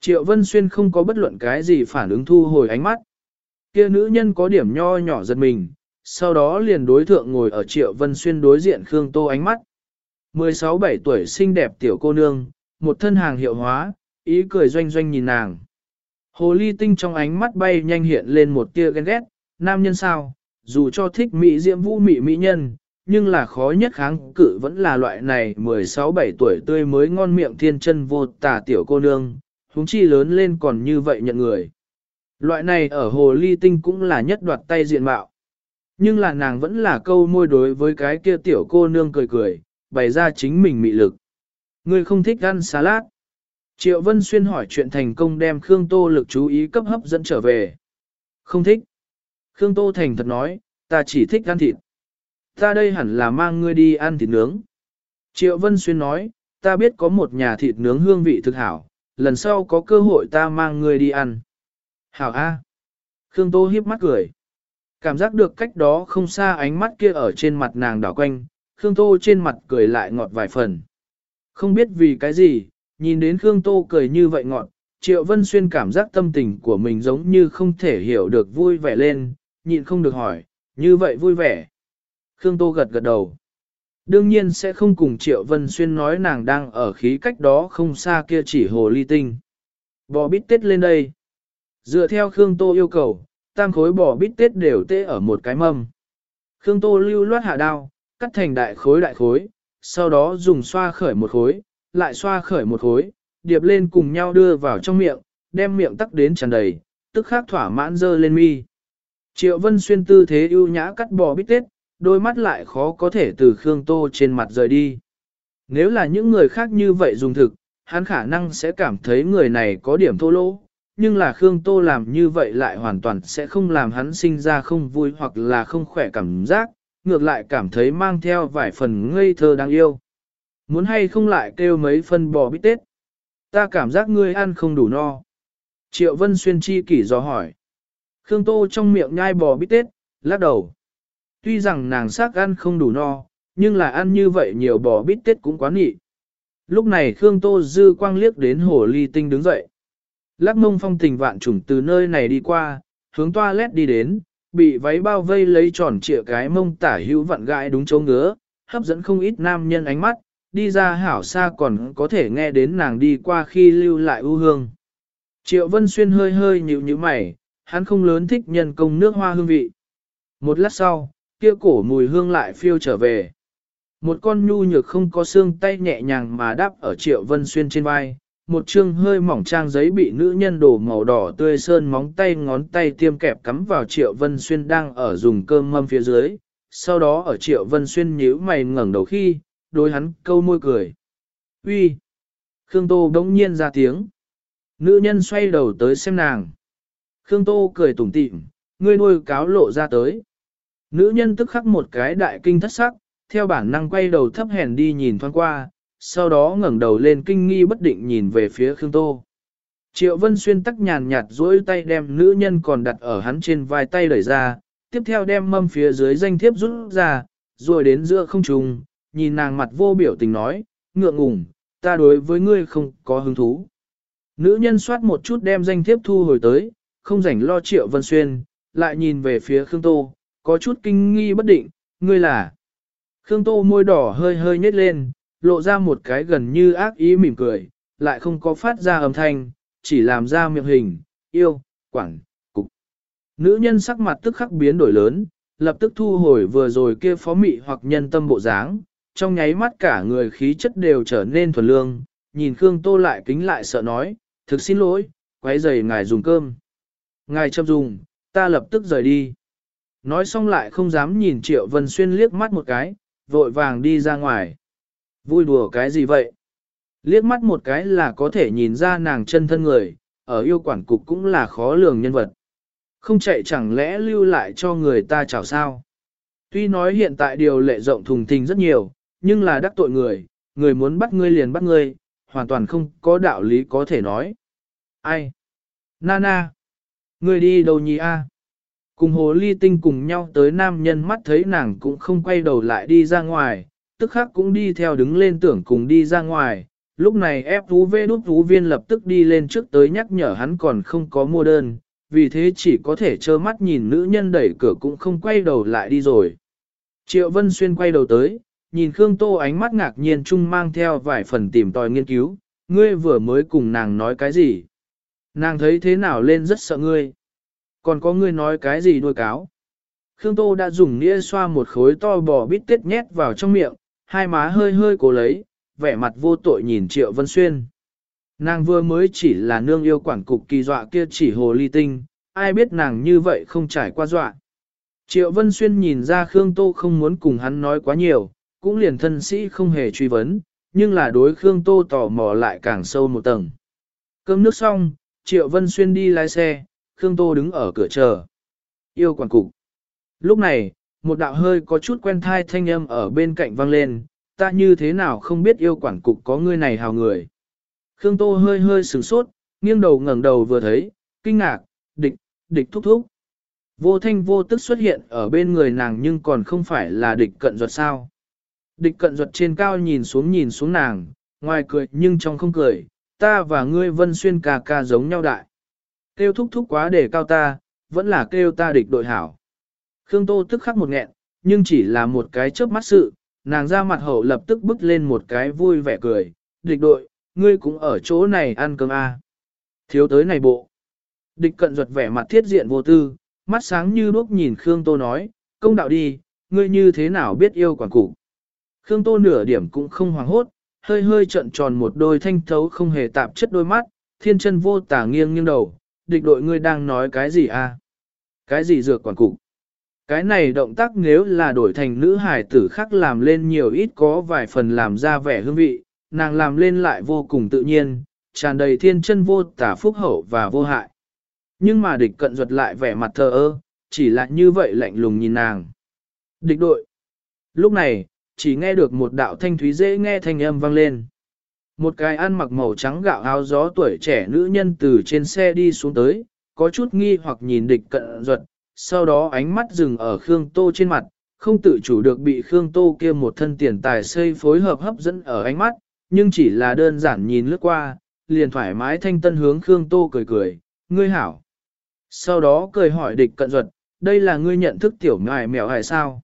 Triệu Vân Xuyên không có bất luận cái gì phản ứng thu hồi ánh mắt. Kia nữ nhân có điểm nho nhỏ giật mình, sau đó liền đối thượng ngồi ở Triệu Vân Xuyên đối diện Khương Tô ánh mắt. 16-7 tuổi xinh đẹp tiểu cô nương, một thân hàng hiệu hóa, ý cười doanh doanh nhìn nàng. Hồ ly tinh trong ánh mắt bay nhanh hiện lên một tia ghen ghét, nam nhân sao, dù cho thích mỹ diễm vũ mỹ mỹ nhân, nhưng là khó nhất kháng cự vẫn là loại này 16-7 tuổi tươi mới ngon miệng thiên chân vô tà tiểu cô nương, huống chi lớn lên còn như vậy nhận người. Loại này ở hồ ly tinh cũng là nhất đoạt tay diện mạo. Nhưng là nàng vẫn là câu môi đối với cái kia tiểu cô nương cười cười, bày ra chính mình mị lực. Ngươi không thích ăn salad. Triệu Vân Xuyên hỏi chuyện thành công đem Khương Tô lực chú ý cấp hấp dẫn trở về. Không thích. Khương Tô thành thật nói, ta chỉ thích ăn thịt. Ta đây hẳn là mang ngươi đi ăn thịt nướng. Triệu Vân Xuyên nói, ta biết có một nhà thịt nướng hương vị thực hảo, lần sau có cơ hội ta mang ngươi đi ăn. Hảo A. Khương Tô hiếp mắt cười. Cảm giác được cách đó không xa ánh mắt kia ở trên mặt nàng đảo quanh, Khương Tô trên mặt cười lại ngọt vài phần. Không biết vì cái gì, nhìn đến Khương Tô cười như vậy ngọt, Triệu Vân Xuyên cảm giác tâm tình của mình giống như không thể hiểu được vui vẻ lên, nhịn không được hỏi, như vậy vui vẻ. Khương Tô gật gật đầu. Đương nhiên sẽ không cùng Triệu Vân Xuyên nói nàng đang ở khí cách đó không xa kia chỉ hồ ly tinh. Bò bít tết lên đây. Dựa theo Khương Tô yêu cầu, tam khối bò bít tết đều tê ở một cái mâm. Khương Tô lưu loát hạ đao, cắt thành đại khối đại khối, sau đó dùng xoa khởi một khối, lại xoa khởi một khối, điệp lên cùng nhau đưa vào trong miệng, đem miệng tắc đến tràn đầy, tức khắc thỏa mãn dơ lên mi. Triệu Vân Xuyên tư thế ưu nhã cắt bò bít tết, đôi mắt lại khó có thể từ Khương Tô trên mặt rời đi. Nếu là những người khác như vậy dùng thực, hắn khả năng sẽ cảm thấy người này có điểm thô lỗ, nhưng là Khương Tô làm như vậy lại hoàn toàn sẽ không làm hắn sinh ra không vui hoặc là không khỏe cảm giác, ngược lại cảm thấy mang theo vài phần ngây thơ đáng yêu. Muốn hay không lại kêu mấy phân bò bít tết. Ta cảm giác ngươi ăn không đủ no. Triệu Vân Xuyên chi kỷ do hỏi. Khương Tô trong miệng nhai bò bít tết, lắc đầu. Tuy rằng nàng xác ăn không đủ no, nhưng là ăn như vậy nhiều bò bít tết cũng quá nị. Lúc này Khương Tô dư quang liếc đến hồ ly tinh đứng dậy. Lắc mông phong tình vạn trùng từ nơi này đi qua, hướng toilet đi đến, bị váy bao vây lấy tròn trịa cái mông tả hữu vặn gãi đúng chỗ ngứa, hấp dẫn không ít nam nhân ánh mắt, đi ra hảo xa còn có thể nghe đến nàng đi qua khi lưu lại ưu hương. Triệu Vân Xuyên hơi hơi nhíu nhíu mày, hắn không lớn thích nhân công nước hoa hương vị. Một lát sau, kia cổ mùi hương lại phiêu trở về. Một con nhu nhược không có xương tay nhẹ nhàng mà đáp ở Triệu Vân Xuyên trên vai, một chương hơi mỏng trang giấy bị nữ nhân đổ màu đỏ tươi sơn móng tay ngón tay tiêm kẹp cắm vào Triệu Vân Xuyên đang ở dùng cơm mâm phía dưới, sau đó ở Triệu Vân Xuyên nhíu mày ngẩng đầu khi, đối hắn câu môi cười. Uy, Khương Tô đống nhiên ra tiếng. Nữ nhân xoay đầu tới xem nàng. Khương Tô cười tủm tỉm, ngươi nuôi cáo lộ ra tới. Nữ nhân tức khắc một cái đại kinh thất sắc, theo bản năng quay đầu thấp hèn đi nhìn thoáng qua, sau đó ngẩng đầu lên kinh nghi bất định nhìn về phía Khương Tô. Triệu Vân Xuyên tắc nhàn nhạt duỗi tay đem nữ nhân còn đặt ở hắn trên vai tay đẩy ra, tiếp theo đem mâm phía dưới danh thiếp rút ra, rồi đến giữa không trùng, nhìn nàng mặt vô biểu tình nói, ngượng ngùng, ta đối với ngươi không có hứng thú. Nữ nhân soát một chút đem danh thiếp thu hồi tới, không rảnh lo Triệu Vân Xuyên, lại nhìn về phía Khương Tô, có chút kinh nghi bất định, ngươi là. Khương Tô môi đỏ hơi hơi nhếch lên, lộ ra một cái gần như ác ý mỉm cười, lại không có phát ra âm thanh, chỉ làm ra miệng hình, yêu, quảng, cục. Nữ nhân sắc mặt tức khắc biến đổi lớn, lập tức thu hồi vừa rồi kia phó mị hoặc nhân tâm bộ dáng, trong nháy mắt cả người khí chất đều trở nên thuần lương, nhìn Khương Tô lại kính lại sợ nói, thực xin lỗi, quấy rầy ngài dùng cơm. Ngài chấp dùng, ta lập tức rời đi. Nói xong lại không dám nhìn Triệu Vân Xuyên liếc mắt một cái, vội vàng đi ra ngoài. Vui đùa cái gì vậy? Liếc mắt một cái là có thể nhìn ra nàng chân thân người, ở yêu quản cục cũng là khó lường nhân vật. Không chạy chẳng lẽ lưu lại cho người ta chào sao? Tuy nói hiện tại điều lệ rộng thùng thình rất nhiều, nhưng là đắc tội người, người muốn bắt ngươi liền bắt ngươi, hoàn toàn không có đạo lý có thể nói. Ai? Nana! Ngươi đi đâu nhỉ a? Cùng hồ ly tinh cùng nhau tới nam nhân mắt thấy nàng cũng không quay đầu lại đi ra ngoài, tức khắc cũng đi theo đứng lên tưởng cùng đi ra ngoài. Lúc này ép thú vê đút thú viên lập tức đi lên trước tới nhắc nhở hắn còn không có mua đơn, vì thế chỉ có thể trơ mắt nhìn nữ nhân đẩy cửa cũng không quay đầu lại đi rồi. Triệu Vân Xuyên quay đầu tới, nhìn Khương Tô ánh mắt ngạc nhiên chung mang theo vài phần tìm tòi nghiên cứu, ngươi vừa mới cùng nàng nói cái gì? Nàng thấy thế nào lên rất sợ ngươi. Còn có ngươi nói cái gì đuôi cáo? Khương Tô đã dùng nĩa xoa một khối to bò bít tết nhét vào trong miệng, hai má hơi hơi cố lấy, vẻ mặt vô tội nhìn Triệu Vân Xuyên. Nàng vừa mới chỉ là nương yêu quản cục kỳ dọa kia chỉ hồ ly tinh, ai biết nàng như vậy không trải qua dọa. Triệu Vân Xuyên nhìn ra Khương Tô không muốn cùng hắn nói quá nhiều, cũng liền thân sĩ không hề truy vấn, nhưng là đối Khương Tô tò mò lại càng sâu một tầng. Cơm nước xong, Triệu Vân Xuyên đi lái xe, Khương Tô đứng ở cửa chờ. Yêu quản cục. Lúc này, một đạo hơi có chút quen thai thanh âm ở bên cạnh vang lên, ta như thế nào không biết yêu quản cục có người này hào người. Khương Tô hơi hơi sửng sốt, nghiêng đầu ngẩng đầu vừa thấy, kinh ngạc, địch, địch thúc thúc. Vô thanh vô tức xuất hiện ở bên người nàng nhưng còn không phải là địch cận ruột sao. Địch cận ruột trên cao nhìn xuống nhìn xuống nàng, ngoài cười nhưng trong không cười, ta và ngươi vân xuyên ca ca giống nhau đại. Kêu thúc thúc quá để cao ta, vẫn là kêu ta địch đội hảo. Khương Tô tức khắc một nghẹn, nhưng chỉ là một cái chớp mắt sự, nàng ra mặt hậu lập tức bước lên một cái vui vẻ cười, địch đội, ngươi cũng ở chỗ này ăn cơm à. Thiếu tới này bộ. Địch cận ruột vẻ mặt thiết diện vô tư, mắt sáng như đuốc nhìn Khương Tô nói, công đạo đi, ngươi như thế nào biết yêu quản cụ? Khương Tô nửa điểm cũng không hoảng hốt, hơi hơi trận tròn một đôi thanh thấu không hề tạp chất đôi mắt, thiên chân vô tả nghiêng nghiêng đầu, địch đội ngươi đang nói cái gì à? Cái gì dược quản cụ? Cái này động tác nếu là đổi thành nữ hải tử khác làm lên nhiều ít có vài phần làm ra vẻ hương vị, nàng làm lên lại vô cùng tự nhiên, tràn đầy thiên chân vô tả phúc hậu và vô hại. Nhưng mà địch cận ruột lại vẻ mặt thờ ơ, chỉ là như vậy lạnh lùng nhìn nàng. Địch đội. Lúc này, chỉ nghe được một đạo thanh thúy dễ nghe thanh âm vang lên. Một cái ăn mặc màu trắng gạo áo gió tuổi trẻ nữ nhân từ trên xe đi xuống tới, có chút nghi hoặc nhìn địch cận ruột, sau đó ánh mắt dừng ở Khương Tô trên mặt, không tự chủ được bị Khương Tô kia một thân tiền tài xây phối hợp hấp dẫn ở ánh mắt, nhưng chỉ là đơn giản nhìn lướt qua, liền thoải mái thanh tân hướng Khương Tô cười cười, ngươi hảo. Sau đó cười hỏi địch cận duật, đây là ngươi nhận thức tiểu ngài mèo hài sao?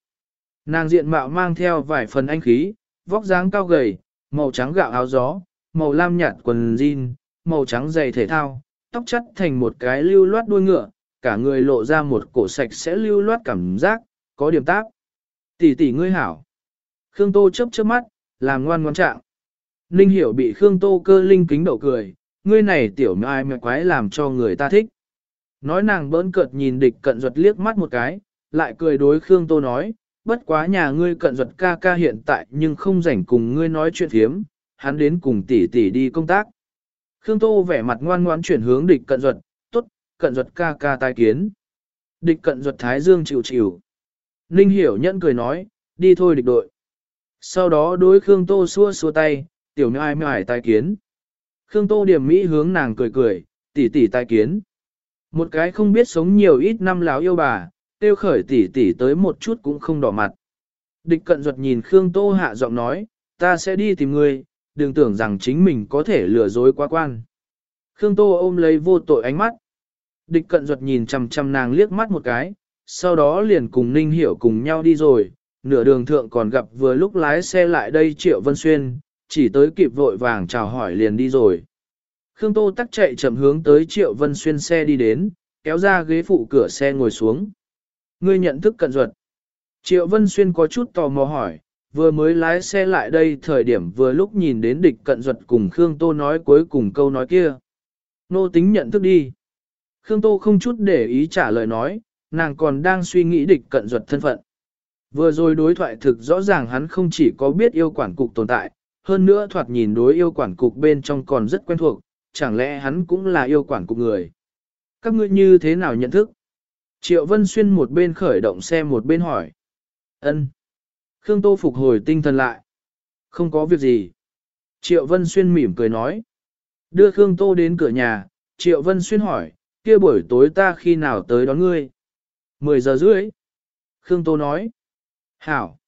Nàng diện mạo mang theo vài phần anh khí, vóc dáng cao gầy, màu trắng gạo áo gió, màu lam nhạt quần jean, màu trắng giày thể thao, tóc chắt thành một cái lưu loát đuôi ngựa, cả người lộ ra một cổ sạch sẽ lưu loát cảm giác, có điểm tác. Tỷ tỷ ngươi hảo. Khương Tô chớp chớp mắt, làm ngoan ngoan trạng. Ninh hiểu bị Khương Tô cơ linh kính đậu cười, ngươi này tiểu ai mẹ quái làm cho người ta thích. Nói nàng bỡn cợt nhìn địch cận ruột liếc mắt một cái, lại cười đối Khương Tô nói, bất quá nhà ngươi cận ruột ca ca hiện tại nhưng không rảnh cùng ngươi nói chuyện thiếm, hắn đến cùng tỷ tỷ đi công tác. Khương Tô vẻ mặt ngoan ngoãn chuyển hướng địch cận ruột, cận ruột ca ca tai kiến. Địch cận ruột thái dương chịu chịu. Ninh hiểu nhẫn cười nói, đi thôi địch đội. Sau đó đối Khương Tô xua xua tay, tiểu nai mải tai kiến. Khương Tô điểm mỹ hướng nàng cười cười, tỷ tỷ tai kiến. Một cái không biết sống nhiều ít năm láo yêu bà, tiêu khởi tỷ tỷ tới một chút cũng không đỏ mặt. Địch cận ruột nhìn Khương Tô hạ giọng nói, ta sẽ đi tìm ngươi, đừng tưởng rằng chính mình có thể lừa dối quá quan. Khương Tô ôm lấy vô tội ánh mắt. Địch cận duật nhìn chằm chằm nàng liếc mắt một cái, sau đó liền cùng Ninh Hiểu cùng nhau đi rồi, nửa đường thượng còn gặp vừa lúc lái xe lại đây Triệu Vân Xuyên, chỉ tới kịp vội vàng chào hỏi liền đi rồi. Khương Tô tắc chạy chậm hướng tới Triệu Vân Xuyên xe đi đến, kéo ra ghế phụ cửa xe ngồi xuống. Ngươi nhận thức cận duật. Triệu Vân Xuyên có chút tò mò hỏi, vừa mới lái xe lại đây thời điểm vừa lúc nhìn đến địch cận duật cùng Khương Tô nói cuối cùng câu nói kia. Nô tính nhận thức đi. Khương Tô không chút để ý trả lời nói, nàng còn đang suy nghĩ địch cận duật thân phận. Vừa rồi đối thoại thực rõ ràng hắn không chỉ có biết yêu quản cục tồn tại, hơn nữa thoạt nhìn đối yêu quản cục bên trong còn rất quen thuộc, chẳng lẽ hắn cũng là yêu quản cục người. Các ngươi như thế nào nhận thức? Triệu Vân Xuyên một bên khởi động xe một bên hỏi. ân Khương Tô phục hồi tinh thần lại. Không có việc gì. Triệu Vân Xuyên mỉm cười nói. Đưa Khương Tô đến cửa nhà, Triệu Vân Xuyên hỏi, kia buổi tối ta khi nào tới đón ngươi? 10 giờ rưỡi. Khương Tô nói. Hảo.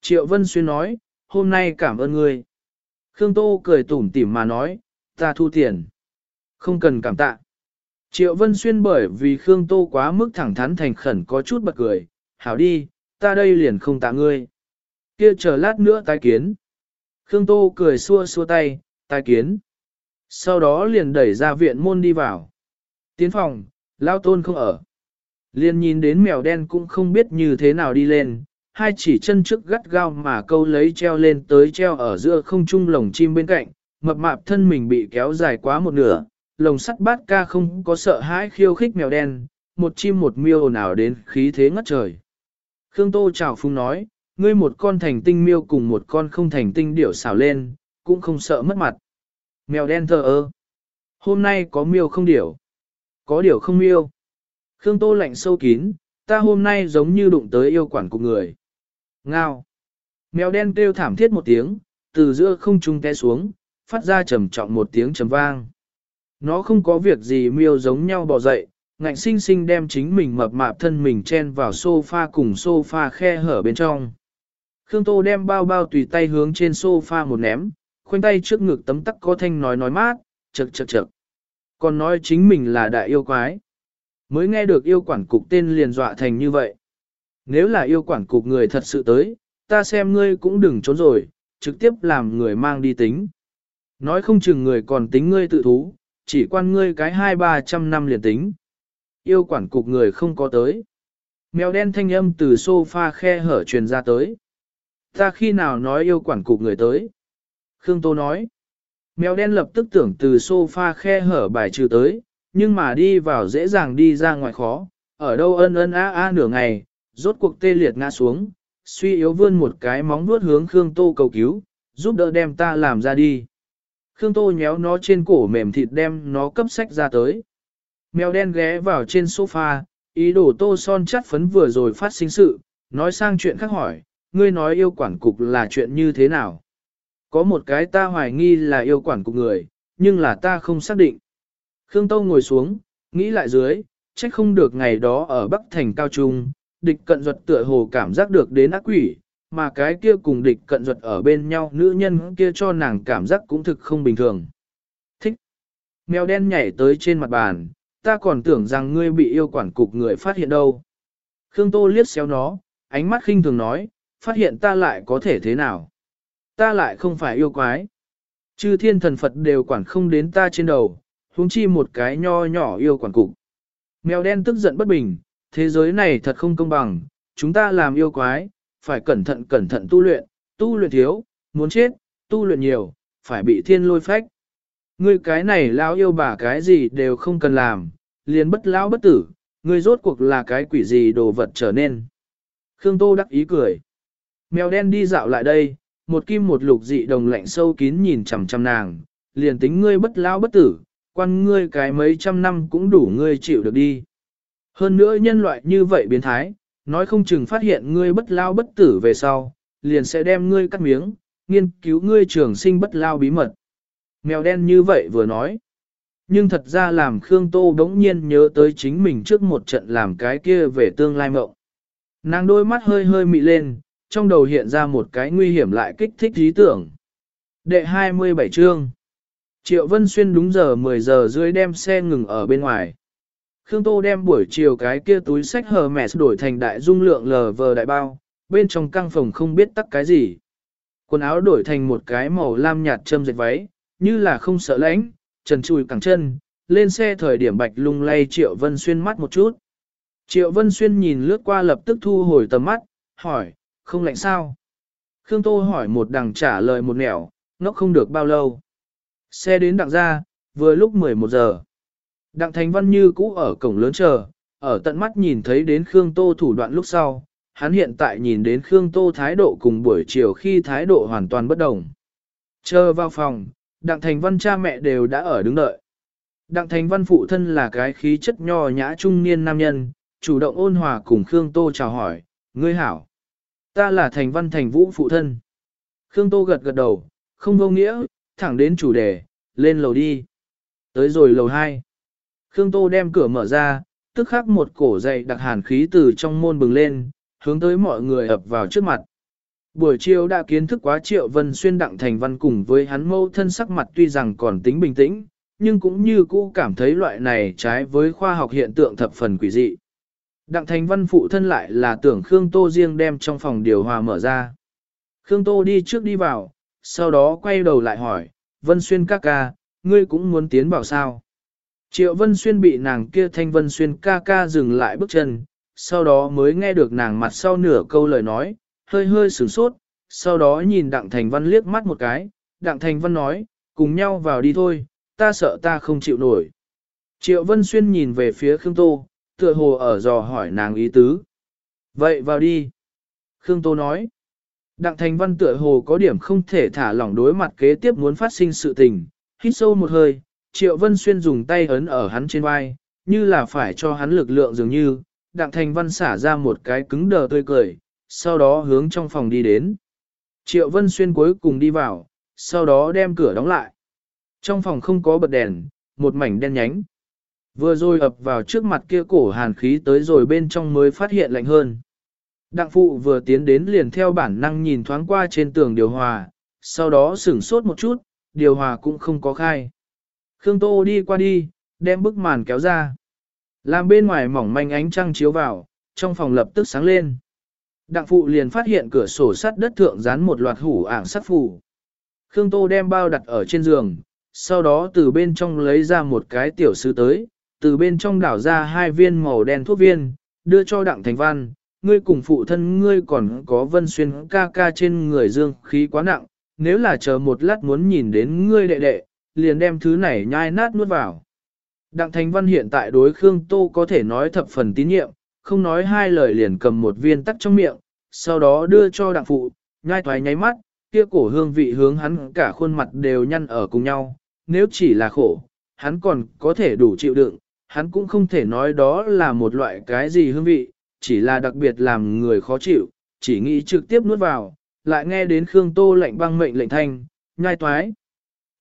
Triệu Vân Xuyên nói, hôm nay cảm ơn ngươi. Khương Tô cười tủm tỉm mà nói, ta thu tiền. Không cần cảm tạ. Triệu Vân Xuyên bởi vì Khương Tô quá mức thẳng thắn thành khẩn có chút bật cười, hảo đi, ta đây liền không tạ ngươi. Kia chờ lát nữa tái kiến. Khương Tô cười xua xua tay, tái kiến. Sau đó liền đẩy ra viện môn đi vào. Tiến phòng, Lao Tôn không ở. liên nhìn đến mèo đen cũng không biết như thế nào đi lên, hai chỉ chân trước gắt gao mà câu lấy treo lên tới treo ở giữa không trung lồng chim bên cạnh, mập mạp thân mình bị kéo dài quá một nửa, lồng sắt bát ca không có sợ hãi khiêu khích mèo đen, một chim một miêu nào đến khí thế ngất trời. Khương Tô chào phung nói, ngươi một con thành tinh miêu cùng một con không thành tinh điểu xào lên, cũng không sợ mất mặt. Mèo đen thờ ơ. Hôm nay có miêu không điểu. Có điều không yêu, Khương Tô lạnh sâu kín, ta hôm nay giống như đụng tới yêu quản của người. Ngao. Mèo đen kêu thảm thiết một tiếng, từ giữa không trung té xuống, phát ra trầm trọng một tiếng trầm vang. Nó không có việc gì miêu giống nhau bò dậy, ngạnh sinh sinh đem chính mình mập mạp thân mình chen vào sofa cùng sofa khe hở bên trong. Khương Tô đem bao bao tùy tay hướng trên sofa một ném, khoanh tay trước ngực tấm tắc có thanh nói nói mát, chật chật chật. Còn nói chính mình là đại yêu quái. Mới nghe được yêu quản cục tên liền dọa thành như vậy. Nếu là yêu quản cục người thật sự tới, ta xem ngươi cũng đừng trốn rồi, trực tiếp làm người mang đi tính. Nói không chừng người còn tính ngươi tự thú, chỉ quan ngươi cái hai ba trăm năm liền tính. Yêu quản cục người không có tới. Mèo đen thanh âm từ sofa khe hở truyền ra tới. Ta khi nào nói yêu quản cục người tới? Khương Tô nói. Mèo đen lập tức tưởng từ sofa khe hở bài trừ tới, nhưng mà đi vào dễ dàng đi ra ngoài khó, ở đâu ân ân a a nửa ngày, rốt cuộc tê liệt ngã xuống, suy yếu vươn một cái móng vuốt hướng Khương Tô cầu cứu, giúp đỡ đem ta làm ra đi. Khương Tô nhéo nó trên cổ mềm thịt đem nó cấp sách ra tới. Mèo đen ghé vào trên sofa, ý đồ tô son chắt phấn vừa rồi phát sinh sự, nói sang chuyện khác hỏi, ngươi nói yêu quản cục là chuyện như thế nào? Có một cái ta hoài nghi là yêu quản cục người, nhưng là ta không xác định. Khương Tô ngồi xuống, nghĩ lại dưới, trách không được ngày đó ở Bắc Thành Cao Trung, địch cận duật tựa hồ cảm giác được đến ác quỷ, mà cái kia cùng địch cận duật ở bên nhau nữ nhân kia cho nàng cảm giác cũng thực không bình thường. Thích. Mèo đen nhảy tới trên mặt bàn, ta còn tưởng rằng ngươi bị yêu quản cục người phát hiện đâu. Khương Tô liếc xéo nó, ánh mắt khinh thường nói, phát hiện ta lại có thể thế nào. Ta lại không phải yêu quái. Chư thiên thần Phật đều quản không đến ta trên đầu, huống chi một cái nho nhỏ yêu quản cục. Mèo đen tức giận bất bình, thế giới này thật không công bằng, chúng ta làm yêu quái, phải cẩn thận cẩn thận tu luyện, tu luyện thiếu, muốn chết, tu luyện nhiều, phải bị thiên lôi phách. Ngươi cái này lão yêu bà cái gì đều không cần làm, liền bất lão bất tử, ngươi rốt cuộc là cái quỷ gì đồ vật trở nên. Khương Tô đắc ý cười. Mèo đen đi dạo lại đây, một kim một lục dị đồng lạnh sâu kín nhìn chằm chằm nàng, liền tính ngươi bất lão bất tử, quan ngươi cái mấy trăm năm cũng đủ ngươi chịu được đi. Hơn nữa nhân loại như vậy biến thái, nói không chừng phát hiện ngươi bất lao bất tử về sau, liền sẽ đem ngươi cắt miếng, nghiên cứu ngươi trường sinh bất lao bí mật. Mèo đen như vậy vừa nói. Nhưng thật ra làm Khương Tô đống nhiên nhớ tới chính mình trước một trận làm cái kia về tương lai mộng. Nàng đôi mắt hơi hơi mị lên, trong đầu hiện ra một cái nguy hiểm lại kích thích ý tưởng. Đệ 27 chương Triệu Vân Xuyên đúng giờ 10 giờ rưỡi đem xe ngừng ở bên ngoài. Khương Tô đem buổi chiều cái kia túi sách hờ mẹ đổi thành đại dung lượng lờ vờ đại bao, bên trong căng phòng không biết tắc cái gì. Quần áo đổi thành một cái màu lam nhạt châm dệt váy, như là không sợ lạnh, trần chùi cẳng chân, lên xe thời điểm bạch lung lay Triệu Vân Xuyên mắt một chút. Triệu Vân Xuyên nhìn lướt qua lập tức thu hồi tầm mắt, hỏi, không lạnh sao? Khương Tô hỏi một đằng trả lời một nẻo, nó không được bao lâu. Xe đến đặng ra, vừa lúc 11 giờ. Đặng Thành Văn như cũ ở cổng lớn chờ, ở tận mắt nhìn thấy đến Khương Tô thủ đoạn lúc sau, hắn hiện tại nhìn đến Khương Tô thái độ cùng buổi chiều khi thái độ hoàn toàn bất đồng. Chờ vào phòng, Đặng Thành Văn cha mẹ đều đã ở đứng đợi. Đặng Thành Văn phụ thân là cái khí chất nho nhã trung niên nam nhân, chủ động ôn hòa cùng Khương Tô chào hỏi, ngươi hảo. Ta là thành văn thành vũ phụ thân. Khương Tô gật gật đầu, không vô nghĩa, thẳng đến chủ đề, lên lầu đi. Tới rồi lầu 2. Khương Tô đem cửa mở ra, tức khắc một cổ dậy đặc hàn khí từ trong môn bừng lên, hướng tới mọi người ập vào trước mặt. Buổi chiều đã kiến thức quá triệu vân xuyên đặng thành văn cùng với hắn mâu thân sắc mặt tuy rằng còn tính bình tĩnh, nhưng cũng như cũ cảm thấy loại này trái với khoa học hiện tượng thập phần quỷ dị. Đặng thành văn phụ thân lại là tưởng Khương Tô riêng đem trong phòng điều hòa mở ra. Khương Tô đi trước đi vào, sau đó quay đầu lại hỏi, Vân Xuyên ca ca, ngươi cũng muốn tiến vào sao? Triệu Vân Xuyên bị nàng kia thanh Vân Xuyên ca ca dừng lại bước chân, sau đó mới nghe được nàng mặt sau nửa câu lời nói, hơi hơi sửng sốt, sau đó nhìn Đặng Thành Văn liếc mắt một cái, Đặng Thành Văn nói, cùng nhau vào đi thôi, ta sợ ta không chịu nổi. Triệu Vân Xuyên nhìn về phía Khương Tô, tựa hồ ở dò hỏi nàng ý tứ. Vậy vào đi. Khương Tô nói. Đặng Thành Văn tựa hồ có điểm không thể thả lỏng đối mặt kế tiếp muốn phát sinh sự tình, hít sâu một hơi, Triệu Vân Xuyên dùng tay ấn ở hắn trên vai, như là phải cho hắn lực lượng dường như, Đặng Thành Văn xả ra một cái cứng đờ tươi cười, sau đó hướng trong phòng đi đến. Triệu Vân Xuyên cuối cùng đi vào, sau đó đem cửa đóng lại. Trong phòng không có bật đèn, một mảnh đen nhánh. Vừa rồi ập vào trước mặt kia cổ hàn khí tới rồi bên trong mới phát hiện lạnh hơn. Đặng phụ vừa tiến đến liền theo bản năng nhìn thoáng qua trên tường điều hòa, sau đó sửng sốt một chút, điều hòa cũng không có khai. Khương Tô đi qua đi, đem bức màn kéo ra. Làm bên ngoài mỏng manh ánh trăng chiếu vào, trong phòng lập tức sáng lên. Đặng phụ liền phát hiện cửa sổ sắt đất thượng dán một loạt hủ ảng sắt phủ. Khương Tô đem bao đặt ở trên giường, sau đó từ bên trong lấy ra một cái tiểu sư tới, từ bên trong đảo ra hai viên màu đen thuốc viên, đưa cho Đặng Thành Văn, ngươi cùng phụ thân ngươi còn có vân xuyên ca ca trên người dương khí quá nặng, nếu là chờ một lát muốn nhìn đến ngươi đệ đệ, liền đem thứ này nhai nát nuốt vào. Đặng Thành Văn hiện tại đối Khương Tô có thể nói thập phần tín nhiệm, không nói hai lời liền cầm một viên tắc trong miệng, sau đó đưa cho đặng phụ, nhai thoái nháy mắt, kia cổ hương vị hướng hắn cả khuôn mặt đều nhăn ở cùng nhau, nếu chỉ là khổ, hắn còn có thể đủ chịu đựng, hắn cũng không thể nói đó là một loại cái gì hương vị, chỉ là đặc biệt làm người khó chịu, chỉ nghĩ trực tiếp nuốt vào, lại nghe đến Khương Tô lệnh băng mệnh lệnh thanh, nhai toái.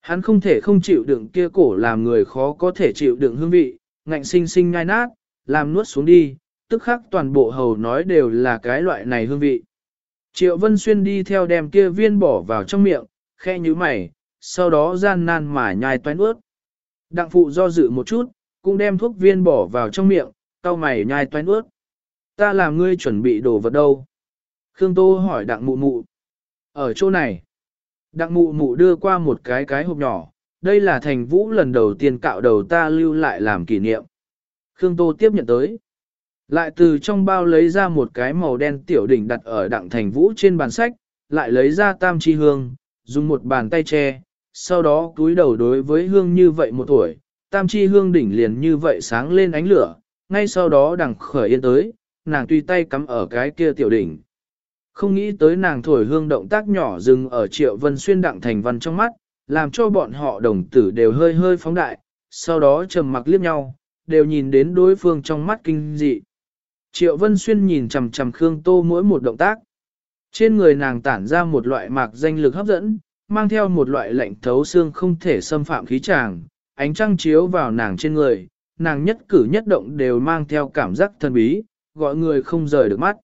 Hắn không thể không chịu đựng kia cổ làm người khó có thể chịu đựng hương vị, ngạnh sinh sinh nhai nát, làm nuốt xuống đi, tức khắc toàn bộ hầu nói đều là cái loại này hương vị. Triệu Vân Xuyên đi theo đem kia viên bỏ vào trong miệng, khe như mày, sau đó gian nan mà nhai toái nuốt. Đặng phụ do dự một chút, cũng đem thuốc viên bỏ vào trong miệng, cau mày nhai toán ướt. Ta làm ngươi chuẩn bị đồ vật đâu? Khương Tô hỏi đặng mụ mụ. Ở chỗ này. Đặng mụ mụ đưa qua một cái cái hộp nhỏ, đây là thành vũ lần đầu tiên cạo đầu ta lưu lại làm kỷ niệm. Khương Tô tiếp nhận tới. Lại từ trong bao lấy ra một cái màu đen tiểu đỉnh đặt ở đặng thành vũ trên bàn sách, lại lấy ra tam chi hương, dùng một bàn tay che, sau đó túi đầu đối với hương như vậy một tuổi, tam chi hương đỉnh liền như vậy sáng lên ánh lửa, ngay sau đó đằng khởi yên tới, nàng tùy tay cắm ở cái kia tiểu đỉnh. Không nghĩ tới nàng thổi hương động tác nhỏ dừng ở triệu vân xuyên đặng thành văn trong mắt, làm cho bọn họ đồng tử đều hơi hơi phóng đại, sau đó trầm mặc liếc nhau, đều nhìn đến đối phương trong mắt kinh dị. Triệu Vân Xuyên nhìn chằm chằm Khương Tô mỗi một động tác. Trên người nàng tản ra một loại mạc danh lực hấp dẫn, mang theo một loại lạnh thấu xương không thể xâm phạm khí tràng, ánh trăng chiếu vào nàng trên người, nàng nhất cử nhất động đều mang theo cảm giác thần bí, gọi người không rời được mắt.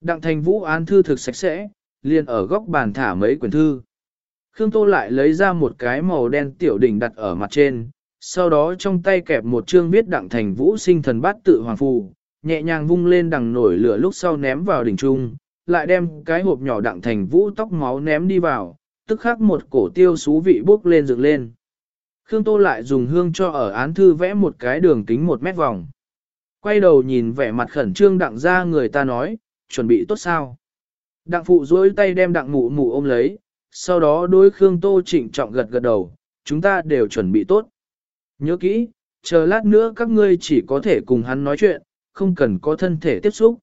Đặng thành vũ án thư thực sạch sẽ, liền ở góc bàn thả mấy quyển thư. Khương Tô lại lấy ra một cái màu đen tiểu đỉnh đặt ở mặt trên, sau đó trong tay kẹp một chương viết đặng thành vũ sinh thần bát tự hoàng phù, nhẹ nhàng vung lên đằng nổi lửa lúc sau ném vào đỉnh trung, lại đem cái hộp nhỏ đặng thành vũ tóc máu ném đi vào, tức khắc một cổ tiêu xú vị bốc lên dựng lên. Khương Tô lại dùng hương cho ở án thư vẽ một cái đường kính một mét vòng. Quay đầu nhìn vẻ mặt khẩn trương đặng ra người ta nói, chuẩn bị tốt sao. Đặng phụ dối tay đem đặng mụ mụ ôm lấy, sau đó đối Khương Tô trịnh trọng gật gật đầu, chúng ta đều chuẩn bị tốt. Nhớ kỹ, chờ lát nữa các ngươi chỉ có thể cùng hắn nói chuyện, không cần có thân thể tiếp xúc.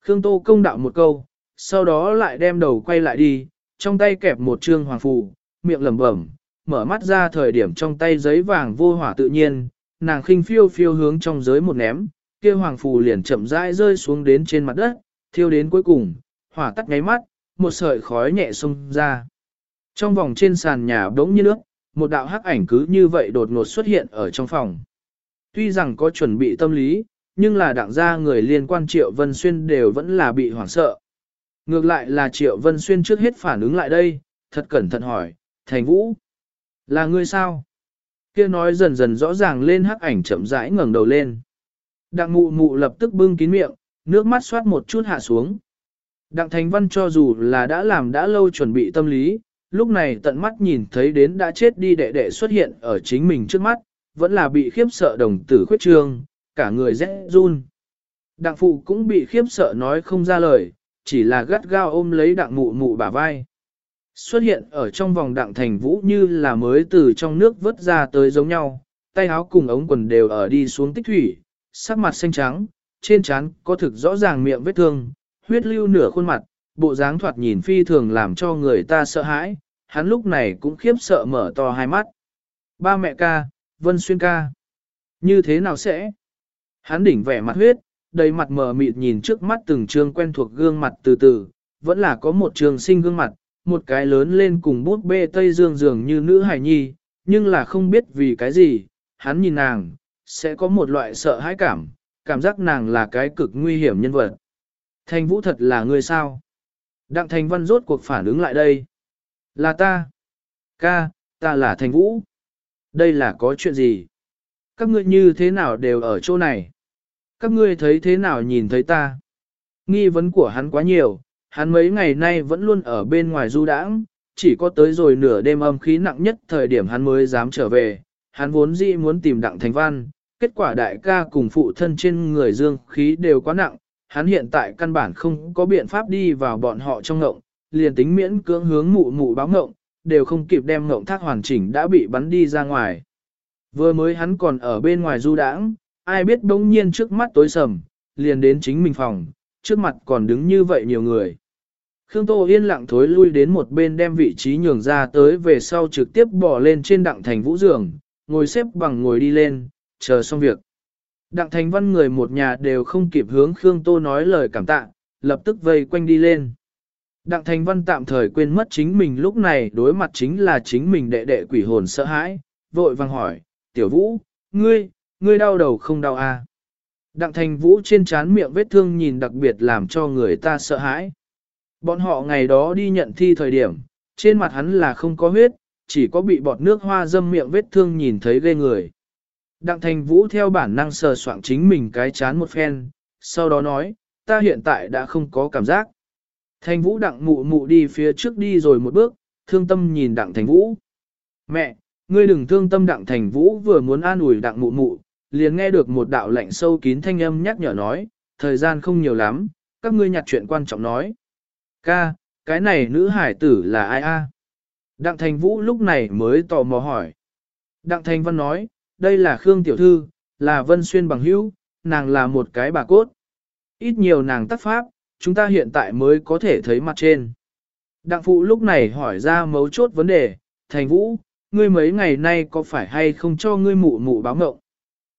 Khương Tô công đạo một câu, sau đó lại đem đầu quay lại đi, trong tay kẹp một trương hoàng phù, miệng lẩm bẩm, mở mắt ra thời điểm trong tay giấy vàng vô hỏa tự nhiên, nàng khinh phiêu phiêu hướng trong giới một ném, kia hoàng phù liền chậm rãi rơi xuống đến trên mặt đất, thiêu đến cuối cùng, hỏa tắt ngáy mắt, một sợi khói nhẹ xông ra. Trong vòng trên sàn nhà bỗng như nước, một đạo hắc ảnh cứ như vậy đột ngột xuất hiện ở trong phòng. Tuy rằng có chuẩn bị tâm lý, nhưng là đặng gia người liên quan Triệu Vân Xuyên đều vẫn là bị hoảng sợ. Ngược lại là Triệu Vân Xuyên trước hết phản ứng lại đây, thật cẩn thận hỏi, Thành Vũ, là ngươi sao? Kia nói dần dần rõ ràng lên hắc ảnh chậm rãi ngẩng đầu lên. Đặng mụ mụ lập tức bưng kín miệng, nước mắt xoát một chút hạ xuống. Đặng Thành Văn cho dù là đã làm đã lâu chuẩn bị tâm lý, lúc này tận mắt nhìn thấy đến đã chết đi đệ đệ xuất hiện ở chính mình trước mắt, vẫn là bị khiếp sợ đồng tử khuyết trương, cả người rẽ run. Đặng phụ cũng bị khiếp sợ nói không ra lời, chỉ là gắt gao ôm lấy đặng mụ mụ bả vai. Xuất hiện ở trong vòng đặng thành vũ như là mới từ trong nước vớt ra tới giống nhau, tay áo cùng ống quần đều ở đi xuống tích thủy, sắc mặt xanh trắng, trên trán có thực rõ ràng miệng vết thương, huyết lưu nửa khuôn mặt, bộ dáng thoạt nhìn phi thường làm cho người ta sợ hãi, hắn lúc này cũng khiếp sợ mở to hai mắt. Ba mẹ ca, Vân Xuyên ca. Như thế nào sẽ? Hắn đỉnh vẻ mặt huyết, đầy mặt mờ mịt nhìn trước mắt từng trương quen thuộc gương mặt từ từ, vẫn là có một trường sinh gương mặt, một cái lớn lên cùng bút bê Tây Dương dường như nữ hài nhi, nhưng là không biết vì cái gì, hắn nhìn nàng, sẽ có một loại sợ hãi cảm, cảm giác nàng là cái cực nguy hiểm nhân vật. Thành vũ thật là người sao? Đặng thành văn rốt cuộc phản ứng lại đây. Là ta. Ca, ta là thành vũ. Đây là có chuyện gì? Các ngươi như thế nào đều ở chỗ này? Các ngươi thấy thế nào nhìn thấy ta? Nghi vấn của hắn quá nhiều, hắn mấy ngày nay vẫn luôn ở bên ngoài du đãng, chỉ có tới rồi nửa đêm âm khí nặng nhất thời điểm hắn mới dám trở về. Hắn vốn dĩ muốn tìm đặng thành văn, kết quả đại ca cùng phụ thân trên người dương khí đều quá nặng, hắn hiện tại căn bản không có biện pháp đi vào bọn họ trong ngộng, liền tính miễn cưỡng hướng mụ mụ báo ngộng, đều không kịp đem ngộng thác hoàn chỉnh đã bị bắn đi ra ngoài. Vừa mới hắn còn ở bên ngoài du đãng, ai biết bỗng nhiên trước mắt tối sầm, liền đến chính mình phòng, trước mặt còn đứng như vậy nhiều người. Khương Tô yên lặng thối lui đến một bên đem vị trí nhường ra tới về sau trực tiếp bỏ lên trên đặng thành vũ giường, ngồi xếp bằng ngồi đi lên, chờ xong việc. Đặng thành văn người một nhà đều không kịp hướng Khương Tô nói lời cảm tạ, lập tức vây quanh đi lên. Đặng thành văn tạm thời quên mất chính mình lúc này đối mặt chính là chính mình đệ đệ quỷ hồn sợ hãi, vội vàng hỏi, tiểu vũ, ngươi, ngươi đau đầu không đau à? Đặng thành vũ trên trán miệng vết thương nhìn đặc biệt làm cho người ta sợ hãi. Bọn họ ngày đó đi nhận thi thời điểm, trên mặt hắn là không có huyết, chỉ có bị bọt nước hoa dâm miệng vết thương nhìn thấy ghê người. Đặng thành vũ theo bản năng sờ soạng chính mình cái chán một phen, sau đó nói, ta hiện tại đã không có cảm giác. Thành vũ đặng mụ mụ đi phía trước đi rồi một bước, thương tâm nhìn đặng thành vũ. Mẹ, ngươi đừng thương tâm đặng thành vũ vừa muốn an ủi đặng mụ mụ, liền nghe được một đạo lạnh sâu kín thanh âm nhắc nhở nói, thời gian không nhiều lắm, các ngươi nhặt chuyện quan trọng nói. Ca, cái này nữ hải tử là ai a? Đặng thành vũ lúc này mới tò mò hỏi. Đặng thành văn nói, đây là Khương Tiểu Thư, là Vân Xuyên bằng hữu, nàng là một cái bà cốt. Ít nhiều nàng tác pháp, chúng ta hiện tại mới có thể thấy mặt trên. Đặng phụ lúc này hỏi ra mấu chốt vấn đề, Thành Vũ, ngươi mấy ngày nay có phải hay không cho ngươi mụ mụ báo mộng?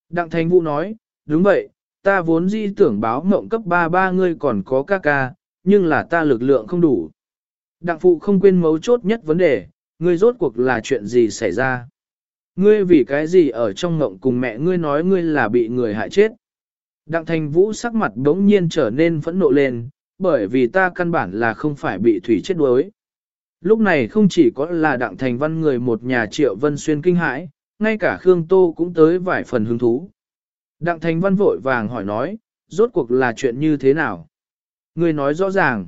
Đặng Thành Vũ nói, đúng vậy, ta vốn di tưởng báo mộng cấp 3 ba ngươi còn có ca ca, nhưng là ta lực lượng không đủ. Đặng phụ không quên mấu chốt nhất vấn đề, ngươi rốt cuộc là chuyện gì xảy ra? Ngươi vì cái gì ở trong ngộng cùng mẹ ngươi nói ngươi là bị người hại chết? Đặng thành vũ sắc mặt đống nhiên trở nên phẫn nộ lên, bởi vì ta căn bản là không phải bị thủy chết đuối. Lúc này không chỉ có là đặng thành văn người một nhà triệu vân xuyên kinh hãi, ngay cả Khương Tô cũng tới vài phần hứng thú. Đặng thành văn vội vàng hỏi nói, rốt cuộc là chuyện như thế nào? Ngươi nói rõ ràng.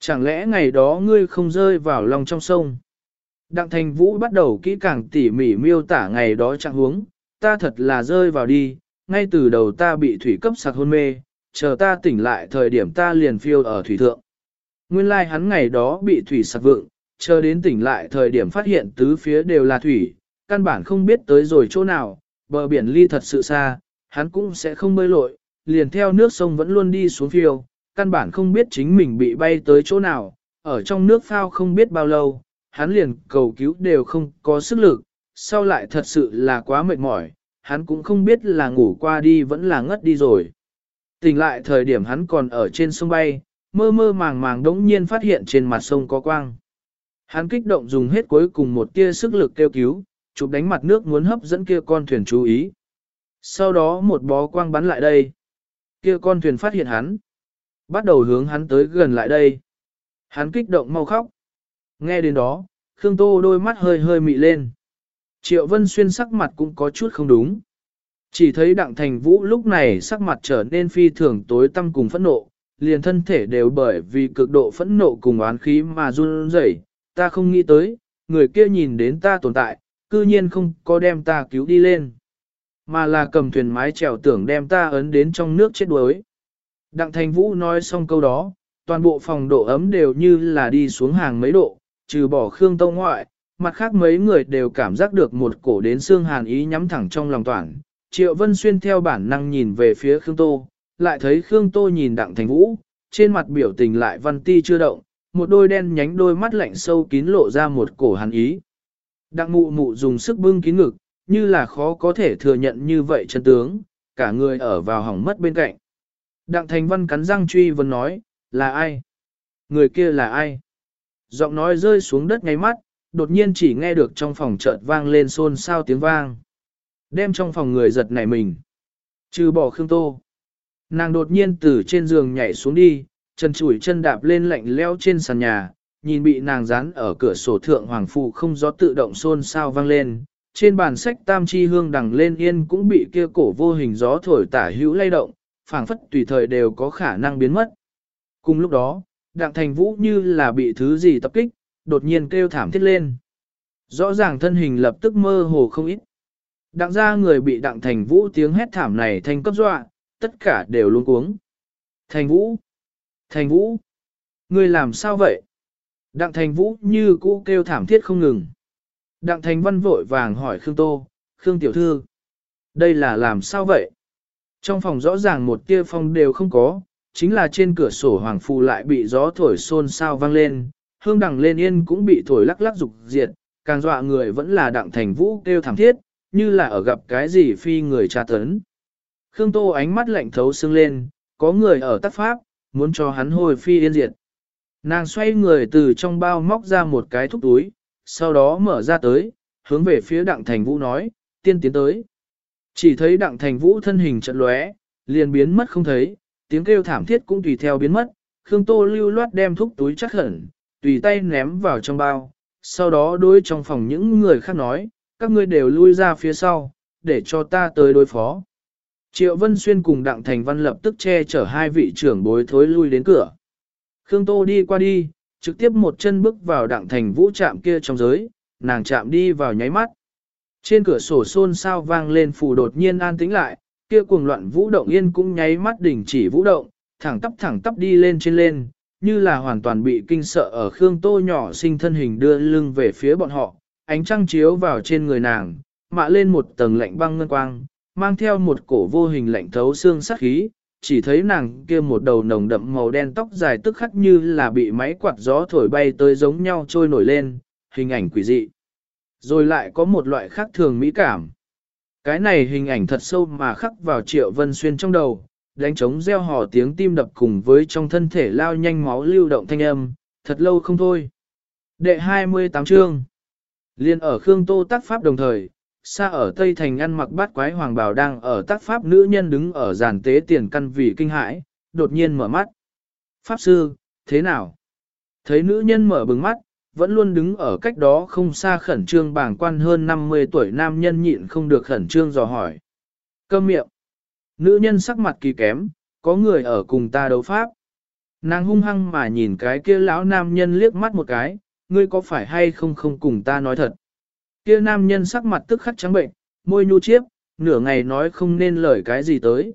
Chẳng lẽ ngày đó ngươi không rơi vào lòng trong sông? Đặng thành vũ bắt đầu kỹ càng tỉ mỉ miêu tả ngày đó trạng huống, ta thật là rơi vào đi, ngay từ đầu ta bị thủy cấp sạc hôn mê, chờ ta tỉnh lại thời điểm ta liền phiêu ở thủy thượng. Nguyên lai like hắn ngày đó bị thủy sạc vượng, chờ đến tỉnh lại thời điểm phát hiện tứ phía đều là thủy, căn bản không biết tới rồi chỗ nào, bờ biển ly thật sự xa, hắn cũng sẽ không bơi lội, liền theo nước sông vẫn luôn đi xuống phiêu, căn bản không biết chính mình bị bay tới chỗ nào, ở trong nước phao không biết bao lâu, hắn liền cầu cứu đều không có sức lực, sau lại thật sự là quá mệt mỏi, hắn cũng không biết là ngủ qua đi vẫn là ngất đi rồi. Tỉnh lại thời điểm hắn còn ở trên sông bay, mơ mơ màng màng đống nhiên phát hiện trên mặt sông có quang. Hắn kích động dùng hết cuối cùng một tia sức lực kêu cứu, chụp đánh mặt nước muốn hấp dẫn kia con thuyền chú ý. Sau đó một bó quang bắn lại đây. Kia con thuyền phát hiện hắn. Bắt đầu hướng hắn tới gần lại đây. Hắn kích động mau khóc. Nghe đến đó, Khương Tô đôi mắt hơi hơi mị lên. Triệu Vân Xuyên sắc mặt cũng có chút không đúng. Chỉ thấy Đặng Thành Vũ lúc này sắc mặt trở nên phi thường tối tăm cùng phẫn nộ, liền thân thể đều bởi vì cực độ phẫn nộ cùng oán khí mà run rẩy. Ta không nghĩ tới, người kia nhìn đến ta tồn tại, cư nhiên không có đem ta cứu đi lên. Mà là cầm thuyền mái chèo tưởng đem ta ấn đến trong nước chết đuối. Đặng Thành Vũ nói xong câu đó, toàn bộ phòng độ ấm đều như là đi xuống hàng mấy độ, trừ bỏ Khương Tông ngoại, mặt khác mấy người đều cảm giác được một cổ đến xương hàn ý nhắm thẳng trong lòng toàn. Triệu Vân Xuyên theo bản năng nhìn về phía Khương Tô, lại thấy Khương Tô nhìn Đặng Thành Vũ, trên mặt biểu tình lại văn ti chưa động, một đôi đen nhánh đôi mắt lạnh sâu kín lộ ra một cổ hàn ý. Đặng mụ mụ dùng sức bưng kín ngực, như là khó có thể thừa nhận như vậy chân tướng, cả người ở vào hỏng mất bên cạnh. Đặng Thành Văn cắn răng truy vấn nói, là ai? Người kia là ai? Giọng nói rơi xuống đất ngay mắt, đột nhiên chỉ nghe được trong phòng chợt vang lên xôn xao tiếng vang. Đem trong phòng người giật nảy mình. Trừ bỏ Khương Tô. Nàng đột nhiên từ trên giường nhảy xuống đi, chân chủi chân đạp lên lạnh leo trên sàn nhà, nhìn bị nàng dán ở cửa sổ thượng hoàng phụ không gió tự động xôn xao vang lên. Trên bàn sách tam chi hương đằng lên yên cũng bị kia cổ vô hình gió thổi tả hữu lay động, phảng phất tùy thời đều có khả năng biến mất. Cùng lúc đó, Đặng Thành Vũ như là bị thứ gì tập kích, đột nhiên kêu thảm thiết lên. Rõ ràng thân hình lập tức mơ hồ không ít. Đặng ra người bị Đặng Thành Vũ tiếng hét thảm này thành cấp dọa, tất cả đều luôn cuống. Thành Vũ! Thành Vũ! Người làm sao vậy? Đặng Thành Vũ như cũ kêu thảm thiết không ngừng. Đặng Thành Văn vội vàng hỏi Khương Tô, Khương Tiểu Thư. Đây là làm sao vậy? Trong phòng rõ ràng một tia phong đều không có, chính là trên cửa sổ hoàng phù lại bị gió thổi xôn xao vang lên, hương đằng lên yên cũng bị thổi lắc lắc dục diệt, càng dọa người vẫn là đặng thành vũ kêu thảm thiết, như là ở gặp cái gì phi người tra tấn. Khương Tô ánh mắt lạnh thấu xương lên, có người ở tắc pháp, muốn cho hắn hồi phi yên diệt. Nàng xoay người từ trong bao móc ra một cái thúc túi, sau đó mở ra tới, hướng về phía đặng thành vũ nói, tiên tiến tới. Chỉ thấy đặng thành vũ thân hình trận lóe, liền biến mất không thấy, tiếng kêu thảm thiết cũng tùy theo biến mất, Khương Tô lưu loát đem thúc túi chắc hẳn, tùy tay ném vào trong bao, sau đó đối trong phòng những người khác nói, các ngươi đều lui ra phía sau, để cho ta tới đối phó. Triệu Vân Xuyên cùng Đặng Thành Văn lập tức che chở hai vị trưởng bối thối lui đến cửa. Khương Tô đi qua đi, trực tiếp một chân bước vào Đặng Thành Vũ chạm kia trong giới, nàng chạm đi vào nháy mắt. Trên cửa sổ xôn sao vang lên phù đột nhiên an tĩnh lại, kia cuồng loạn vũ động yên cũng nháy mắt đình chỉ vũ động, thẳng tắp thẳng tắp đi lên trên lên, như là hoàn toàn bị kinh sợ ở Khương Tô nhỏ sinh thân hình đưa lưng về phía bọn họ, ánh trăng chiếu vào trên người nàng, mạ lên một tầng lạnh băng ngân quang, mang theo một cổ vô hình lạnh thấu xương sắc khí, chỉ thấy nàng kia một đầu nồng đậm màu đen tóc dài tức khắc như là bị máy quạt gió thổi bay tới giống nhau trôi nổi lên, hình ảnh quỷ dị. Rồi lại có một loại khác thường mỹ cảm. Cái này hình ảnh thật sâu mà khắc vào triệu vân xuyên trong đầu, đánh trống gieo hò tiếng tim đập cùng với trong thân thể lao nhanh máu lưu động thanh âm, thật lâu không thôi. Đệ 28 chương Liên ở Khương Tô tác pháp đồng thời, xa ở Tây Thành ăn mặc bát quái hoàng bào đang ở tác pháp nữ nhân đứng ở giàn tế tiền căn vì kinh hãi, đột nhiên mở mắt. Pháp sư, thế nào? Thấy nữ nhân mở bừng mắt, vẫn luôn đứng ở cách đó không xa khẩn trương bảng quan hơn 50 tuổi nam nhân nhịn không được khẩn trương dò hỏi. Câm miệng. Nữ nhân sắc mặt kỳ kém, có người ở cùng ta đấu pháp. Nàng hung hăng mà nhìn cái kia lão nam nhân liếc mắt một cái, ngươi có phải hay không không cùng ta nói thật. Kia nam nhân sắc mặt tức khắc trắng bệnh, môi nhu chiếp, nửa ngày nói không nên lời cái gì tới.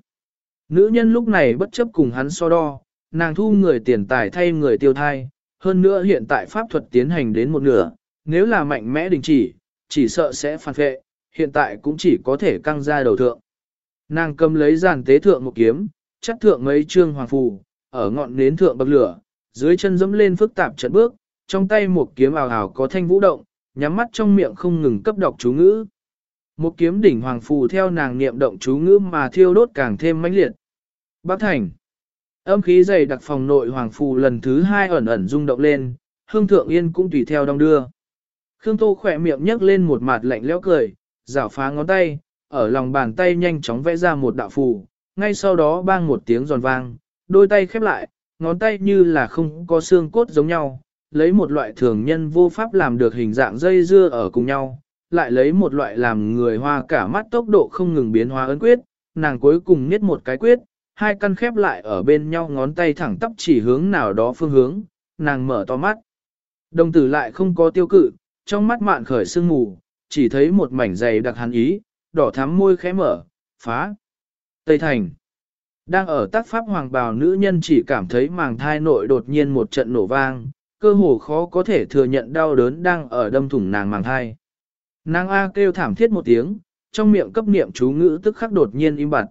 Nữ nhân lúc này bất chấp cùng hắn so đo, nàng thu người tiền tài thay người tiêu thai, hơn nữa hiện tại pháp thuật tiến hành đến một nửa, nếu là mạnh mẽ đình chỉ, chỉ sợ sẽ phản vệ, hiện tại cũng chỉ có thể căng ra đầu thượng. Nàng cầm lấy giàn tế thượng một kiếm, chắc thượng mấy trương hoàng phù, ở ngọn nến thượng bậc lửa, dưới chân dẫm lên phức tạp trận bước, trong tay một kiếm ảo ảo có thanh vũ động, nhắm mắt trong miệng không ngừng cấp đọc chú ngữ. Một kiếm đỉnh hoàng phù theo nàng niệm động chú ngữ mà thiêu đốt càng thêm mãnh liệt. Bắc thành. Âm khí dày đặc phòng nội hoàng phù lần thứ hai ẩn ẩn rung động lên, hương thượng yên cũng tùy theo đong đưa. Khương Tô khỏe miệng nhấc lên một mặt lạnh lẽo cười, rảo phá ngón tay, ở lòng bàn tay nhanh chóng vẽ ra một đạo phù, ngay sau đó bang một tiếng giòn vang, đôi tay khép lại, ngón tay như là không có xương cốt giống nhau, lấy một loại thường nhân vô pháp làm được hình dạng dây dưa ở cùng nhau, lại lấy một loại làm người hoa cả mắt tốc độ không ngừng biến hóa ấn quyết, nàng cuối cùng niết một cái quyết, hai căn khép lại ở bên nhau ngón tay thẳng tắp chỉ hướng nào đó phương hướng, nàng mở to mắt. Đồng tử lại không có tiêu cự, trong mắt mạn khởi sương mù, chỉ thấy một mảnh dày đặc hắn ý, đỏ thắm môi khẽ mở, phá. Tây Thành. Đang ở tác pháp hoàng bào nữ nhân chỉ cảm thấy màng thai nội đột nhiên một trận nổ vang, cơ hồ khó có thể thừa nhận đau đớn đang ở đâm thủng nàng màng thai. Nàng A kêu thảm thiết một tiếng, trong miệng cấp niệm chú ngữ tức khắc đột nhiên im bặt.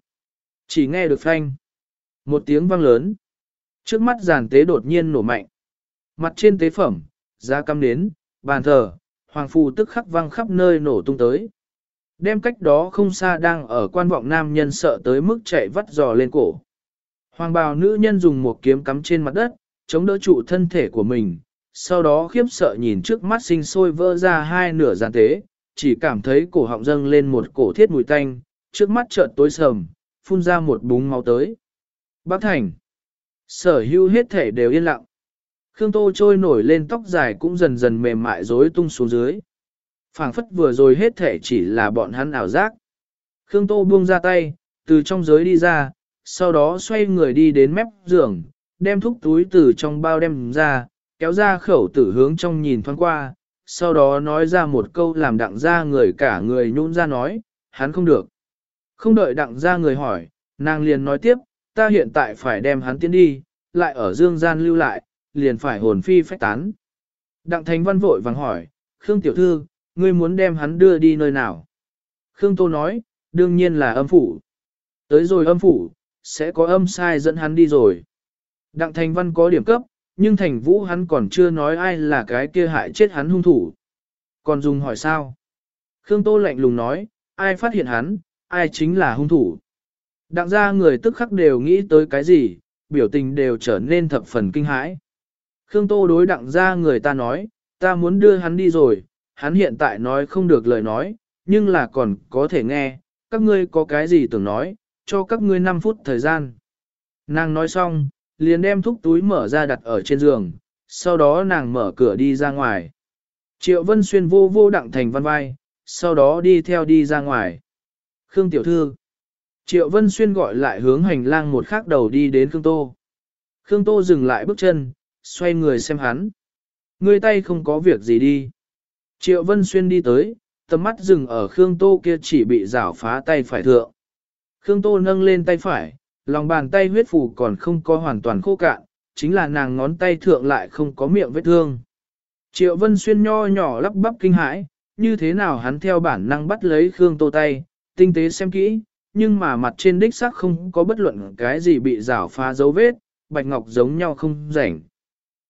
Chỉ nghe được phanh. Một tiếng vang lớn. Trước mắt giàn tế đột nhiên nổ mạnh. Mặt trên tế phẩm, da căm nến, bàn thờ, hoàng phù tức khắc vang khắp nơi nổ tung tới. Đem cách đó không xa đang ở quan vọng nam nhân sợ tới mức chạy vắt giò lên cổ. Hoàng bào nữ nhân dùng một kiếm cắm trên mặt đất, chống đỡ trụ thân thể của mình, sau đó khiếp sợ nhìn trước mắt sinh sôi vỡ ra hai nửa giàn tế, chỉ cảm thấy cổ họng dâng lên một cổ thiết mùi tanh, trước mắt chợt tối sầm, phun ra một búng máu tới. Bác Thành. Sở hữu hết thể đều yên lặng. Khương Tô trôi nổi lên tóc dài cũng dần dần mềm mại rối tung xuống dưới. phảng phất vừa rồi hết thể chỉ là bọn hắn ảo giác. Khương Tô buông ra tay, từ trong giới đi ra, sau đó xoay người đi đến mép giường, đem thúc túi từ trong bao đem ra, kéo ra khẩu tử hướng trong nhìn thoáng qua, sau đó nói ra một câu làm đặng ra người cả người nhún ra nói, hắn không được. Không đợi đặng ra người hỏi, nàng liền nói tiếp, ta hiện tại phải đem hắn tiến đi, lại ở dương gian lưu lại, liền phải hồn phi phách tán. Đặng Thành Văn vội vàng hỏi, Khương Tiểu Thư, ngươi muốn đem hắn đưa đi nơi nào? Khương Tô nói, đương nhiên là âm phủ. Tới rồi âm phủ, sẽ có âm sai dẫn hắn đi rồi. Đặng Thành Văn có điểm cấp, nhưng Thành Vũ hắn còn chưa nói ai là cái kia hại chết hắn hung thủ. Còn dùng hỏi sao? Khương Tô lạnh lùng nói, ai phát hiện hắn, ai chính là hung thủ. Đặng ra người tức khắc đều nghĩ tới cái gì, biểu tình đều trở nên thập phần kinh hãi. Khương Tô đối đặng ra người ta nói, ta muốn đưa hắn đi rồi, hắn hiện tại nói không được lời nói, nhưng là còn có thể nghe, các ngươi có cái gì tưởng nói, cho các ngươi 5 phút thời gian. Nàng nói xong, liền đem thúc túi mở ra đặt ở trên giường, sau đó nàng mở cửa đi ra ngoài. Triệu Vân Xuyên vô vô đặng thành văn vai, sau đó đi theo đi ra ngoài. Khương Tiểu Thư Triệu Vân Xuyên gọi lại hướng hành lang một khác đầu đi đến Khương Tô. Khương Tô dừng lại bước chân, xoay người xem hắn. Người tay không có việc gì đi. Triệu Vân Xuyên đi tới, tầm mắt dừng ở Khương Tô kia chỉ bị rảo phá tay phải thượng. Khương Tô nâng lên tay phải, lòng bàn tay huyết phù còn không có hoàn toàn khô cạn, chính là nàng ngón tay thượng lại không có miệng vết thương. Triệu Vân Xuyên nho nhỏ lắp bắp kinh hãi, như thế nào hắn theo bản năng bắt lấy Khương Tô tay, tinh tế xem kỹ, nhưng mà mặt trên đích xác không có bất luận cái gì bị rảo phá dấu vết, bạch ngọc giống nhau không rảnh.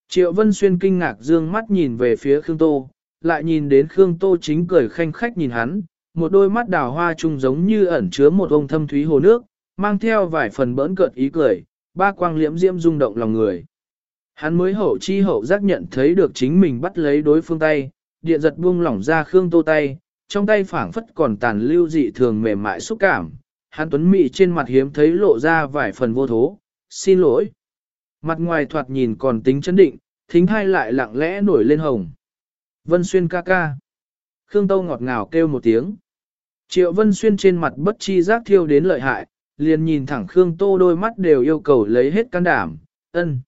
Triệu Vân Xuyên kinh ngạc dương mắt nhìn về phía Khương Tô, lại nhìn đến Khương Tô chính cười khanh khách nhìn hắn, một đôi mắt đào hoa trung giống như ẩn chứa một ông thâm thúy hồ nước, mang theo vài phần bỡn cợt ý cười, ba quang liễm diễm rung động lòng người. Hắn mới hậu chi hậu giác nhận thấy được chính mình bắt lấy đối phương tay, điện giật buông lỏng ra Khương Tô tay, trong tay phảng phất còn tàn lưu dị thường mềm mại xúc cảm. Hắn tuấn mị trên mặt hiếm thấy lộ ra vài phần vô thố, xin lỗi. Mặt ngoài thoạt nhìn còn tính chấn định, thính hai lại lặng lẽ nổi lên hồng. Vân Xuyên ca ca. Khương Tâu ngọt ngào kêu một tiếng. Triệu Vân Xuyên trên mặt bất chi giác thiêu đến lợi hại, liền nhìn thẳng Khương Tô đôi mắt đều yêu cầu lấy hết can đảm, ân.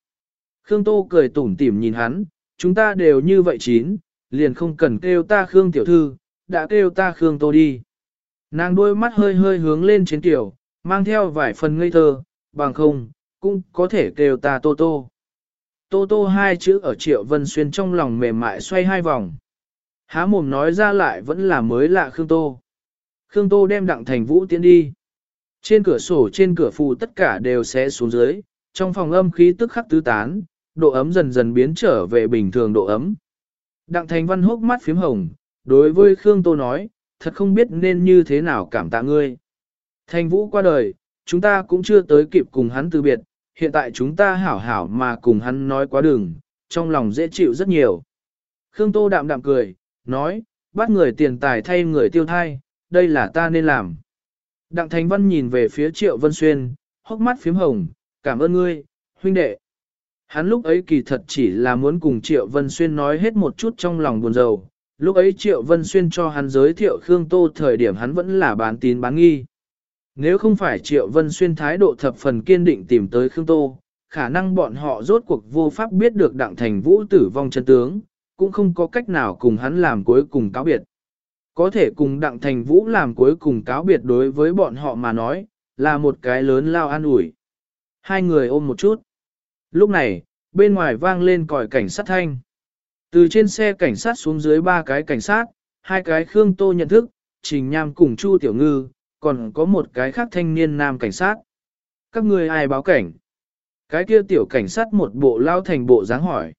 Khương Tô cười tủm tỉm nhìn hắn, chúng ta đều như vậy chín, liền không cần kêu ta Khương tiểu thư, đã kêu ta Khương Tô đi. Nàng đôi mắt hơi hơi hướng lên trên tiểu, mang theo vài phần ngây thơ, bằng không, cũng có thể kêu ta Tô Tô. Tô Tô hai chữ ở Triệu Vân Xuyên trong lòng mềm mại xoay hai vòng. Há mồm nói ra lại vẫn là mới lạ Khương Tô. Khương Tô đem đặng thành vũ tiến đi. Trên cửa sổ trên cửa phù tất cả đều sẽ xuống dưới, trong phòng âm khí tức khắc tứ tán, độ ấm dần dần biến trở về bình thường độ ấm. Đặng thành văn hốc mắt phím hồng, đối với Khương Tô nói, thật không biết nên như thế nào cảm tạ ngươi. Thành vũ qua đời, chúng ta cũng chưa tới kịp cùng hắn từ biệt, hiện tại chúng ta hảo hảo mà cùng hắn nói quá đường, trong lòng dễ chịu rất nhiều. Khương Tô đạm đạm cười, nói, bắt người tiền tài thay người tiêu thai, đây là ta nên làm. Đặng Thành Văn nhìn về phía Triệu Vân Xuyên, hốc mắt phím hồng, cảm ơn ngươi, huynh đệ. Hắn lúc ấy kỳ thật chỉ là muốn cùng Triệu Vân Xuyên nói hết một chút trong lòng buồn rầu. Lúc ấy Triệu Vân Xuyên cho hắn giới thiệu Khương Tô thời điểm hắn vẫn là bán tín bán nghi. Nếu không phải Triệu Vân Xuyên thái độ thập phần kiên định tìm tới Khương Tô, khả năng bọn họ rốt cuộc vô pháp biết được Đặng Thành Vũ tử vong chân tướng, cũng không có cách nào cùng hắn làm cuối cùng cáo biệt. Có thể cùng Đặng Thành Vũ làm cuối cùng cáo biệt đối với bọn họ mà nói, là một cái lớn lao an ủi. Hai người ôm một chút. Lúc này, bên ngoài vang lên còi cảnh sát thanh. Từ trên xe cảnh sát xuống dưới ba cái cảnh sát, hai cái Khương Tô nhận thức, Trình Nham cùng Chu Tiểu Ngư, còn có một cái khác thanh niên nam cảnh sát. Các người ai báo cảnh? Cái kia tiểu cảnh sát một bộ lao thành bộ dáng hỏi.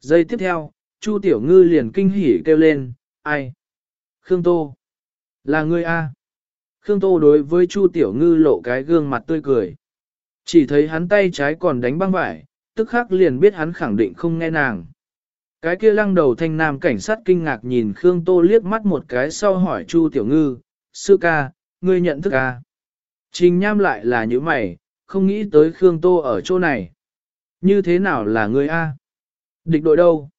Giây tiếp theo, Chu Tiểu Ngư liền kinh hỉ kêu lên, ai? Khương Tô. Là người A. Khương Tô đối với Chu Tiểu Ngư lộ cái gương mặt tươi cười. Chỉ thấy hắn tay trái còn đánh băng vải, tức khắc liền biết hắn khẳng định không nghe nàng. Cái kia lăng đầu thanh nam cảnh sát kinh ngạc nhìn Khương Tô liếc mắt một cái sau hỏi Chu Tiểu Ngư, sư ca, ngươi nhận thức ca. Trình nham lại là như mày, không nghĩ tới Khương Tô ở chỗ này. Như thế nào là ngươi A? Địch đội đâu?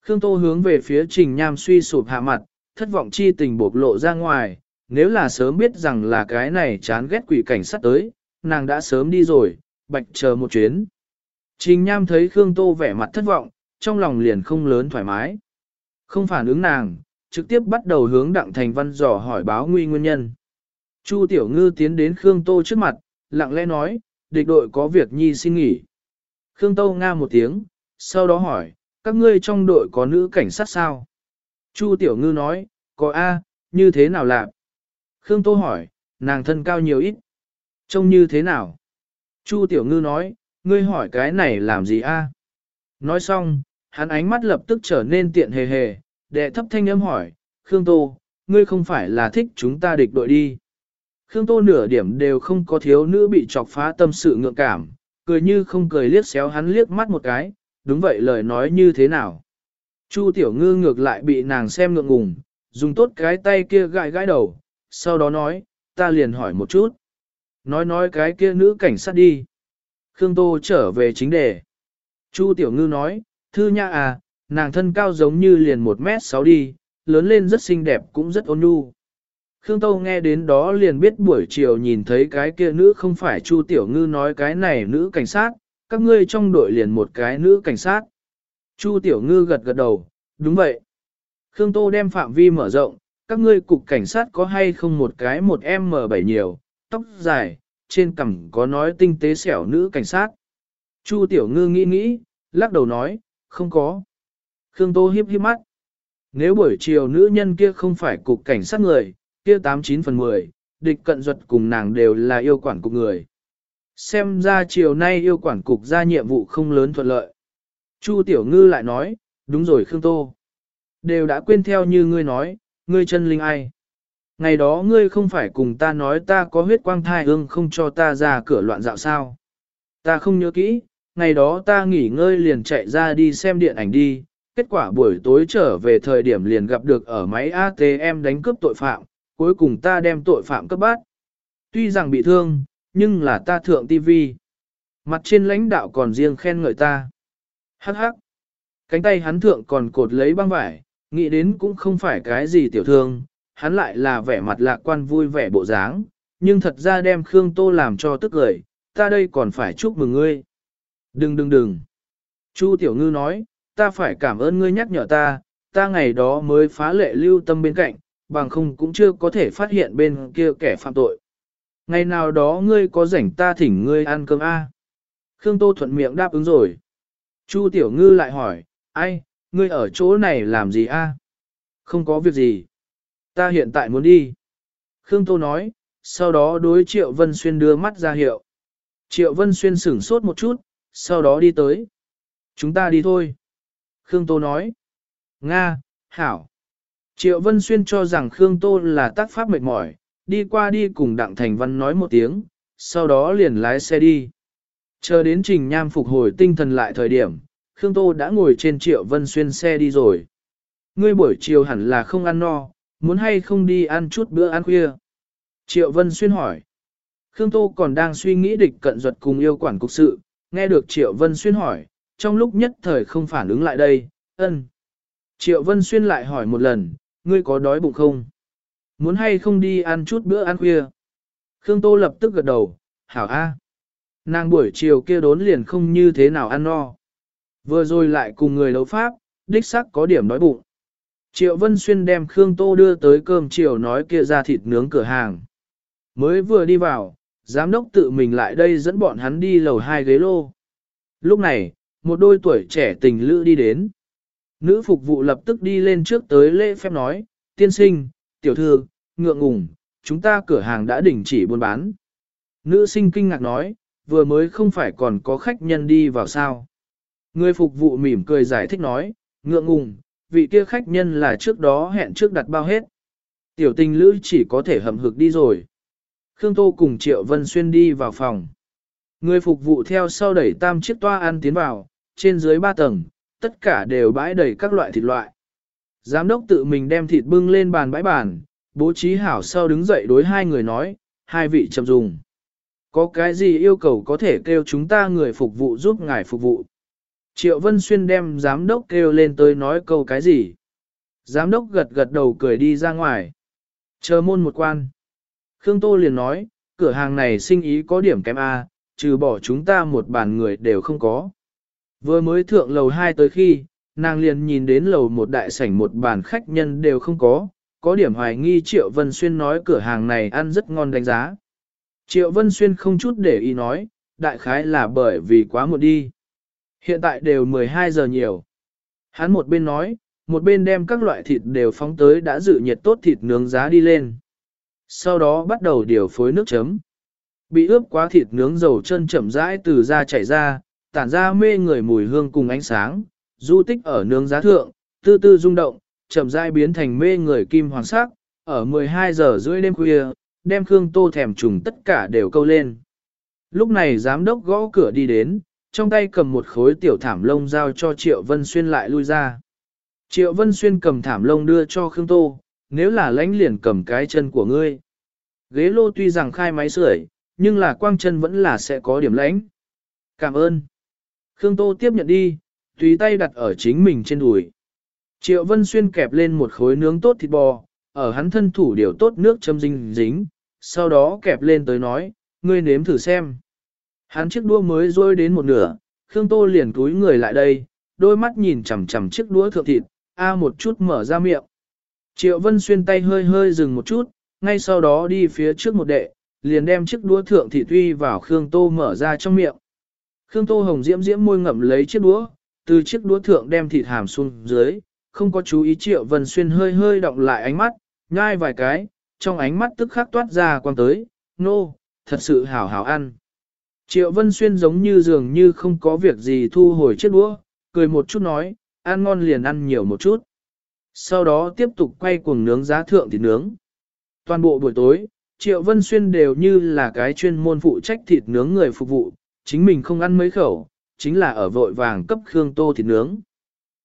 Khương Tô hướng về phía Trình Nham suy sụp hạ mặt, thất vọng chi tình bộc lộ ra ngoài, nếu là sớm biết rằng là cái này chán ghét quỷ cảnh sát tới, nàng đã sớm đi rồi, bạch chờ một chuyến. Trình Nham thấy Khương Tô vẻ mặt thất vọng, trong lòng liền không lớn thoải mái. Không phản ứng nàng, trực tiếp bắt đầu hướng Đặng Thành Văn dò hỏi báo nguy nguyên nhân. Chu Tiểu Ngư tiến đến Khương Tô trước mặt, lặng lẽ nói, địch đội có việc nhi xin nghỉ. Khương Tô nga một tiếng, sau đó hỏi, các ngươi trong đội có nữ cảnh sát sao? Chu Tiểu Ngư nói, có A, như thế nào lạ? Khương Tô hỏi, nàng thân cao nhiều ít. Trông như thế nào? Chu Tiểu Ngư nói, ngươi hỏi cái này làm gì A? Nói xong, hắn ánh mắt lập tức trở nên tiện hề hề, đệ thấp thanh âm hỏi, Khương Tô, ngươi không phải là thích chúng ta địch đội đi. Khương Tô nửa điểm đều không có thiếu nữ bị chọc phá tâm sự ngượng cảm, cười như không cười liếc xéo hắn liếc mắt một cái, đúng vậy lời nói như thế nào. Chu Tiểu Ngư ngược lại bị nàng xem ngượng ngùng, dùng tốt cái tay kia gãi gãi đầu, sau đó nói, ta liền hỏi một chút. Nói nói cái kia nữ cảnh sát đi. Khương Tô trở về chính đề. Chu Tiểu Ngư nói, thư nha à, nàng thân cao giống như liền 1 mét 6 đi, lớn lên rất xinh đẹp cũng rất ôn nhu. Khương Tô nghe đến đó liền biết buổi chiều nhìn thấy cái kia nữ không phải Chu Tiểu Ngư nói cái này nữ cảnh sát, các ngươi trong đội liền một cái nữ cảnh sát. Chu Tiểu Ngư gật gật đầu, đúng vậy. Khương Tô đem phạm vi mở rộng, các ngươi cục cảnh sát có hay không một cái một M7 nhiều, tóc dài, trên cằm có nói tinh tế xẻo nữ cảnh sát. Chu Tiểu Ngư nghĩ nghĩ, lắc đầu nói, không có. Khương Tô hiếp hiếp mắt. Nếu buổi chiều nữ nhân kia không phải cục cảnh sát người, kia 89 phần 10, địch cận duật cùng nàng đều là yêu quản cục người. Xem ra chiều nay yêu quản cục ra nhiệm vụ không lớn thuận lợi. Chu Tiểu Ngư lại nói, đúng rồi Khương Tô. Đều đã quên theo như ngươi nói, ngươi chân linh ai. Ngày đó ngươi không phải cùng ta nói ta có huyết quang thai hương không cho ta ra cửa loạn dạo sao. Ta không nhớ kỹ, ngày đó ta nghỉ ngơi liền chạy ra đi xem điện ảnh đi, kết quả buổi tối trở về thời điểm liền gặp được ở máy ATM đánh cướp tội phạm, cuối cùng ta đem tội phạm cấp bắt. Tuy rằng bị thương, nhưng là ta thượng TV. Mặt trên lãnh đạo còn riêng khen ngợi ta. Hắc hắc. Cánh tay hắn thượng còn cột lấy băng vải, nghĩ đến cũng không phải cái gì tiểu thương, hắn lại là vẻ mặt lạc quan vui vẻ bộ dáng, nhưng thật ra đem Khương Tô làm cho tức cười, ta đây còn phải chúc mừng ngươi. Đừng đừng đừng. Chu Tiểu Ngư nói, ta phải cảm ơn ngươi nhắc nhở ta, ta ngày đó mới phá lệ lưu tâm bên cạnh, bằng không cũng chưa có thể phát hiện bên kia kẻ phạm tội. Ngày nào đó ngươi có rảnh ta thỉnh ngươi ăn cơm A. Khương Tô thuận miệng đáp ứng rồi. Chu Tiểu Ngư lại hỏi, ai, ngươi ở chỗ này làm gì A? Không có việc gì. Ta hiện tại muốn đi. Khương Tô nói, sau đó đối Triệu Vân Xuyên đưa mắt ra hiệu. Triệu Vân Xuyên sửng sốt một chút, sau đó đi tới. Chúng ta đi thôi. Khương Tô nói. Nga, Hảo. Triệu Vân Xuyên cho rằng Khương Tô là tác pháp mệt mỏi, đi qua đi cùng Đặng Thành Văn nói một tiếng, sau đó liền lái xe đi. Chờ đến Trình Nham phục hồi tinh thần lại thời điểm, Khương Tô đã ngồi trên Triệu Vân Xuyên xe đi rồi. Ngươi buổi chiều hẳn là không ăn no, muốn hay không đi ăn chút bữa ăn khuya. Triệu Vân Xuyên hỏi. Khương Tô còn đang suy nghĩ địch cận duật cùng yêu quản cục sự, nghe được Triệu Vân Xuyên hỏi, trong lúc nhất thời không phản ứng lại đây, ân. Triệu Vân Xuyên lại hỏi một lần, ngươi có đói bụng không? Muốn hay không đi ăn chút bữa ăn khuya? Khương Tô lập tức gật đầu, hảo a. Nàng buổi chiều kia đốn liền không như thế nào ăn no. Vừa rồi lại cùng người đấu pháp, đích sắc có điểm đói bụng. Triệu Vân Xuyên đem Khương Tô đưa tới cơm chiều nói kia ra thịt nướng cửa hàng. Mới vừa đi vào, giám đốc tự mình lại đây dẫn bọn hắn đi lầu hai ghế lô. Lúc này, một đôi tuổi trẻ tình lữ đi đến. Nữ phục vụ lập tức đi lên trước tới lễ phép nói, tiên sinh, tiểu thư, ngượng ngùng, chúng ta cửa hàng đã đình chỉ buôn bán. Nữ sinh kinh ngạc nói, vừa mới không phải còn có khách nhân đi vào sao. Người phục vụ mỉm cười giải thích nói, ngượng ngùng, vị kia khách nhân là trước đó hẹn trước đặt bao hết. Tiểu tình lữ chỉ có thể hầm hực đi rồi. Khương Tô cùng Triệu Vân Xuyên đi vào phòng. Người phục vụ theo sau đẩy tam chiếc toa ăn tiến vào, trên dưới ba tầng, tất cả đều bãi đầy các loại thịt loại. Giám đốc tự mình đem thịt bưng lên bàn bãi bàn, bố trí hảo sau đứng dậy đối hai người nói, hai vị chậm dùng. Có cái gì yêu cầu có thể kêu chúng ta người phục vụ giúp ngài phục vụ. Triệu Vân Xuyên đem giám đốc kêu lên tới nói câu cái gì. Giám đốc gật gật đầu cười đi ra ngoài. Chờ môn một quan. Khương Tô liền nói, cửa hàng này sinh ý có điểm kém A, trừ bỏ chúng ta một bàn người đều không có. Vừa mới thượng lầu 2 tới khi, nàng liền nhìn đến lầu một đại sảnh một bàn khách nhân đều không có, có điểm hoài nghi Triệu Vân Xuyên nói cửa hàng này ăn rất ngon đánh giá. Triệu Vân Xuyên không chút để ý nói, đại khái là bởi vì quá muộn đi. Hiện tại đều 12 giờ nhiều. Hắn một bên nói, một bên đem các loại thịt đều phóng tới đã dự nhiệt tốt thịt nướng giá đi lên. Sau đó bắt đầu điều phối nước chấm. Bị ướp quá thịt nướng dầu chân chậm rãi từ da chảy ra, tản ra mê người mùi hương cùng ánh sáng, du tích ở nướng giá thượng, tư tư rung động, chậm rãi biến thành mê người kim hoàng sắc, ở 12 giờ rưỡi đêm khuya, đem Khương Tô thèm trùng tất cả đều câu lên. Lúc này giám đốc gõ cửa đi đến, trong tay cầm một khối tiểu thảm lông giao cho Triệu Vân Xuyên lại lui ra. Triệu Vân Xuyên cầm thảm lông đưa cho Khương Tô, nếu là lãnh liền cầm cái chân của ngươi. Ghế lô tuy rằng khai máy sưởi, nhưng là quang chân vẫn là sẽ có điểm lãnh. Cảm ơn. Khương Tô tiếp nhận đi, tùy tay đặt ở chính mình trên đùi. Triệu Vân Xuyên kẹp lên một khối nướng tốt thịt bò, ở hắn thân thủ điều tốt nước châm dinh dính, sau đó kẹp lên tới nói, ngươi nếm thử xem. Hắn chiếc đua mới rôi đến một nửa, Khương Tô liền túi người lại đây, đôi mắt nhìn chằm chằm chiếc đũa thượng thịt, a một chút mở ra miệng. Triệu Vân Xuyên tay hơi hơi dừng một chút, ngay sau đó đi phía trước một đệ, liền đem chiếc đũa thượng Thị tuy vào Khương Tô mở ra trong miệng. Khương Tô Hồng diễm diễm môi ngậm lấy chiếc đũa, từ chiếc đũa thượng đem thịt hàm xuống dưới, không có chú ý Triệu Vân Xuyên hơi hơi động lại ánh mắt, nhai vài cái, trong ánh mắt tức khắc toát ra quang tới, nô, no, thật sự hảo hảo ăn. Triệu Vân Xuyên giống như dường như không có việc gì thu hồi chiếc đũa, cười một chút nói, ăn ngon liền ăn nhiều một chút. Sau đó tiếp tục quay cuồng nướng giá thượng thịt nướng. Toàn bộ buổi tối, Triệu Vân Xuyên đều như là cái chuyên môn phụ trách thịt nướng người phục vụ, chính mình không ăn mấy khẩu, chính là ở vội vàng cấp Khương Tô thịt nướng.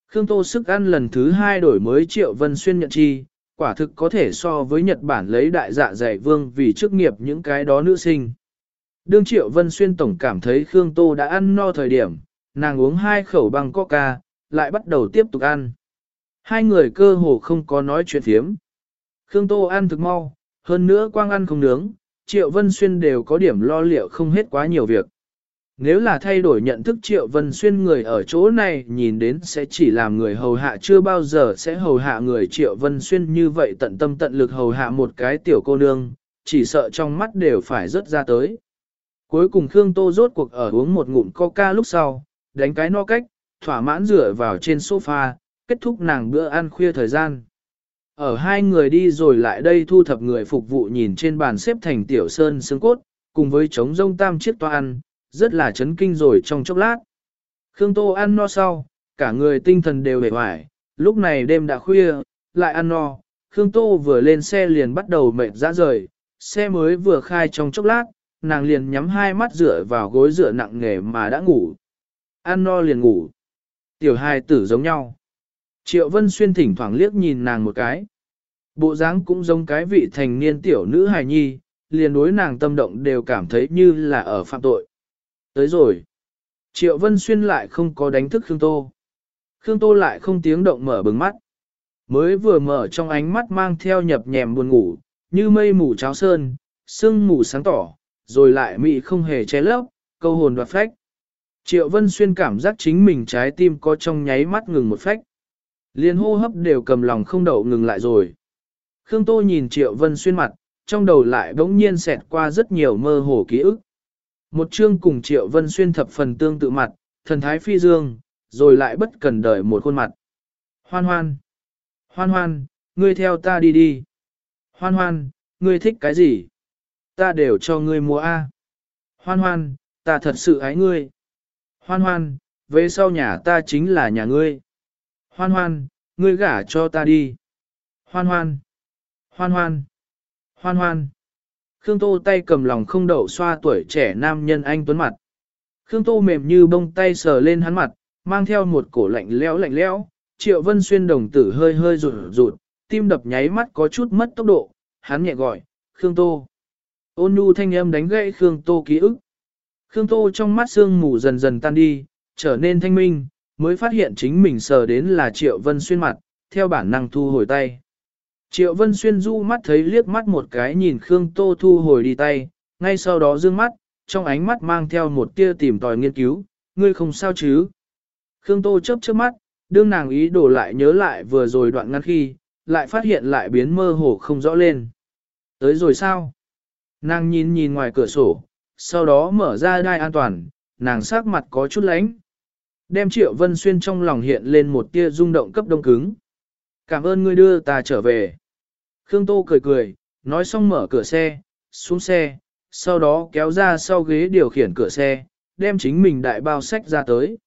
Khương Tô sức ăn lần thứ hai đổi mới Triệu Vân Xuyên nhận chi, quả thực có thể so với Nhật Bản lấy đại dạ dày vương vì chức nghiệp những cái đó nữ sinh. Đương Triệu Vân Xuyên tổng cảm thấy Khương Tô đã ăn no thời điểm, nàng uống hai khẩu bằng coca, lại bắt đầu tiếp tục ăn. Hai người cơ hồ không có nói chuyện thiếm. Khương Tô ăn thực mau, hơn nữa quang ăn không nướng, Triệu Vân Xuyên đều có điểm lo liệu không hết quá nhiều việc. Nếu là thay đổi nhận thức Triệu Vân Xuyên người ở chỗ này nhìn đến sẽ chỉ làm người hầu hạ chưa bao giờ sẽ hầu hạ người Triệu Vân Xuyên như vậy tận tâm tận lực hầu hạ một cái tiểu cô nương, chỉ sợ trong mắt đều phải rớt ra tới. Cuối cùng Khương Tô rốt cuộc ở uống một ngụm coca lúc sau, đánh cái no cách, thỏa mãn rửa vào trên sofa, kết thúc nàng bữa ăn khuya thời gian. Ở hai người đi rồi lại đây thu thập người phục vụ nhìn trên bàn xếp thành tiểu sơn xương cốt, cùng với trống rông tam chiếc toa ăn, rất là chấn kinh rồi trong chốc lát. Khương Tô ăn no sau, cả người tinh thần đều bể hoài, lúc này đêm đã khuya, lại ăn no, Khương Tô vừa lên xe liền bắt đầu mệt ra rời, xe mới vừa khai trong chốc lát, nàng liền nhắm hai mắt dựa vào gối dựa nặng nề mà đã ngủ. Ăn no liền ngủ. Tiểu hai tử giống nhau. Triệu Vân Xuyên thỉnh thoảng liếc nhìn nàng một cái. Bộ dáng cũng giống cái vị thành niên tiểu nữ hài nhi, liền đối nàng tâm động đều cảm thấy như là ở phạm tội. Tới rồi. Triệu Vân Xuyên lại không có đánh thức Khương Tô. Khương Tô lại không tiếng động mở bừng mắt. Mới vừa mở trong ánh mắt mang theo nhập nhèm buồn ngủ, như mây mù cháo sơn, sương mù sáng tỏ, rồi lại mị không hề che lấp, câu hồn đoạt phách. Triệu Vân Xuyên cảm giác chính mình trái tim có trong nháy mắt ngừng một phách. Liên hô hấp đều cầm lòng không đậu ngừng lại rồi. Khương Tô nhìn Triệu Vân Xuyên mặt, trong đầu lại bỗng nhiên xẹt qua rất nhiều mơ hồ ký ức. Một chương cùng Triệu Vân Xuyên thập phần tương tự mặt, thần thái phi dương, rồi lại bất cần đợi một khuôn mặt. Hoan hoan! Hoan hoan, ngươi theo ta đi đi. Hoan hoan, ngươi thích cái gì? Ta đều cho ngươi mua A. Hoan hoan, ta thật sự ái ngươi. Hoan hoan, về sau nhà ta chính là nhà ngươi. Hoan hoan, ngươi gả cho ta đi. Hoan hoan, hoan hoan, hoan hoan. Khương Tô tay cầm lòng không đậu xoa tuổi trẻ nam nhân anh tuấn mặt. Khương Tô mềm như bông tay sờ lên hắn mặt, mang theo một cổ lạnh lẽo lạnh lẽo. Triệu Vân Xuyên đồng tử hơi hơi rụt rụt, tim đập nháy mắt có chút mất tốc độ, hắn nhẹ gọi, Khương Tô. Ôn nhu thanh âm đánh gãy Khương Tô ký ức. Khương Tô trong mắt sương mù dần dần tan đi, trở nên thanh minh, mới phát hiện chính mình sờ đến là Triệu Vân Xuyên mặt, theo bản năng thu hồi tay. Triệu Vân Xuyên du mắt thấy liếc mắt một cái nhìn Khương Tô thu hồi đi tay, ngay sau đó dương mắt, trong ánh mắt mang theo một tia tìm tòi nghiên cứu, ngươi không sao chứ. Khương Tô chớp chớp mắt, đương nàng ý đổ lại nhớ lại vừa rồi đoạn ngắn khi, lại phát hiện lại biến mơ hồ không rõ lên. Tới rồi sao? Nàng nhìn nhìn ngoài cửa sổ, sau đó mở ra đai an toàn, nàng sắc mặt có chút lánh. Đem Triệu Vân Xuyên trong lòng hiện lên một tia rung động cấp đông cứng. Cảm ơn ngươi đưa ta trở về. Khương Tô cười cười, nói xong mở cửa xe, xuống xe, sau đó kéo ra sau ghế điều khiển cửa xe, đem chính mình đại bao sách ra tới.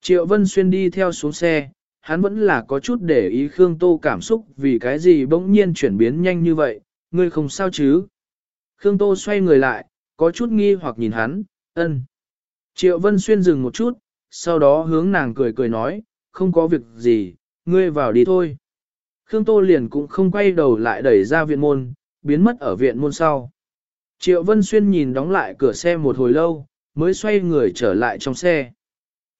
Triệu Vân Xuyên đi theo xuống xe, hắn vẫn là có chút để ý Khương Tô cảm xúc vì cái gì bỗng nhiên chuyển biến nhanh như vậy, ngươi không sao chứ. Khương Tô xoay người lại, có chút nghi hoặc nhìn hắn, ân. Triệu Vân Xuyên dừng một chút, sau đó hướng nàng cười cười nói, không có việc gì, ngươi vào đi thôi. Khương Tô liền cũng không quay đầu lại đẩy ra viện môn, biến mất ở viện môn sau. Triệu Vân Xuyên nhìn đóng lại cửa xe một hồi lâu, mới xoay người trở lại trong xe.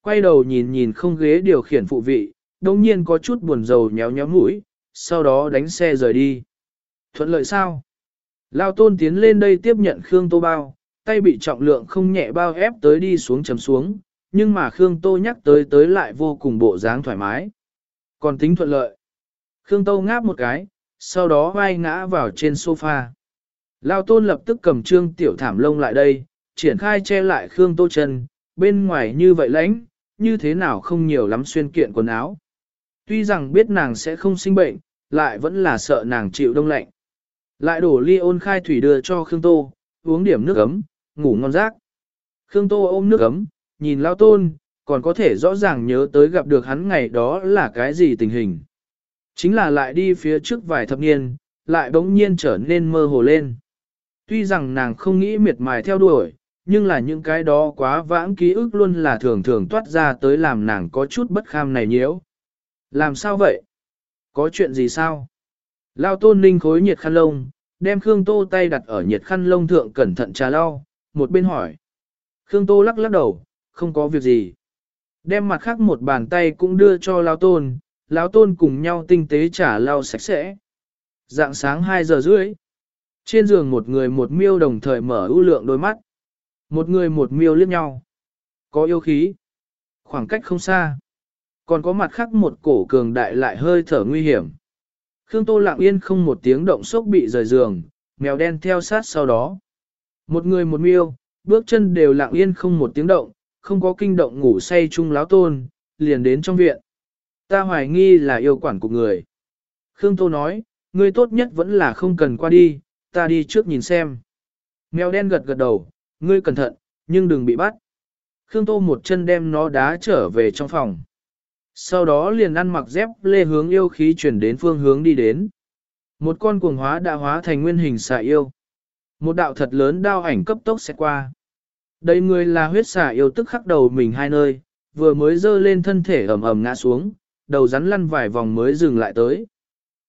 Quay đầu nhìn nhìn không ghế điều khiển phụ vị, đồng nhiên có chút buồn rầu nhéo nhéo mũi, sau đó đánh xe rời đi. Thuận lợi sao? Lao tôn tiến lên đây tiếp nhận Khương Tô bao, tay bị trọng lượng không nhẹ bao ép tới đi xuống chầm xuống, nhưng mà Khương Tô nhắc tới tới lại vô cùng bộ dáng thoải mái. Còn tính thuận lợi. Khương Tô ngáp một cái, sau đó vai ngã vào trên sofa. Lao tôn lập tức cầm trương tiểu thảm lông lại đây, triển khai che lại Khương Tô chân, bên ngoài như vậy lãnh, như thế nào không nhiều lắm xuyên kiện quần áo. Tuy rằng biết nàng sẽ không sinh bệnh, lại vẫn là sợ nàng chịu đông lạnh. Lại đổ ly ôn khai thủy đưa cho Khương Tô, uống điểm nước ấm, ngủ ngon giấc. Khương Tô ôm nước ấm, nhìn Lao Tôn, còn có thể rõ ràng nhớ tới gặp được hắn ngày đó là cái gì tình hình. Chính là lại đi phía trước vài thập niên, lại bỗng nhiên trở nên mơ hồ lên. Tuy rằng nàng không nghĩ miệt mài theo đuổi, nhưng là những cái đó quá vãng ký ức luôn là thường thường toát ra tới làm nàng có chút bất kham này nhiễu. Làm sao vậy? Có chuyện gì sao? Lao tôn ninh khối nhiệt khăn lông, đem Khương Tô tay đặt ở nhiệt khăn lông thượng cẩn thận trà lau, một bên hỏi. Khương Tô lắc lắc đầu, không có việc gì. Đem mặt khác một bàn tay cũng đưa cho Lao tôn, Lao tôn cùng nhau tinh tế trả lau sạch sẽ. Dạng sáng 2 giờ rưỡi. Trên giường một người một miêu đồng thời mở ưu lượng đôi mắt. Một người một miêu liếc nhau. Có yêu khí. Khoảng cách không xa. Còn có mặt khác một cổ cường đại lại hơi thở nguy hiểm. Khương Tô lặng yên không một tiếng động sốc bị rời giường, mèo đen theo sát sau đó. Một người một miêu, bước chân đều lặng yên không một tiếng động, không có kinh động ngủ say chung láo tôn, liền đến trong viện. Ta hoài nghi là yêu quản của người. Khương Tô nói, ngươi tốt nhất vẫn là không cần qua đi, ta đi trước nhìn xem. Mèo đen gật gật đầu, ngươi cẩn thận, nhưng đừng bị bắt. Khương Tô một chân đem nó đá trở về trong phòng. Sau đó liền ăn mặc dép lê hướng yêu khí chuyển đến phương hướng đi đến. Một con cuồng hóa đã hóa thành nguyên hình xà yêu. Một đạo thật lớn đao ảnh cấp tốc sẽ qua. Đây người là huyết xà yêu tức khắc đầu mình hai nơi, vừa mới dơ lên thân thể ầm ầm ngã xuống, đầu rắn lăn vài vòng mới dừng lại tới.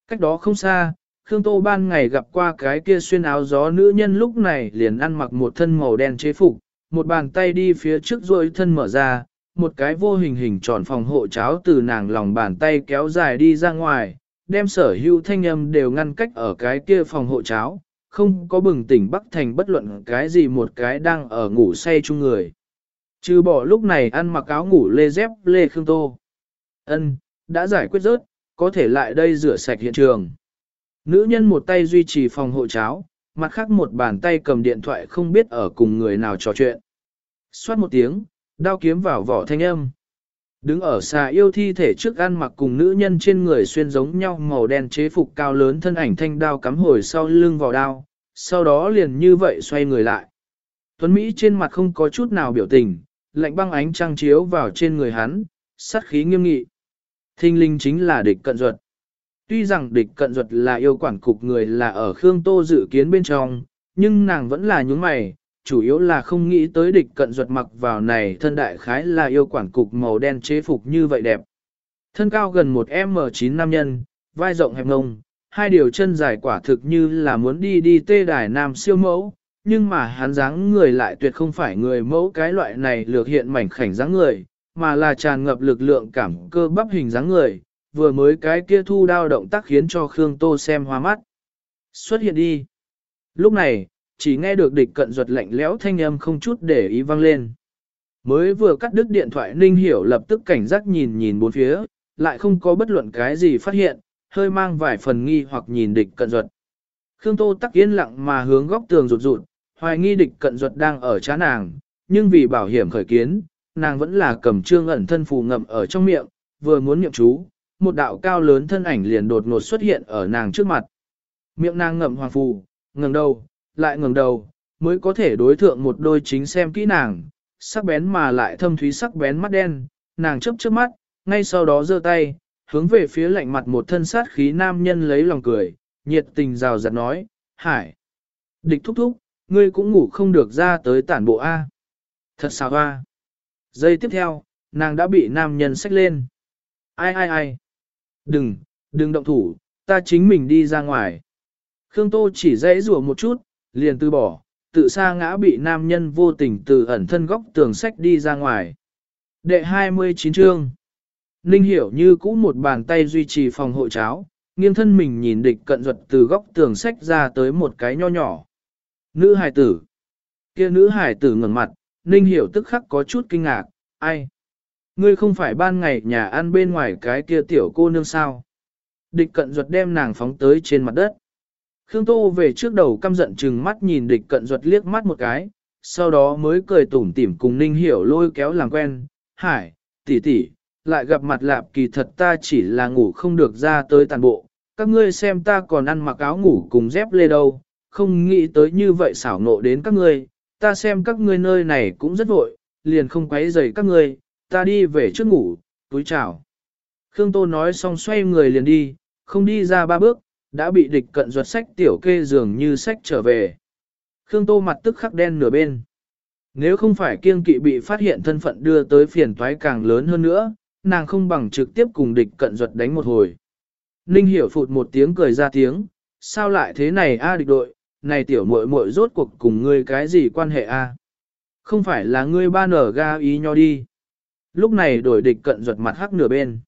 Cách đó không xa, Khương Tô ban ngày gặp qua cái kia xuyên áo gió nữ nhân lúc này liền ăn mặc một thân màu đen chế phục, một bàn tay đi phía trước rồi thân mở ra, một cái vô hình hình tròn phòng hộ cháo từ nàng lòng bàn tay kéo dài đi ra ngoài, đem sở hữu thanh âm đều ngăn cách ở cái kia phòng hộ cháo, không có bừng tỉnh Bắc Thành bất luận cái gì một cái đang ở ngủ say chung người. Trừ bỏ lúc này ăn mặc áo ngủ lê dép lê khương tô. ân đã giải quyết rớt, có thể lại đây rửa sạch hiện trường. Nữ nhân một tay duy trì phòng hộ cháo, mặt khác một bàn tay cầm điện thoại không biết ở cùng người nào trò chuyện. Xoát một tiếng, đao kiếm vào vỏ thanh âm. Đứng ở xà yêu thi thể trước ăn mặc cùng nữ nhân trên người xuyên giống nhau màu đen chế phục cao lớn thân ảnh thanh đao cắm hồi sau lưng vào đao, sau đó liền như vậy xoay người lại. Tuấn Mỹ trên mặt không có chút nào biểu tình, lạnh băng ánh trăng chiếu vào trên người hắn, sát khí nghiêm nghị. Thinh linh chính là địch cận duật. Tuy rằng địch cận duật là yêu quản cục người là ở Khương Tô dự kiến bên trong, nhưng nàng vẫn là nhúng mày, chủ yếu là không nghĩ tới địch cận ruột mặc vào này thân đại khái là yêu quản cục màu đen chế phục như vậy đẹp. Thân cao gần một M9 nam nhân, vai rộng hẹp ngông, hai điều chân dài quả thực như là muốn đi đi tê đài nam siêu mẫu, nhưng mà hắn dáng người lại tuyệt không phải người mẫu cái loại này lược hiện mảnh khảnh dáng người, mà là tràn ngập lực lượng cảm cơ bắp hình dáng người, vừa mới cái kia thu đao động tác khiến cho Khương Tô xem hoa mắt. Xuất hiện đi. Lúc này, chỉ nghe được địch cận ruột lạnh lẽo thanh âm không chút để ý vang lên. Mới vừa cắt đứt điện thoại Ninh Hiểu lập tức cảnh giác nhìn nhìn bốn phía, lại không có bất luận cái gì phát hiện, hơi mang vài phần nghi hoặc nhìn địch cận ruột. Khương Tô tắc yên lặng mà hướng góc tường rụt rụt, hoài nghi địch cận ruột đang ở chá nàng, nhưng vì bảo hiểm khởi kiến, nàng vẫn là cầm trương ẩn thân phù ngậm ở trong miệng, vừa muốn niệm chú, một đạo cao lớn thân ảnh liền đột ngột xuất hiện ở nàng trước mặt. Miệng nàng ngậm hoàng phù, ngẩng đầu, lại ngẩng đầu, mới có thể đối thượng một đôi chính xem kỹ nàng, sắc bén mà lại thâm thúy sắc bén mắt đen, nàng chớp chớp mắt, ngay sau đó giơ tay, hướng về phía lạnh mặt một thân sát khí nam nhân lấy lòng cười, nhiệt tình rào rạt nói, hải. Địch thúc thúc, ngươi cũng ngủ không được ra tới tản bộ A. Thật xào hoa. Giây tiếp theo, nàng đã bị nam nhân xách lên. Ai ai ai. Đừng, đừng động thủ, ta chính mình đi ra ngoài. Khương Tô chỉ dãy rủa một chút, liền từ bỏ, tự sa ngã bị nam nhân vô tình từ ẩn thân góc tường sách đi ra ngoài. Đệ 29 chương Ninh hiểu như cũ một bàn tay duy trì phòng hộ cháo, nghiêng thân mình nhìn địch cận ruột từ góc tường sách ra tới một cái nho nhỏ. Nữ hải tử. kia nữ hải tử ngẩng mặt, Ninh hiểu tức khắc có chút kinh ngạc, ai? Ngươi không phải ban ngày nhà ăn bên ngoài cái kia tiểu cô nương sao? Địch cận ruột đem nàng phóng tới trên mặt đất. Khương Tô về trước đầu căm giận chừng mắt nhìn địch cận ruột liếc mắt một cái, sau đó mới cười tủm tỉm cùng Ninh Hiểu lôi kéo làm quen, hải, tỷ tỷ, lại gặp mặt lạp kỳ thật ta chỉ là ngủ không được ra tới tàn bộ, các ngươi xem ta còn ăn mặc áo ngủ cùng dép lê đâu, không nghĩ tới như vậy xảo nộ đến các ngươi, ta xem các ngươi nơi này cũng rất vội, liền không quấy rầy các ngươi, ta đi về trước ngủ, túi chào. Khương Tô nói xong xoay người liền đi, không đi ra ba bước, đã bị địch cận ruột sách tiểu kê dường như sách trở về. Khương Tô mặt tức khắc đen nửa bên. Nếu không phải kiêng kỵ bị phát hiện thân phận đưa tới phiền toái càng lớn hơn nữa, nàng không bằng trực tiếp cùng địch cận ruột đánh một hồi. Ninh hiểu phụt một tiếng cười ra tiếng, sao lại thế này a địch đội, này tiểu muội muội rốt cuộc cùng ngươi cái gì quan hệ a? Không phải là ngươi ba nở ga ý nho đi. Lúc này đổi địch cận ruột mặt hắc nửa bên.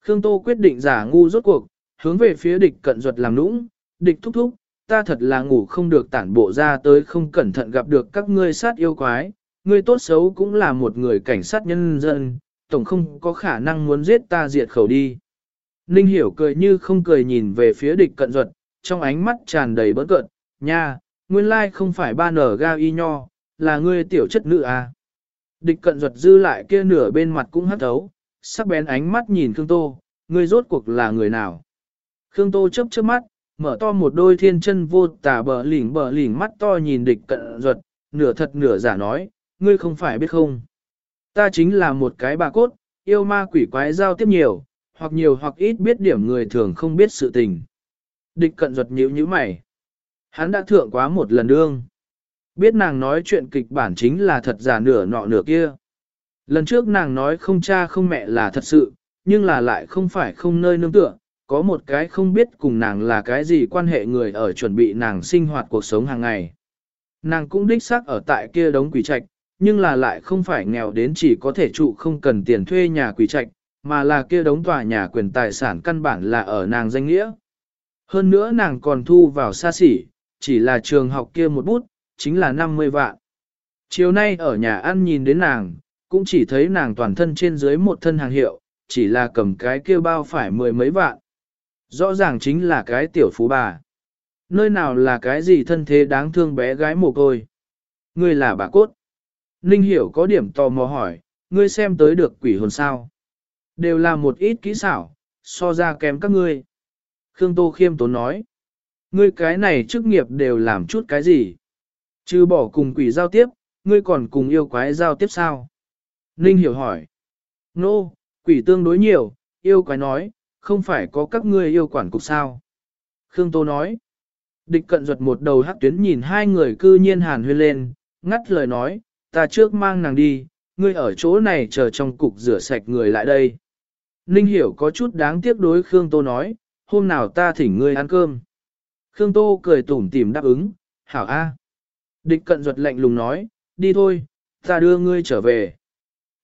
Khương Tô quyết định giả ngu rốt cuộc, hướng về phía địch cận duật làm nũng, địch thúc thúc, ta thật là ngủ không được tản bộ ra tới không cẩn thận gặp được các ngươi sát yêu quái, ngươi tốt xấu cũng là một người cảnh sát nhân dân, tổng không có khả năng muốn giết ta diệt khẩu đi. Ninh hiểu cười như không cười nhìn về phía địch cận duật, trong ánh mắt tràn đầy bớt cợt, nha, nguyên lai không phải ba nở ga y nho, là ngươi tiểu chất nữ à. Địch cận duật dư lại kia nửa bên mặt cũng hắt thấu, sắc bén ánh mắt nhìn Khương Tô, ngươi rốt cuộc là người nào. Khương Tô chớp chớp mắt, mở to một đôi thiên chân vô tà bờ lỉnh bờ lỉnh mắt to nhìn địch cận ruột, nửa thật nửa giả nói, ngươi không phải biết không. Ta chính là một cái bà cốt, yêu ma quỷ quái giao tiếp nhiều, hoặc nhiều hoặc ít biết điểm người thường không biết sự tình. Địch cận ruột nhíu nhíu mày. Hắn đã thượng quá một lần đương. Biết nàng nói chuyện kịch bản chính là thật giả nửa nọ nửa kia. Lần trước nàng nói không cha không mẹ là thật sự, nhưng là lại không phải không nơi nương tựa, có một cái không biết cùng nàng là cái gì quan hệ người ở chuẩn bị nàng sinh hoạt cuộc sống hàng ngày. Nàng cũng đích xác ở tại kia đống quỷ trạch, nhưng là lại không phải nghèo đến chỉ có thể trụ không cần tiền thuê nhà quỷ trạch, mà là kia đống tòa nhà quyền tài sản căn bản là ở nàng danh nghĩa. Hơn nữa nàng còn thu vào xa xỉ, chỉ là trường học kia một bút, chính là 50 vạn. Chiều nay ở nhà ăn nhìn đến nàng, cũng chỉ thấy nàng toàn thân trên dưới một thân hàng hiệu, chỉ là cầm cái kia bao phải mười mấy vạn. Rõ ràng chính là cái tiểu phú bà. Nơi nào là cái gì thân thế đáng thương bé gái mồ côi. Ngươi là bà cốt. Ninh hiểu có điểm tò mò hỏi, ngươi xem tới được quỷ hồn sao. Đều là một ít kỹ xảo, so ra kém các ngươi. Khương Tô khiêm tốn nói. Ngươi cái này chức nghiệp đều làm chút cái gì? Chứ bỏ cùng quỷ giao tiếp, ngươi còn cùng yêu quái giao tiếp sao? Ninh hiểu hỏi. Nô, no, quỷ tương đối nhiều, yêu quái nói, không phải có các ngươi yêu quản cục sao? Khương Tô nói. Địch cận ruột một đầu hắc tuyến nhìn hai người cư nhiên hàn huyên lên, ngắt lời nói, ta trước mang nàng đi, ngươi ở chỗ này chờ trong cục rửa sạch người lại đây. Ninh hiểu có chút đáng tiếc đối Khương Tô nói, hôm nào ta thỉnh ngươi ăn cơm. Khương Tô cười tủm tỉm đáp ứng, hảo a. Địch cận ruột lạnh lùng nói, đi thôi, ta đưa ngươi trở về.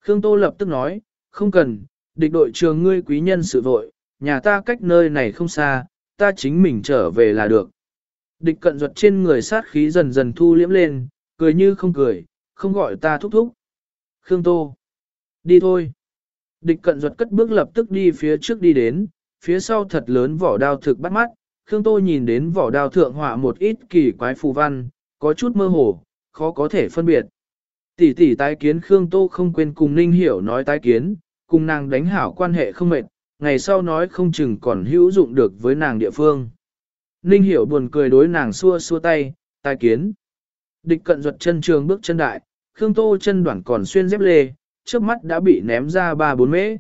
Khương Tô lập tức nói, không cần, địch đội trường ngươi quý nhân sự vội, nhà ta cách nơi này không xa, ta chính mình trở về là được. Địch cận ruột trên người sát khí dần dần thu liễm lên, cười như không cười, không gọi ta thúc thúc. Khương Tô, đi thôi. Địch cận ruột cất bước lập tức đi phía trước đi đến, phía sau thật lớn vỏ đao thực bắt mắt, Khương Tô nhìn đến vỏ đao thượng họa một ít kỳ quái phù văn, có chút mơ hồ, khó có thể phân biệt. Tỷ tỷ tái kiến Khương Tô không quên cùng Ninh Hiểu nói tái kiến, cùng nàng đánh hảo quan hệ không mệt, ngày sau nói không chừng còn hữu dụng được với nàng địa phương. Ninh Hiểu buồn cười đối nàng xua xua tay, tai kiến. Địch cận ruột chân trường bước chân đại, Khương Tô chân đoạn còn xuyên dép lê, trước mắt đã bị ném ra ba bốn mễ.